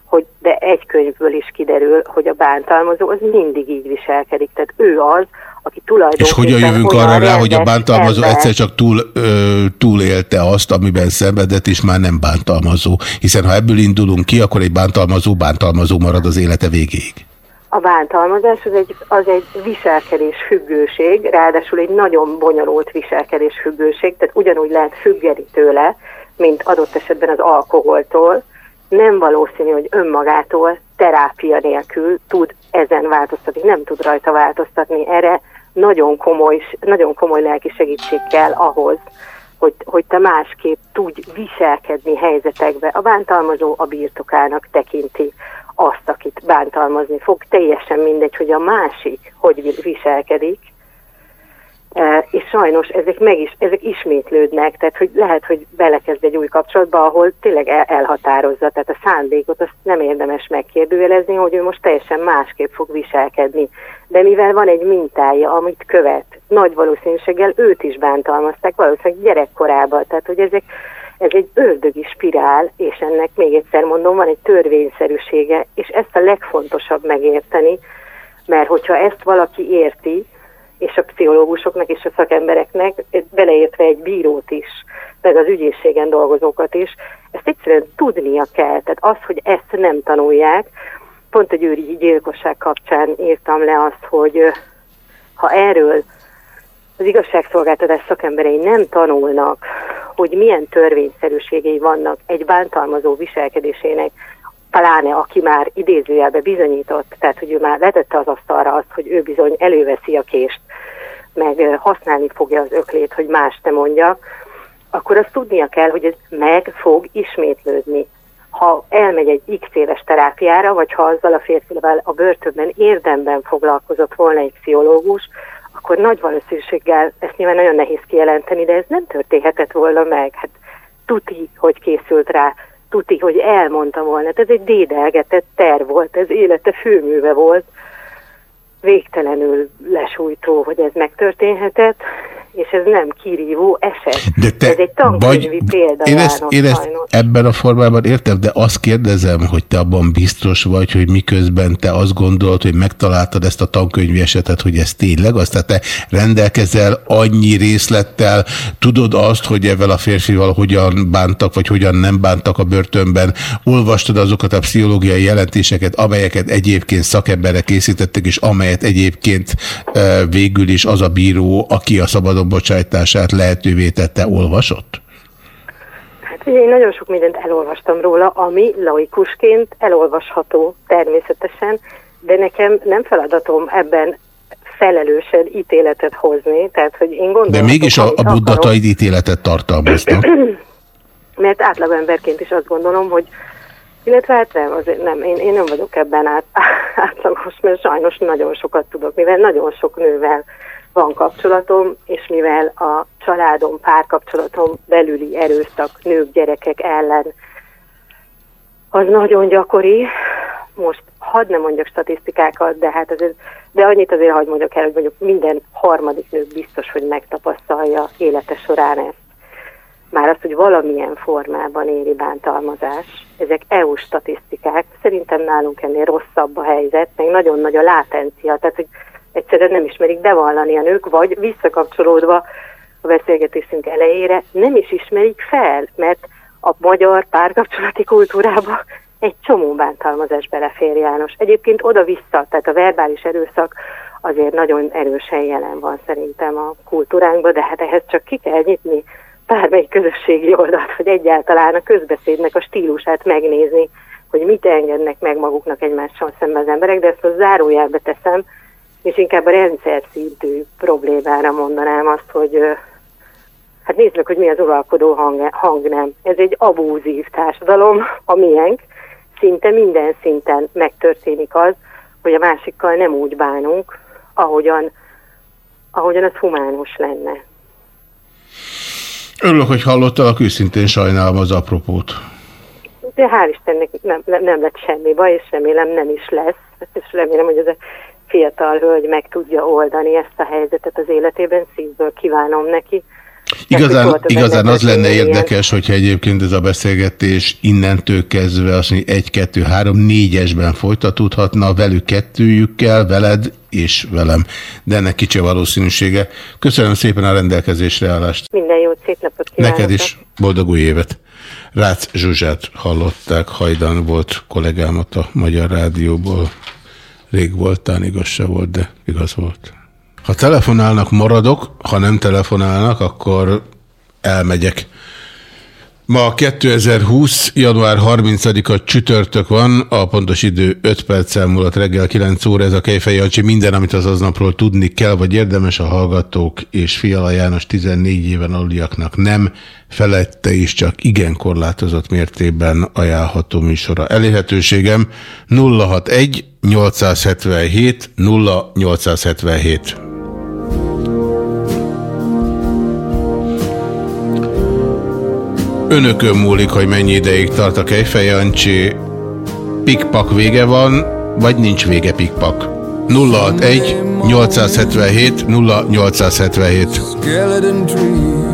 hogy de egy könyvből is kiderül, hogy a bántalmazó az mindig így viselkedik. Tehát ő az, aki tulajdonképpen... És hogyan jövünk arra rá, hogy a bántalmazó ember. egyszer csak túl, ö, túlélte azt, amiben szenvedett, és már nem bántalmazó. Hiszen ha ebből indulunk ki, akkor egy bántalmazó bántalmazó marad az élete végéig. A bántalmazás az egy, az egy viselkedés függőség, ráadásul egy nagyon bonyolult viselkedés függőség, tehát ugyanúgy lehet függeni tőle, mint adott esetben az alkoholtól. Nem valószínű, hogy önmagától terápia nélkül tud ezen változtatni, nem tud rajta változtatni. Erre nagyon komoly, nagyon komoly lelki segítség kell ahhoz, hogy, hogy te másképp tudj viselkedni helyzetekbe. A bántalmazó a birtokának tekinti azt, akit bántalmazni fog, teljesen mindegy, hogy a másik hogy viselkedik, és sajnos ezek meg is, ezek ismétlődnek, tehát hogy lehet, hogy belekezd egy új kapcsolatba, ahol tényleg el, elhatározza, tehát a szándékot azt nem érdemes megkérdőjelezni, hogy ő most teljesen másképp fog viselkedni. De mivel van egy mintája, amit követ, nagy valószínűséggel őt is bántalmazták, valószínűleg gyerekkorában, tehát hogy ezek ez egy ördögi spirál, és ennek még egyszer mondom, van egy törvényszerűsége, és ezt a legfontosabb megérteni, mert hogyha ezt valaki érti, és a pszichológusoknak és a szakembereknek, beleértve egy bírót is, meg az ügyészségen dolgozókat is, ezt egyszerűen tudnia kell. Tehát az, hogy ezt nem tanulják, pont a győri gyilkosság kapcsán írtam le azt, hogy ha erről az igazságszolgáltatás szakemberei nem tanulnak, hogy milyen törvényszerűségei vannak egy bántalmazó viselkedésének, pláne aki már idézőjelbe bizonyított, tehát hogy ő már letette az asztalra azt, hogy ő bizony előveszi a kést, meg használni fogja az öklét, hogy más te mondja, akkor azt tudnia kell, hogy ez meg fog ismétlődni. Ha elmegy egy x éves terápiára, vagy ha azzal a férfival a börtönben érdemben foglalkozott volna egy pszichológus, akkor nagy valószínűséggel, ezt nyilván nagyon nehéz kijelenteni, de ez nem történhetett volna meg. Hát tuti, hogy készült rá, tuti, hogy elmondta volna. Hát ez egy dédelgetett terv volt, ez élete főműve volt. Végtelenül lesújtó, hogy ez megtörténhetett, és ez nem kirívó eset. De te ez egy tankönyvi példa, én ezt, én ezt sajnos. ebben a formában értem, de azt kérdezem, hogy te abban biztos vagy, hogy miközben te azt gondolod, hogy megtaláltad ezt a tankönyvi esetet, hogy ez tényleg az, tehát te rendelkezel annyi részlettel, tudod azt, hogy ezzel a férfival hogyan bántak, vagy hogyan nem bántak a börtönben, olvastad azokat a pszichológiai jelentéseket, amelyeket egyébként szakemberek készítettek, és amelyet egyébként e, végül is az a bíró, aki a szabadon bocsájtását lehetővé tette, olvasott? Hát ugye én nagyon sok mindent elolvastam róla, ami laikusként elolvasható természetesen, de nekem nem feladatom ebben felelősen ítéletet hozni, tehát hogy én gondolom... De mégis a, a buddataid ítéletet tartalmaznak. Mert átlagemberként is azt gondolom, hogy illetve hát nem, azért nem, én, én nem vagyok ebben át, átlagos, mert sajnos nagyon sokat tudok, mivel nagyon sok nővel van kapcsolatom, és mivel a családom, párkapcsolatom belüli erőszak nők, gyerekek ellen az nagyon gyakori. Most hadd nem mondjak statisztikákat, de hát azért, de annyit azért hadd mondjak el, hogy mondjuk minden harmadik nő biztos, hogy megtapasztalja élete során ezt. Már az, hogy valamilyen formában éri bántalmazás, ezek EU statisztikák, szerintem nálunk ennél rosszabb a helyzet, meg nagyon nagy a látencia, tehát hogy egyszerűen nem ismerik bevallani a nők, vagy visszakapcsolódva a beszélgetésünk elejére, nem is ismerik fel, mert a magyar párkapcsolati kultúrába egy csomó bántalmazás belefér János. Egyébként oda-vissza, tehát a verbális erőszak azért nagyon erősen jelen van szerintem a kultúránkban, de hát ehhez csak ki kell nyitni bármelyik közösségi oldalt, vagy egyáltalán a közbeszédnek a stílusát megnézni, hogy mit engednek meg maguknak egymással szemben az emberek, de ezt a zárójelbe teszem, és inkább a rendszer szintű problémára mondanám azt, hogy hát nézd meg, hogy mi az uralkodó hang, hang nem. Ez egy abúzív társadalom, a miénk, szinte minden szinten megtörténik az, hogy a másikkal nem úgy bánunk, ahogyan, ahogyan az humánus lenne. Örülök, hogy hallottalak, őszintén sajnálom az apropót. De hál' Istennek nem, nem, nem lett semmi baj, és remélem nem is lesz. És remélem, hogy ez a fiatal hölgy meg tudja oldani ezt a helyzetet az életében. Szívből kívánom neki. Igazán, igazán az lenne érdekes, hogyha egyébként ez a beszélgetés innentől kezdve azt mondja, egy, kettő, három, négyesben folytatódhatna, velük kettőjükkel, veled és velem. De ennek kicsi a valószínűsége. Köszönöm szépen a rendelkezésre állást. Minden jót, szép napot kívánok. Neked is boldog új évet. Rácz Zsuzsát hallották, hajdan volt kollégámat a Magyar Rádióból. Rég voltán, igaz se volt, de igaz volt. Ha telefonálnak, maradok, ha nem telefonálnak, akkor elmegyek. Ma 2020. január 30-a csütörtök van, a pontos idő 5 perccel múlott reggel 9 óra, ez a Kejfej Jancsi, minden, amit az aznapról tudni kell, vagy érdemes a hallgatók, és Fiala János 14 éven aluliaknak nem, felette is csak igen korlátozott mértében ajánlható műsora. Elérhetőségem 061 877 0877. Önökön múlik, hogy mennyi ideig tart a Kejfej Jancsi. Pikpak vége van, vagy nincs vége pikpak. 061 877 0877. skeleton tree.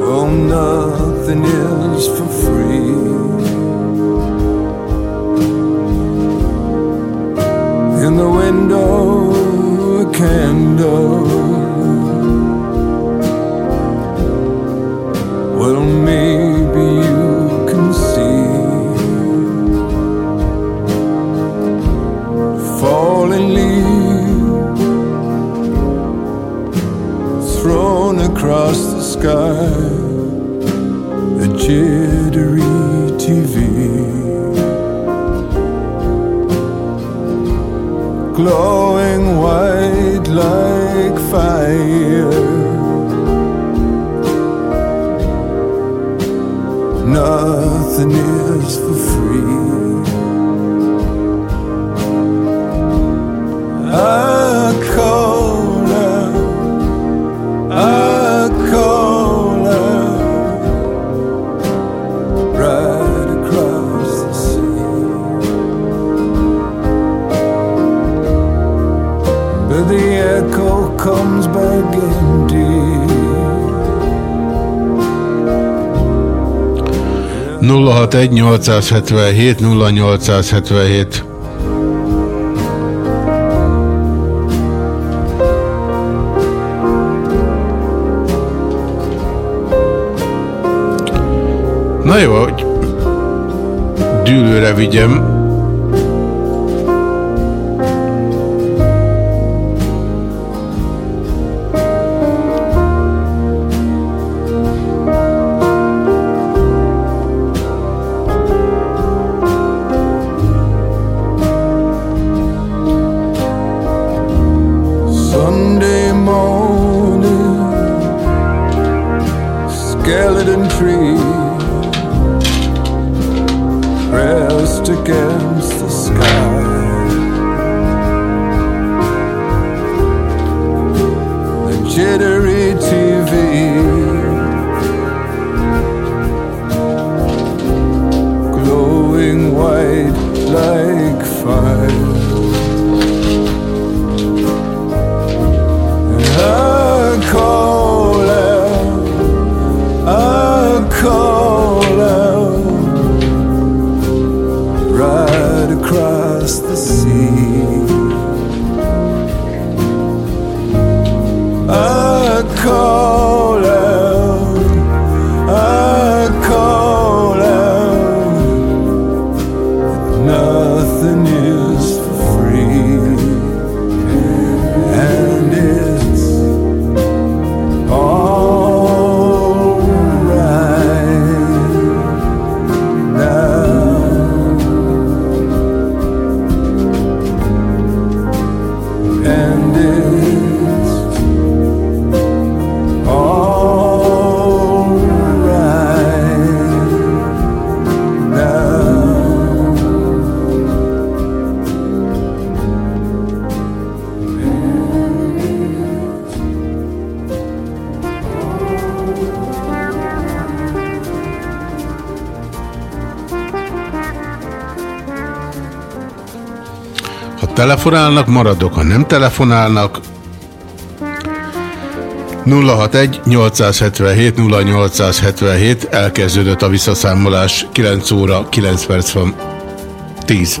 Oh, nothing is. In the window, a candle. Sky. A jittery TV. Glowing white like fire. Nothing is for free. I call comes back empty. 061 877 0877 Na jó, hogy dűlőre vigyem. Telefonálnak, maradok. Ha nem telefonálnak, 061 877 0877 elkezdődött a visszaszámolás 9 óra 9 perc van 10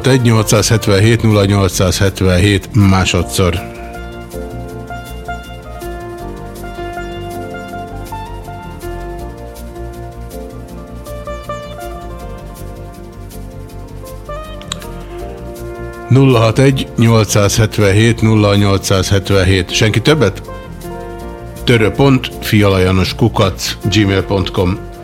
061 877 0877 másodszor. nulla hat egy 877 0877. Senki többet? Törö.fialajanos kukac gmail.com